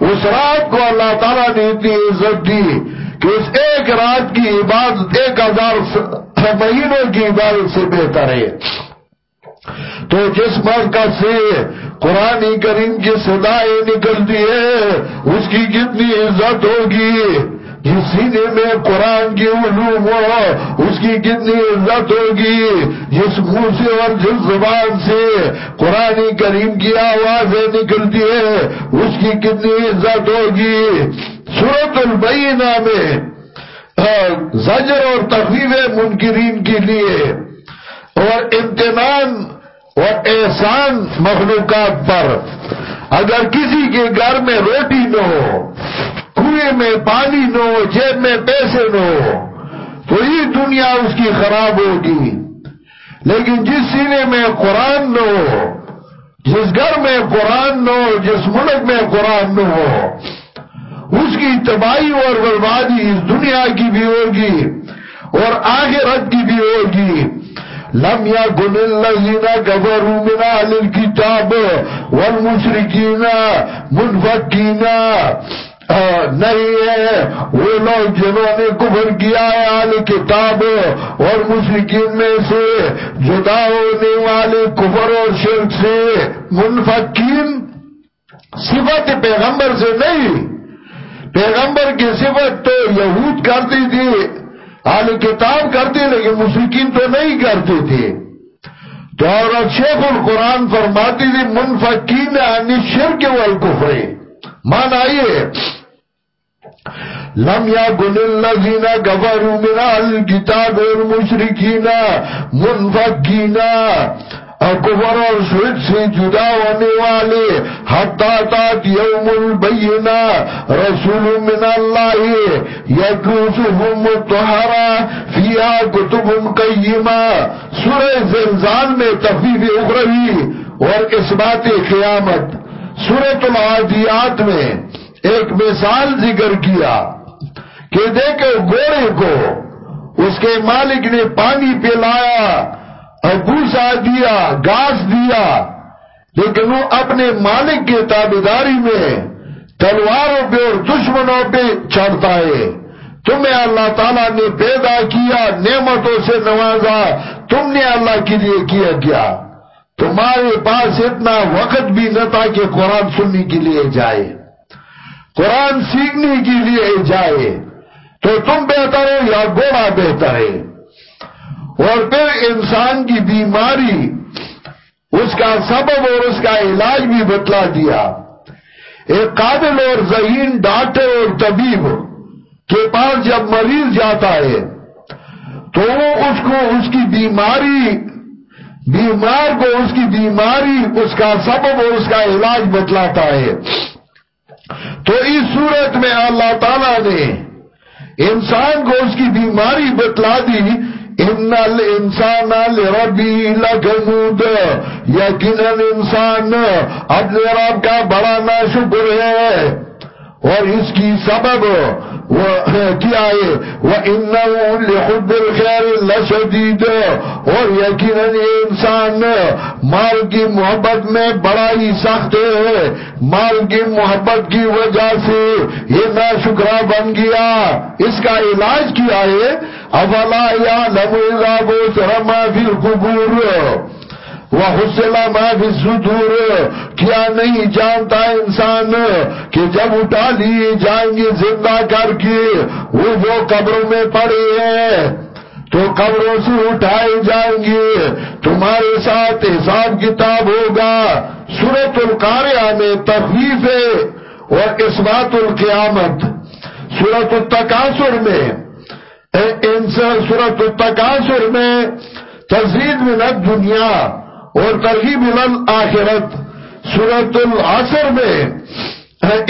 اس رات کو اللہ تعالیٰ نے اتنی عزت دی کہ اس ایک رات کی عبادت، ایک ہزار مہینوں کی عبادت سے بہتر ہے۔ تو جس مرکز سے قرآن کریم کی صدایں نکلتی ہے اس کی کتنی عزت ہوگی۔ جس سینے میں قرآن کی علوم ہو اس کی کتنی عزت ہوگی؟ جس منہ سے اور جس زبان سے قرآن کریم کی آوازیں نکلتی ہے اس کی کتنی عزت ہوگی؟ سورت البینہ میں زجر اور تخفیف منکرین کے لیے اور امتنان اور احسان مخلوقات پر۔ اگر کسی کے گھر میں روٹی نہ ہو کنویں میں پانی نہ ہو، جیب میں پیسے نہ ہو، تو یہ دنیا اس کی خراب ہوگی۔ لیکن جس سینے میں قرآن نہ ہو، جس گھر میں قرآن نہ ہو، جس ملک میں قرآن نہ ہو، اس کی تباہی اور بربادی اس دنیا کی بھی ہوگی اور آخرت کی بھی ہوگی۔ لم يكن الذين كفروا من اهل الكتاب والمشركين منفكين نہیں ہے۔ وہ لوگ جنہوں نے کفر کیا ہے آل کتاب اور مشرقین میں سے جدا ہونے والے کفر اور شرک سے منفقین۔ صفت پیغمبر سے نہیں۔ پیغمبر کی صفت تو یہود کرتی تھی آل کتاب کرتے لیکن مشرقین تو نہیں کرتے تھے تو اور شیخ القرآن فرماتی تھی، منفقین عنی شرک والکفر۔ مان آئیے لم يكن الذين كفروا من اهل الكتاب والمشركين منفقين کفر اور شرک سے جدا ہونے والے، حتی تات یوم البینہ، رسول من اللہ یدروسهم متحرا فیہا کتب قیمہ. سورہ زلزال میں تفیف اخروی اور اثبات قیامت، سورة العادیات میں ایک مثال ذکر کیا۔ کہ دیکھو گوڑے کو، اس کے مالک نے پانی پلایا، اور بوسا دیا گاس دیا۔ لیکن وہ اپنے مالک کے تابداری میں تلواروں پہ اور دشمنوں پہ چڑھتا ہے۔ تمہیں اللہ تعالیٰ نے پیدا کیا، نعمتوں سے نوازا، تم نے اللہ کے لیے کیا کیا۔ تمہارے پاس اتنا وقت بھی نہ تھا کہ قرآن سننے کے لیے جائے۔ قرآن سیکھنے کے لیے جائے۔ تو تم بہتر ہو یا گوڑا بہتر ہے۔ اور پھر انسان کی بیماری، اس کا سبب اور اس کا علاج بھی بتلا دیا۔ ایک قابل اور ذہین ڈاکٹر اور طبیب کے پاس جب مریض جاتا ہے، تو وہ اس کو اس کی بیماری، بیمار کو اس کی بیماری، اس کا سبب اور اس کا علاج بتلاتا ہے۔ تو اس صورت میں اللہ تعالیٰ نے انسان کو اس کی بیماری بتلا دی، ان الانسان لربی لکنود یقیناً انسان اپنے رب کا بڑا ناشکر ہے۔ اور اس کی سبب کیا ہے وَإِنَّهُ لِحُبِّ الْخَيْرِ لَشَدِيدٌ اور یقیناً یہ انسان مال کی محبت میں بڑا ہی سخت ہے۔ مال کی محبت کی وجہ سے یہ ناشکرہ بن گیا۔ اس کا علاج کیا ہے؟ افلا یا لمو اذا ما فی القبور۔ وَحُسِّلَ مَا فِي الصُّدُورِ۔ کیا نہیں جانتا انسان کہ جب اٹھا لیے جائیں گے زندہ کر کے وہ جو قبروں میں پڑے ہیں، تو قبروں سے اٹھائے جائیں گے۔ تمہارے ساتھ حساب کتاب ہوگا۔ سورت القاریہ میں تخلیف ہے اور اسبات القیامت۔ سورت التقاصر میں سورت التقاصر میں تزید من دنیا اور ترغیب آخرت سورت العصر میں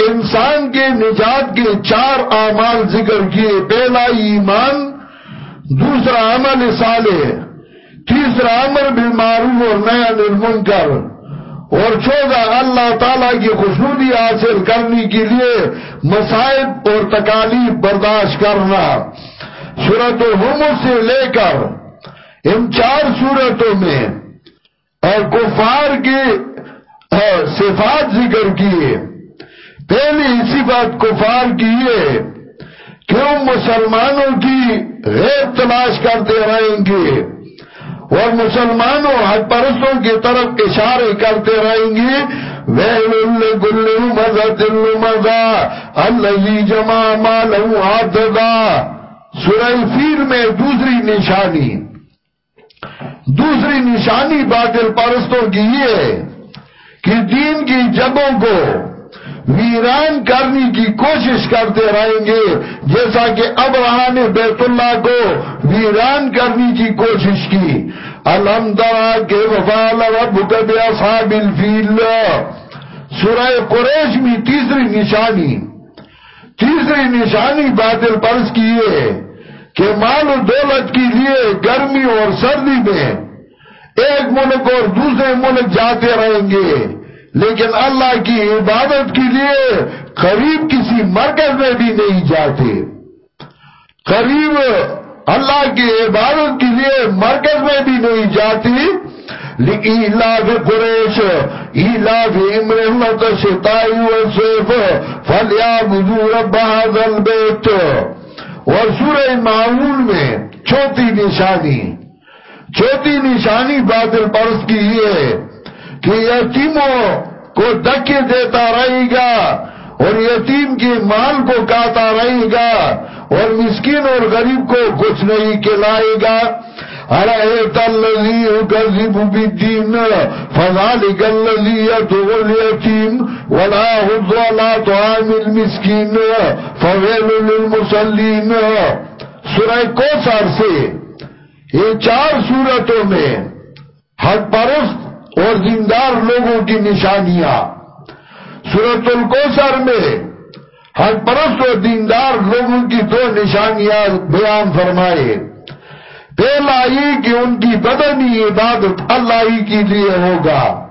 انسان کے نجات کے چار اعمال ذکر کیے۔ پہلا ایمان، دوسرا عمل صالح، تیسرا عمل بالمعروف اور نیا نرمنکر اور چودہ اللہ تعالیٰ کی خوشنودی حاصل کرنے کے لیے مسائب اور تکالیف برداشت کرنا۔ سورت الحمد سے لے کر، ان چار صورتوں میں اور کفار کی صفات ذکر کیے۔ پہلی صفات کفار کی یہ کیوں مسلمانوں کی غیر تلاش کرتے رہیں گے اور مسلمانوں حد پرستوں کی طرف اشارے کرتے رہیں گے ویل گل مزہ دل مزہ اللہ جمع مالو آدھا سورہ فیر میں دوسری نشانی۔ دوسری نشانی باطل پرستوں کی یہ ہے کہ دین کی جگہوں کو ویران کرنے کی کوشش کرتے رہیں گے، جیسا کہ ابراہ نے بیت اللہ کو ویران کرنے کی کوشش کی۔ الحمدللہ کے وفال رب اصحاب الفیل۔ سورہ قریش میں تیسری نشانی تیسری نشانی باطل پرس کی ہے کہ مال و دولت کے لیے گرمی اور سردی میں۔ ایک ملک اور دوسرے ملک جاتے رہیں گے۔ لیکن اللہ کی عبادت کے لیے قریب کسی مرکز میں بھی نہیں جاتے۔ قریب اللہ کی عبادت کے لیے مرکز میں بھی نہیں جاتی لِإِلَافِ قُرَيْشِ إِلَافِ إِمْرِحْمَةَ شِتَائِ وَصِفِ فَلْيَعْبُدُوا رَبَّ هَذَا الْبَيْتِ۔ اور سورہ معمول میں چوتھی نشانی چوتھی نشانی بادل پرس کی یہ کہ یتیموں کو دکے دیتا رہے گا اور یتیم کی مال کو کاتا رہے گا اور مسکین اور غریب کو کچھ نہیں کھلائے گا۔ ارائیت اللذی اکذب بالدین فذالک اللذی یدعو الیتیم ولا حض ولا طعام المسکین فویل للمسلین سورہ کوسر سے یہ چار صورتوں میں حق پرست اور زندار لوگوں کی نشانیاں۔ سورت الکوسر میں حق پرست و دیندار لوگوں کی دو نشانیاں بیان فرمائے۔ پہلا یہ کہ ان کی بدنی عبادت اللہ ہی کے لیے ہوگا۔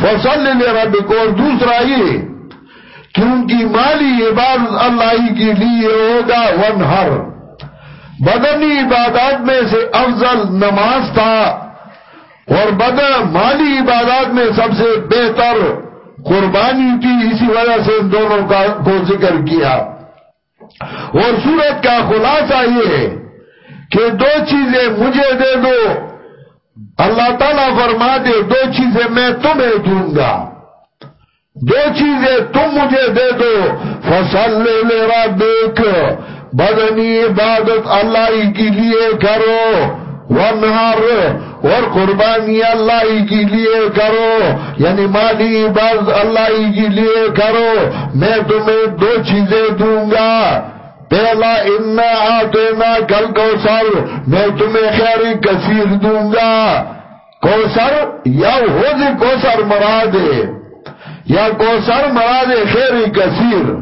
فصل رب کو اور دوسرا یہ کہ ان کی مالی عبادت اللہ ہی کے لیے ہوگا، ون ہر۔ بدنی عبادات میں سے افضل نماز تھا اور بدن مالی عبادات میں سب سے بہتر قربانی تھی، اسی وجہ سے ان دونوں کا کو ذکر کیا۔ اور سورت کا خلاصہ یہ ہے کہ دو چیزیں مجھے دے دو۔ اللہ تعالیٰ فرما دے، دو چیزیں میں تمہیں دوں گا۔ دو چیزیں تم مجھے دے دو۔ فصل لے دیکھ بدنی عبادت اللہ ہی کے لیے کرو۔ ونہار اور قربانی اللہ ہی کے لیے کرو۔ یعنی مالی عبادت اللہ ہی کے لیے کرو۔ میں تمہیں دو چیزیں دوں گا۔ پہلا انا آتینا کل کوسر میں تمہیں خیری کثیر دوں گا۔ کوسر یا حوض کوسر مراد یا کوسر مراد خیری کثیر۔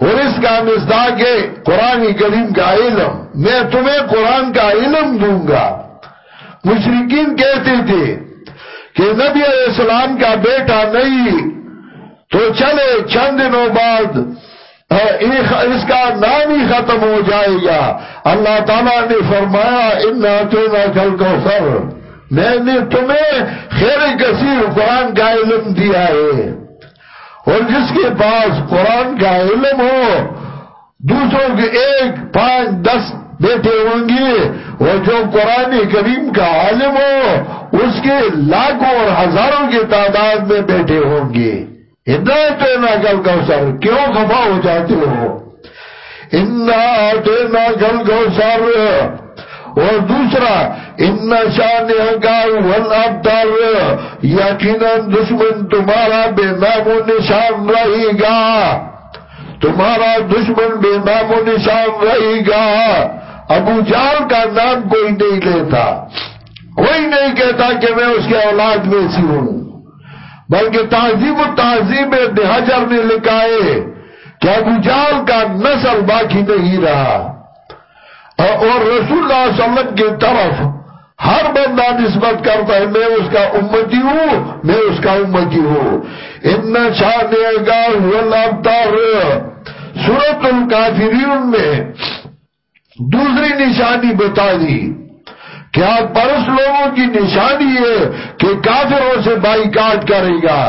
اور اس کا مزداق ہے قرآن کریم کا علم۔ میں تمہیں قرآن کا علم دوں گا۔ مشرقین کہتے تھے کہ نبی علیہ السلام کا بیٹا نہیں، تو چلے چند دنوں بعد اس کا نام ہی ختم ہو جائے گا۔ اللہ تعالیٰ نے فرمایا ان تینا کل کو سر میں نے تمہیں خیر کثیر قرآن کا علم دیا ہے۔ اور جس کے پاس قرآن کا علم ہو، دوسروں کے ایک پانچ دس بیٹے ہوں گے۔ اور جو قرآن کریم کا عالم ہو، اس کے لاکھوں اور ہزاروں کی تعداد میں بیٹھے ہوں گے۔ ہدایت گل کو سر، کیوں خفا ہو جاتے ہو؟ اتنا گل کو سر۔ اور دوسرا، ان شان ابتر یقیناً دشمن تمہارا بے نام و نشان رہے گا۔ تمہارا دشمن بے نام و نشان رہے گا۔ ابو جال کا نام کوئی نہیں لیتا۔ کوئی نہیں کہتا کہ میں اس کے اولاد میں سی ہوں۔ بلکہ تہذیب و تہذیب حجر نے لکھا ہے کہ ابو جال کا نسل باقی نہیں رہا۔ اور رسول اللہ علیہ وسلم کی طرف ہر بندہ نسبت کرتا ہے، میں اس کا امتی ہوں، میں اس کا امتی ہوں۔ اتنا شانے گا ابتار سورت الکافرین میں دوسری نشانی بتا دی۔ کیا پرس لوگوں کی نشانی ہے کہ کافروں سے بائی کاٹ کرے گا؟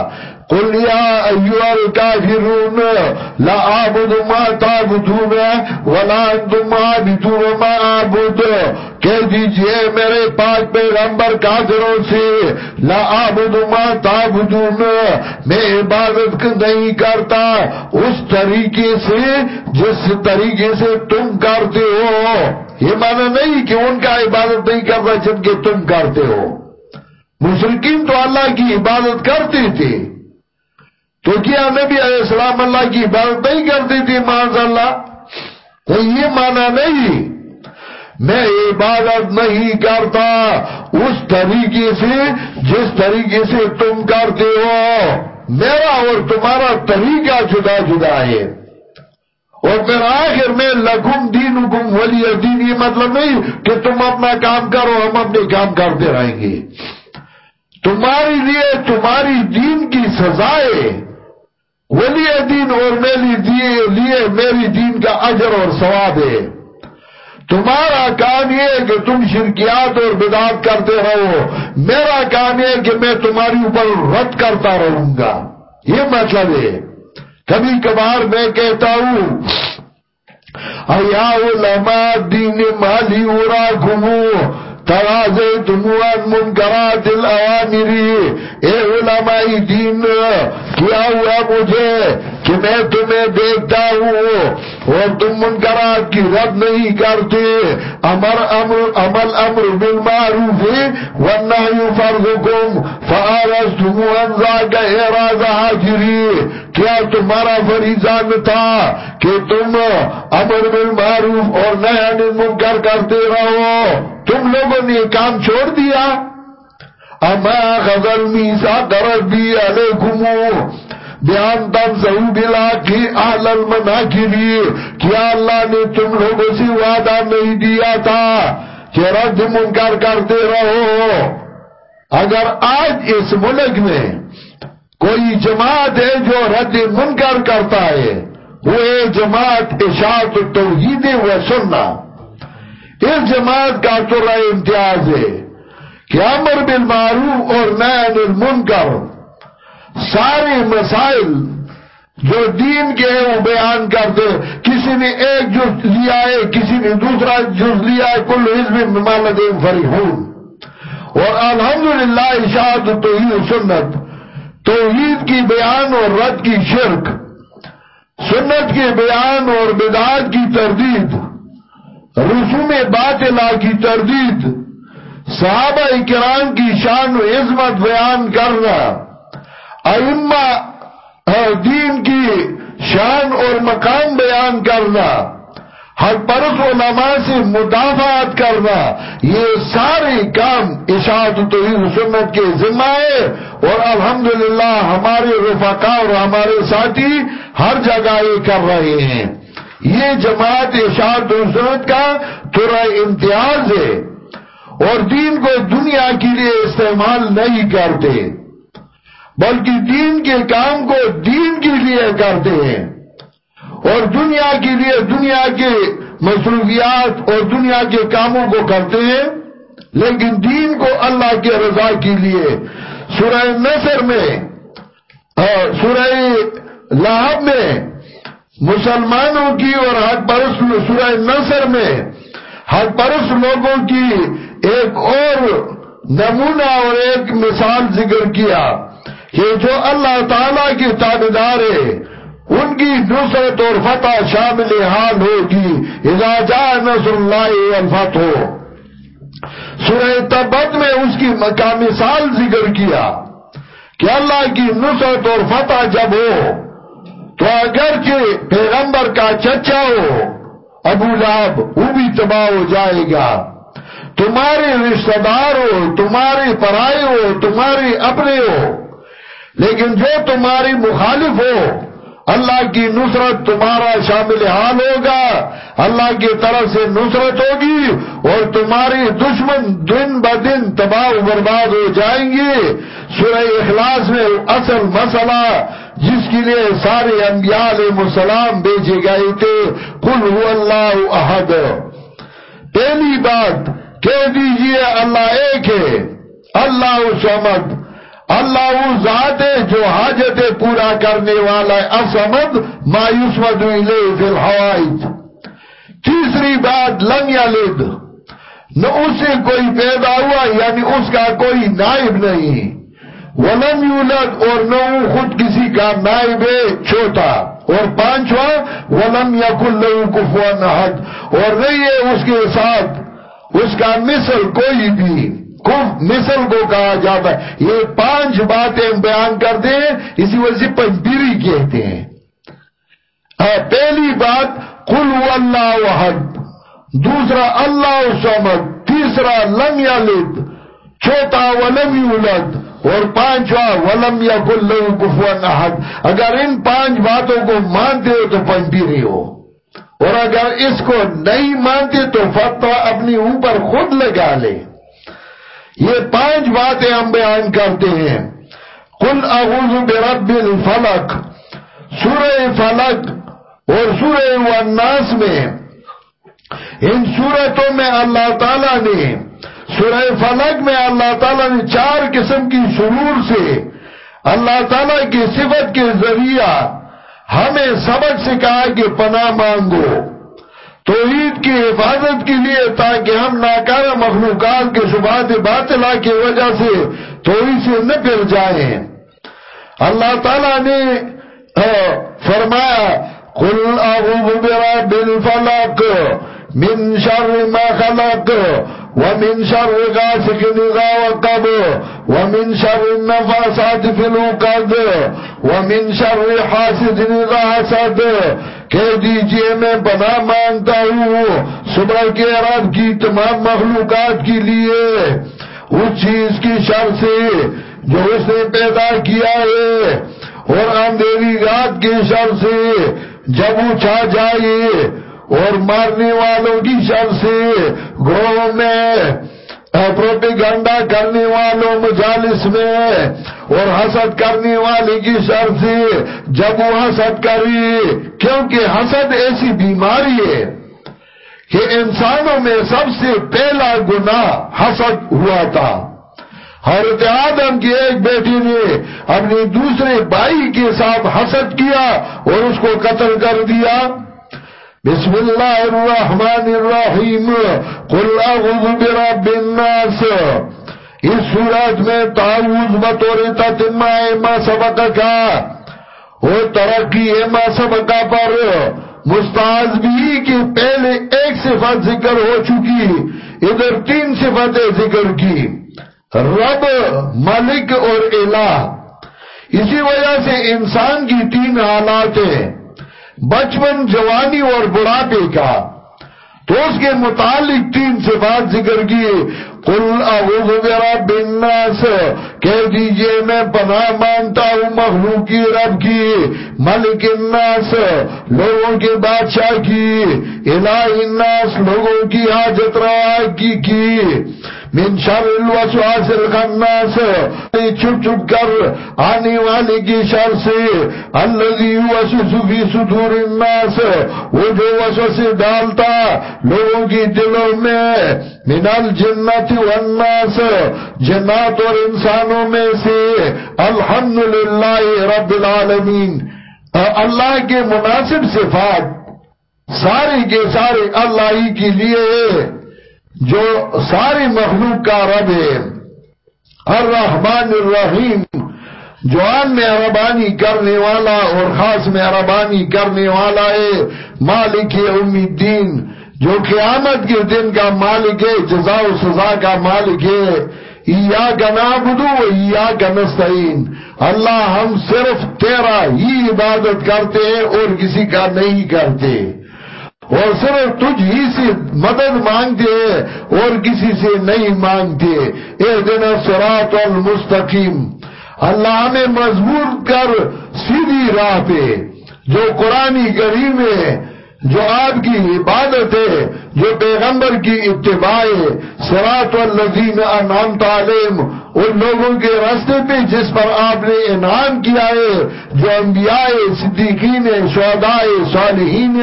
قل يا أيها الكافرون، لا أعبد ما تعبدون ولا أنتم عابدون ما أعبد. کہہ دیجیے میرے پاک پیغمبر کافروں سے، لا أعبد ما تعبدون، میں عبادت نہیں کرتا اس طریقے سے جس طریقے سے تم کرتے ہو۔ یہ معنی نہیں کہ ان کا عبادت نہیں کرتا جن کے تم کرتے ہو۔ مشرقین تو اللہ کی عبادت کرتے تھے۔ تو کیا نبی علیہ السلام اللہ کی عبادت نہیں کرتی تھی معاذ اللہ۔ تو یہ مانا نہیں۔ میں عبادت نہیں کرتا اس طریقے سے جس طریقے سے تم کرتے ہو۔ میرا اور تمہارا طریقہ جدا جدا ہے۔ اور پھر آخر میں لکم دین حکم ولی دین یہ مطلب نہیں کہ تم اپنا کام کرو، ہم اپنے کام کرتے رہیں گے۔ تمہاری لیے تمہاری دین کی سزائے ولی دین اور میری لیے میری دین کا اجر اور ثواب ہے۔ تمہارا کام یہ ہے کہ تم شرکیات اور بدعات کرتے رہو۔ میرا کام یہ ہے کہ میں تمہاری اوپر رد کرتا رہوں گا۔ یہ مطلب ہے۔ کبھی کبھار میں کہتا ہوں، ایا علماء دین مالی اورا گھومو۔ ترازے تموان منکرات الاوامری اے علماء دین، کیا ہوا مجھے کہ میں تمہیں دیکھتا ہوں؟ اور تم منکرات کی رد نہیں کرتے۔ امر امر عمل امر بالمعروف والنہی فرضکم فآرستم انزاک اعراض حاجری کیا تمہارا فریضان تھا کہ تم امر بالمعروف اور نہی منکر کرتے رہو؟ تم لوگوں نے کام چھوڑ دیا۔ اما غزل میسا دربی علیکمو بیان تم سہو بلا کی آل المنا کی لیے کیا اللہ نے تم لوگوں سے وعدہ نہیں دیا تھا کہ رد منکر کرتے رہو۔ اگر آج اس ملک میں کوئی جماعت ہے جو رد منکر کرتا ہے، وہ جماعت اشاعت توحید و سننا اس جماعت کا تو امتیاز ہے کہ امر بالمعروف اور نین المنکر۔ سارے مسائل جو دین کے ہیں وہ بیان کرتے کسی نے ایک جز لیا ہے، کسی نے دوسرا جز لیا ہے، کل حزب ممالد فریحون اور الحمدللہ اشاعت توحید سنت، توحید کی بیان اور رد کی شرک، سنت کے بیان اور بدعات کی تردید، رسوم باطلہ کی تردید، صحابہ اکرام کی شان و عظمت بیان کرنا۔ دین کی شان اور مقام بیان کرنا، حق پرس علماء سے مدافعات کرنا، یہ سارے کام اشاعت توحید سنت کے ذمہ ہے۔ اور الحمدللہ ہمارے رفقا اور ہمارے ساتھی ہر جگہ یہ کر رہے ہیں۔ یہ جماعت اشاعت سنت کا تھوڑا امتیاز ہے۔ اور دین کو دنیا کے لیے استعمال نہیں کرتے۔ بلکہ دین کے کام کو دین کے لیے کرتے ہیں اور دنیا کے لیے دنیا کے مصروفیات اور دنیا کے کاموں کو کرتے ہیں، لیکن دین کو اللہ کے رضا کے لیے سورہ نصر میں سورہ لہب میں مسلمانوں کی اور حق پرس سورہ نصر میں حق پرس لوگوں کی ایک اور نمونہ اور ایک مثال ذکر کیا۔ کہ جو اللہ تعالیٰ کی تابدار ہے ان کی نصرت اور فتح شامل حال ہوگی، اذا جاء نصر اللہ الفتح ہو سورہ تبت میں اس کی مقام مثال ذکر کیا کہ اللہ کی نصرت اور فتح جب ہو، تو اگرچہ پیغمبر کا چچا ہو، ابو لاب وہ بھی تباہ ہو جائے گا۔ تمہارے رشتہ دار ہو، تمہارے پرائے ہو، تمہارے اپنے ہو۔ لیکن جو تمہاری مخالف ہو، اللہ کی نصرت تمہارا شامل حال ہوگا۔ اللہ کی طرف سے نصرت ہوگی اور تمہاری دشمن دن با دن تباہ و برباد ہو جائیں گے۔ سورہ اخلاص میں اصل مسئلہ جس کے لیے سارے انبیاء علیہ السلام بیچے گئے تھے، قل هو اللہ احد۔ پہلی بات کہہ دیجیے، اللہ ایک ہے، اللہ سمد اللہ وہ ذات ہے جو حاجت پورا کرنے والا ہے اسمد مایوس مدویلے فی الحوائج۔ تیسری بات، لم یلد۔ نہ اس سے کوئی پیدا ہوا یعنی اس کا کوئی نائب نہیں۔ ولم یولد اور نہ خود کسی کا نائب ہے، چھوٹا۔ اور پانچواں، ولم یکن لہو کفوان حد اور نہیں ہے اس کے ساتھ، اس کا مثل کوئی بھی۔ مثل کو کہا جاتا ہے۔ یہ پانچ باتیں بیان کرتے ہیں اسی وجہ سے پنجیری کہتے ہیں۔ پہلی بات، قل اللہ وحد۔ دوسرا، اللہ سمد تیسرا، لم یلد۔ چوتھا، ولم یولد۔ اور پانچواں، ولم یا کل لہو کفوان احد۔ اگر ان پانچ باتوں کو مانتے ہو تو پنجیری ہو۔ اور اگر اس کو نہیں مانتے تو فتوہ اپنی اوپر خود لگا لے۔ یہ پانچ باتیں ہم بیان کرتے ہیں۔ قل اعوذ برب الفلق۔ سورہ فلق اور سورہ والناس میں ان سورتوں میں اللہ تعالیٰ نے، سورہ فلق میں اللہ تعالیٰ نے چار قسم کی سرور سے اللہ تعالیٰ کی صفت کے ذریعہ ہمیں سبق سے کہا کہ پناہ مانگو۔ توحید کی حفاظت کے لیے تاکہ ہم ناکارہ مخلوقات کے شبہات باطلہ کی وجہ سے توحید سے نہ پھر جائیں۔ اللہ تعالیٰ نے فرمایا، قل اعوذ برب الفلق من شر ما خلق ومن شر غاسق اذا وقب ومن شر النفاسات في العقد ومن شر حاسد اذا حسد کہہ دیجیے میں پناہ مانگتا ہوں۔ صبح کے رب کی تمام مخلوقات کے لیے اس چیز کی شر سے جو اس نے پیدا کیا ہے اور اندھیری رات کی شر سے جب وہ چھا جائے اور مارنے والوں کی شر سے گروہ میں پروپیگنڈا کرنے والوں مجالس میں اور حسد کرنے والے کی شر سے جب وہ حسد کری کیونکہ حسد ایسی بیماری ہے کہ انسانوں میں سب سے پہلا گناہ حسد ہوا تھا۔ حضرت آدم کی ایک بیٹی نے اپنی دوسرے بائی کے ساتھ حسد کیا اور اس کو قتل کر دیا۔ بسم اللہ الرحمن الرحیم. قل اعوذ برب الناس. اس صورت میں تعوذ بطور تتمہ ما سبقہ کا اور ترقی ما سبقہ پر مستعز بھی کی پہلے ایک صفت ذکر ہو چکی، ادھر تین صفتیں ذکر کی۔ رب، ملک اور الہ۔ اسی وجہ سے انسان کی تین حالات ہیں۔ بچپن جوانی اور بڑھاپے کا۔ تو اس کے متعلق تین صفات ذکر کیے۔ قل اعوذ برب الناس، کہہ دیجیے، میں پناہ مانتا ہوں مخلوقی رب کی، ملک الناس، لوگوں کے بادشاہ کی الہ الناس، لوگوں کی حاجت روا کی کی۔ من شر الوسواس الخناس. چھپ چھپ کر آنے والے کی شر سے. اللذی وسوس فی صدور الناس. وہ جو وسوس ڈالتا لوگوں کی دلوں میں. من الجنت والناس، جنات اور انسانوں میں سے. الحمدللہ رب العالمین. اللہ کے مناسب صفات سارے کے سارے اللہ ہی کے لیے جو ساری مخلوق کا رب ہے، الرحمن الرحیم، جوان میں عربانی کرنے والا اور خاص میں عربانی کرنے والا ہے، مالک امید دین جو قیامت کے دن کا مالک ہے، جزا و سزا کا مالک ہے۔ یا کا نابدو یا کا نستعین۔ اللہ ہم صرف تیرا ہی عبادت کرتے ہیں اور کسی کا نہیں کرتے۔ اور صرف تجھ ہی سے مدد مانگتے اور کسی سے نہیں مانگتے۔ اے دن سرات المستقیم، اللہ ہمیں مضبوط کر سیدھی راہ پہ، جو قرآن کریم ہے جو آپ کی عبادت ہے جو پیغمبر کی اتباع ہے سرات والذین انعام تعلیم ان لوگوں کے راستے پہ جس پر آپ نے انعام کیا ہے، جو انبیاء صدیقین، شہداء صالحین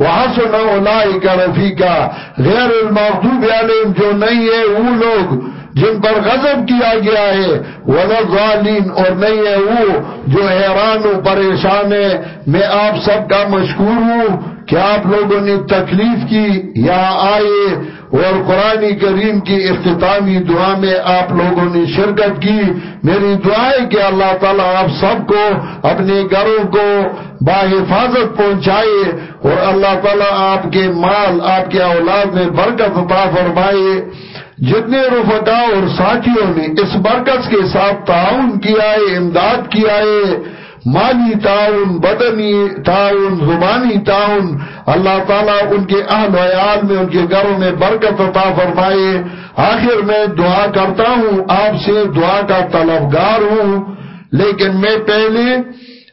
وحسن اولائک رفیقہ غیر المغضوب علیہم جو نہیں ہے وہ لوگ جن پر غضب کیا گیا ہے وَلَغَالِينَ اور نہیں ہے وہ جو حیران و پریشان ہے میں آپ سب کا مشکور ہوں۔ کہ آپ لوگوں نے تکلیف کی؟ یہاں آئے اور قرآن کریم کی اختتامی دعا میں آپ لوگوں نے شرکت کی۔ میری دعا ہے کہ اللہ تعالیٰ آپ سب کو اپنے گھروں کو باحفاظت پہنچائے اور اللہ تعالیٰ آپ کے مال، آپ کے اولاد میں برکت عطا فرمائے۔ جتنے رفقا اور ساتھیوں نے اس برکت کے ساتھ تعاون کیا ہے، امداد کیا ہے مالی تعاون، بدنی تعاون زبانی تعاون۔ اللہ تعالیٰ ان کے اہل ویال میں، ان کے گھروں میں برکت عطا فرمائے۔ آخر میں دعا کرتا ہوں، آپ سے دعا کا طلبگار ہوں۔ لیکن میں پہلے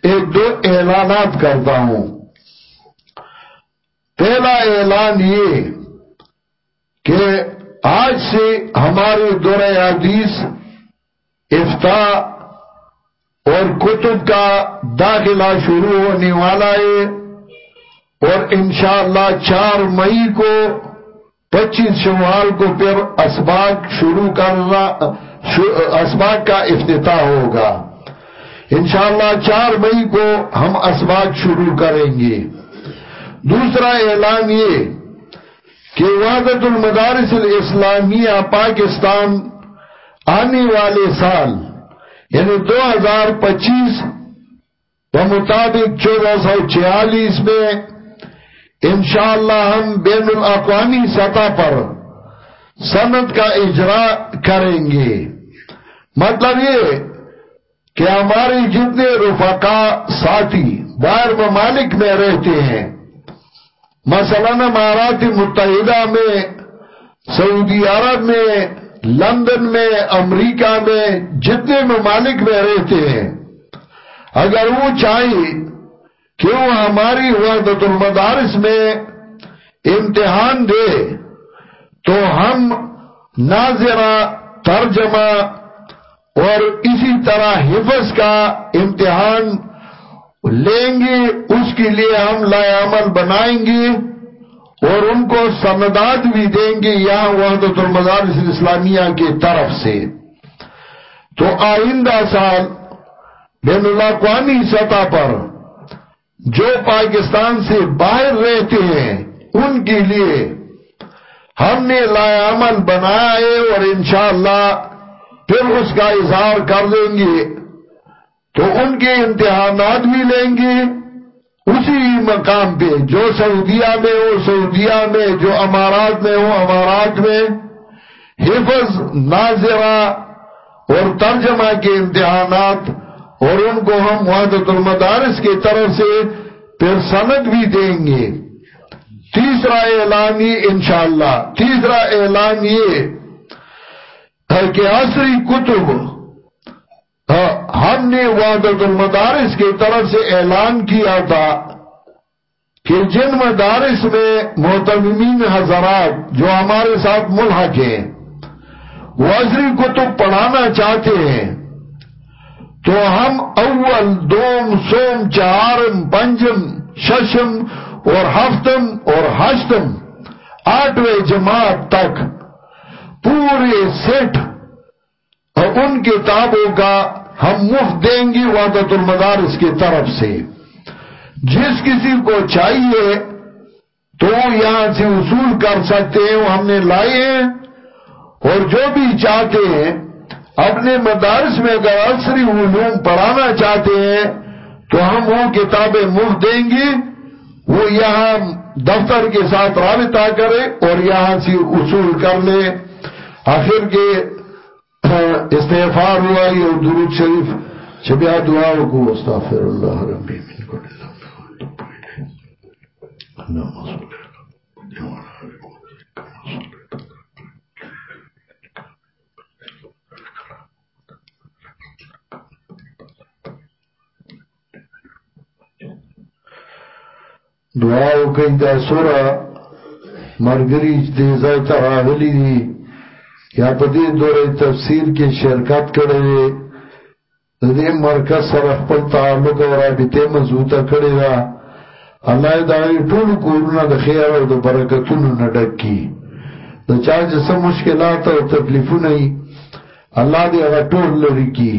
ایک دو اعلانات کرتا ہوں۔ پہلا اعلان یہ کہ آج سے ہمارے دور حدیث افتا اور کتب کا داخلہ شروع ہونے والا ہے اور انشاءاللہ چار مئی کو پچیس شوال کو پھر اسباق شروع کرنا اسباق کا افتتاح ہوگا۔ انشاءاللہ چار مئی کو ہم اسباق شروع کریں گے۔ دوسرا اعلان یہ کہ وحدت المدارس الاسلامیہ پاکستان آنے والے سال یعنی دو ہزار پچیس مطابق چودہ سو چھیالیس میں انشاءاللہ ہم بین الاقوامی سطح پر سند کا اجرا کریں گے۔ مطلب یہ کہ ہمارے جتنے رفقا ساتھی باہر ممالک میں رہتے ہیں، مثلا امارات متحدہ میں، سعودی عرب میں لندن میں، امریکہ میں، جتنے ممالک میں رہتے ہیں، اگر وہ چاہیں کہ وہ ہماری وحدت المدارس میں امتحان دے، تو ہم ناظرہ، ترجمہ اور اسی طرح حفظ کا امتحان لیں گے، اس کے لیے ہم لائے عمل بنائیں گے۔ اور ان کو سنداد بھی دیں گے یہاں وحدت المدارس اسلامیہ کی طرف سے۔ تو آئندہ سال بین الاقوامی سطح پر جو پاکستان سے باہر رہتے ہیں، ان کے لیے ہم نے لائے عمل بنایا ہے اور انشاءاللہ پھر اس کا اظہار کر دیں گے۔ تو ان کے امتحانات بھی لیں گے۔ اسی مقام پہ جو سعودیہ میں ہو، سعودیہ میں جو امارات میں ہو، امارات میں حفظ، ناظرہ اور ترجمہ کے امتحانات اور ان کو ہم وحدت المدارس کی طرف سے پھر سند بھی دیں گے۔ تیسرا اعلان یہ، انشاءاللہ، تیسرا اعلان یہ کہ عصری کتب ہم نے وحدت المدارس کی طرف سے اعلان کیا تھا کہ جن مدارس میں محتمین حضرات جو ہمارے ساتھ ملحق ہیں، وہ عصری کتب پڑھانا چاہتے ہیں، تو ہم اول، دوم، سوم چارم پنجم، ششم اور ہفتم اور ہشتم، آٹھویں جماعت تک پورے سیٹ اور ان کتابوں کا ہم مفت دیں گے وعدت المدارس کی طرف سے۔ جس کسی کو چاہیے تو یہاں سے اصول کر سکتے ہیں، وہ ہم نے لائے ہیں۔ اور جو بھی چاہتے ہیں، اپنے مدارس میں اگر عصری علوم پڑھانا چاہتے ہیں، تو ہم وہ کتابیں مفت دیں گے۔ وہ یہاں دفتر کے ساتھ رابطہ کرے اور یہاں سے اصول کر لے آخر کے استغفار ہوا یو درود شریف چې بیا دعا وکړو استغفر الله رب من كل ذنب اللهم صل دعا وکړئ دا سوره مرګري دې ځای ته راغلي دي. یا په دې دوره تفسیر کې شرکت کړی د دې مرکز سره خپل تعلق او رابطه مضبوطه کړی دا الله دا ټول کورونه د خیر او د برکتونو نه ډک کړي. د چا چې سم مشکلات او تکلیفونه ای الله دې هغه ټول لري کی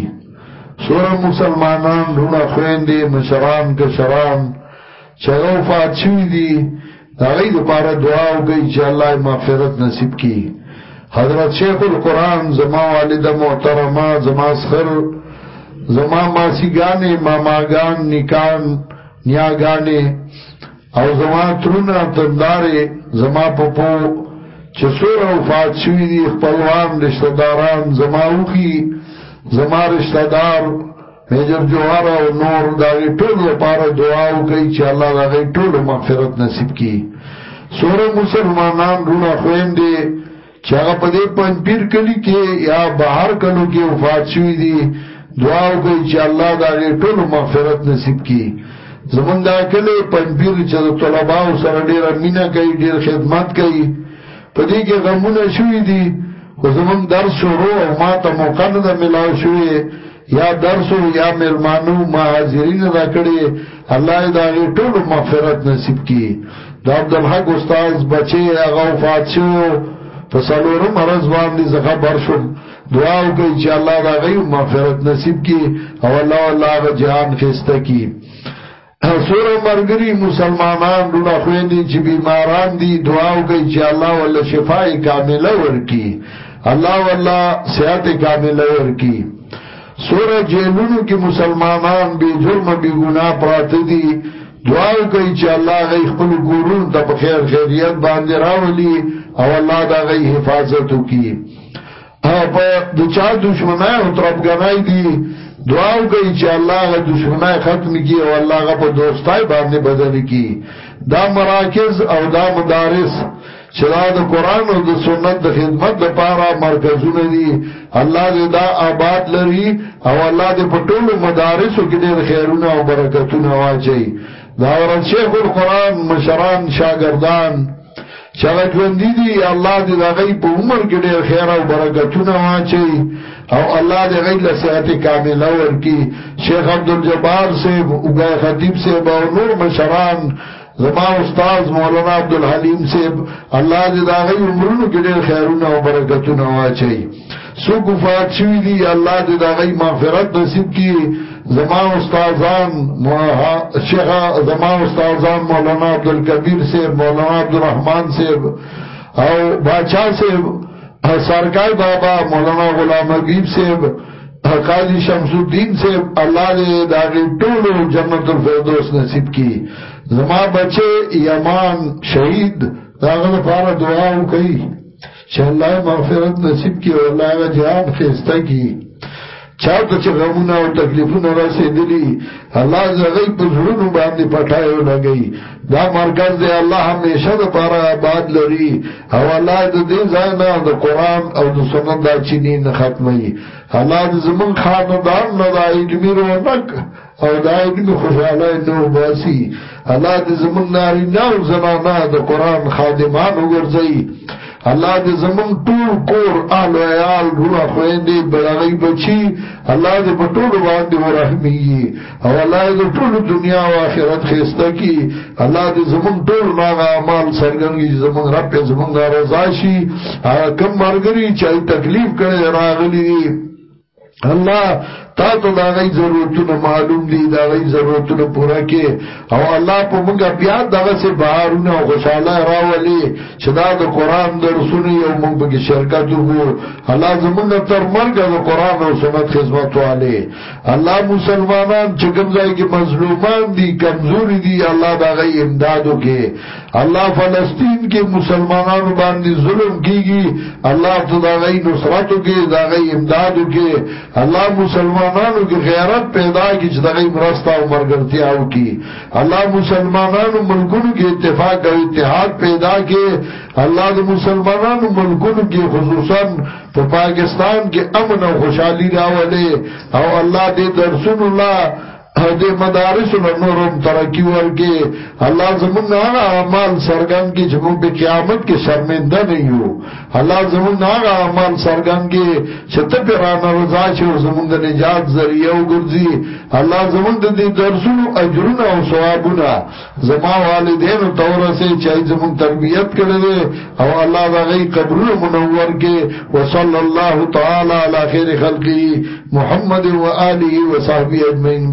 سور مسلمانان لونه خويندې مشران که شران چلو فات شوی دي. دا غي د پاره دعا وکړي چې الله مغفرت نصیب کړي. حضرت شیخ القرآن زما والد محترمه زما سخر زما ماسیگانه ماماگان نکان نیاگانه او زما ترونه تنداره زما پپو چه سور او فات شوی دی خپلوان رشتداران زما اوخی زما رشتدار میجر جوهر او نور داغی طول لپاره دعاو کئی چه اللہ داغی طول مغفرت نصیب کی سور مسلمانان رونه خویم دی چې هغه په دې پنځپیر کلی کې یا بهر کلو کې وفات شوی دي دعا وکړي چې الله داغی ټول مغفرت نصیب کړي. زمون دا کلی پنپیر چې د طلباو سره ډیره مینا کوي ډیر خدمت کوي. په دې کې غمونه شوې دي. خو زمون درس شروع او ما ته موقع نه ملاو شوې. یا درس یا ملمانو ما حاضرین را کړي الله دا ټول مغفرت نصیب کړي. دا عبدالحق استاد بچي هغه وفات شو په سلورو مرز باندې زغه برشم دعا وکړي چې الله دا غي مغفرت نصیب کړي او الله الله غ جهان خسته کړي سور مرگری مسلمانان دوڑا خویندی چی بیماران دی دعاو کئی چی اللہ واللہ شفائی کاملہ ورکی اللہ واللہ صحت کاملہ ورکی سور جیلونو کی مسلمانان بی جرم بی گناہ پرات دی. دعاو کئی چی اللہ غی خپل گورون تا بخیر خیریت باندی راولی. او اللہ دا غي غی حفاظتو کی. پا دچا دشمنائی و طرفگنائی دی، دعاو گئی چې الله غ دشمنای ختم کی او الله غ په دوستای باندې بدل کی. دا مراکز او دا مدارس چې دا قرآن او د سنت د خدمت لپاره مرکزونه دي الله دې دا آباد لري او الله دې په ټولو مدارسو کې ډېر خیرونه او برکتونه واچي دا ورن شیخ القرآن مشران شاگردان چاگه جوندی دی، اللہ دی دا غی پا عمر کی دیر خیر و برکتون واچی او اللہ دی غی لسیحت کامل ورکی۔ شیخ عبدالجبار سے اگای خطیب سے با نور مشران زمان استاز مولانا عبدالحلیم سے اللہ دی دا غی عمرونو کی دیر خیرون و برکتون واچی سو کفات شوی دی، اللہ دی دا غی مغفرت نصیب کی۔ زمان استازان شیخ زمان استازان مولانا عبدالکبیر سے مولانا عبدالرحمن سے او باچا سے سرکای بابا، مولانا غلام عبیب سے قاضی شمس الدین سے اللہ دے داغی ٹولو جنت الفردوس نصیب کی۔ زمان بچے یمان شہید داغل پارا دعاو کئی چه اللہ مغفرت نصیب کی اور اللہ جہان خیستا کی۔ چاوته چې غمونه او تکلیفونه رسېدلي الله زغی په زړونو باندې پټایو لګي دا مرکز دی الله همیشه د پاره آباد لري. او الله د دې ځای نه د قران او د سنت د چینی نه ختمي الله زمون خاندان نه د علمي رونق او د علمي خوشاله نو باسي الله د زمون ناري نه او زمانه د قران خادمان وګرځي الله دې زمون ټول کور آل او عيال روح خويندې بلغي بچي الله دې په ټول باندې رحمي او الله دې ټول دنیا او آخرت خسته کی۔ الله دې زمون ټول ماغه اعمال څرګندي زمون رب زمون رضا شي کم مرګري چې تکلیف کړي راغلي الله تا ته دا غي ضرورتونه معلوم دي، دا غي ضرورتونه پورا کې او الله په موږ بیا دغه سه بهارونه او خوشاله راولي چې دا د قران درسونه یو موږ به شرکت وکړو. الله زمونږ تر مرګ د قران او سنت خدمت والے الله مسلمانان چې کوم ځای کې مظلومان دي، کمزوري دي، الله دا غي امداد وکړي. الله فلسطین کې مسلمانانو باندې ظلم کیږي، الله ته دا غي نصرت وکړي دا غي امداد وکړي. الله مسلمان مسلمانانو کی غیرت پیدا کی چې دغه مرسته او مرګرتیا او کی. الله مسلمانانو ملکونو کې اتفاق او اتحاد پیدا کی. الله د مسلمانانو ملکونو کې خصوصا په پاکستان کې امن او خوشحالي راولي او الله دې درسون الله او دې مدارس نو نورم ترقی ورکي الله زمونږ هغه اعمال سرګان کې چې موږ په قیامت کې شرمنده نه یو الله زمونږ هغه اعمال سرګان کې چې ته پیرانه رضا چې زمونږ د نجات ذریعہ وګرځي الله زمونږ د دې درسونو اجرونه او ثوابونه زما والدینو تورسه چې زمونږ تربيت کړي او الله دا غي قبرونه منور کې وصلی الله تعالی علی خیر خلقی. محمد و آله و صحبه اجمعین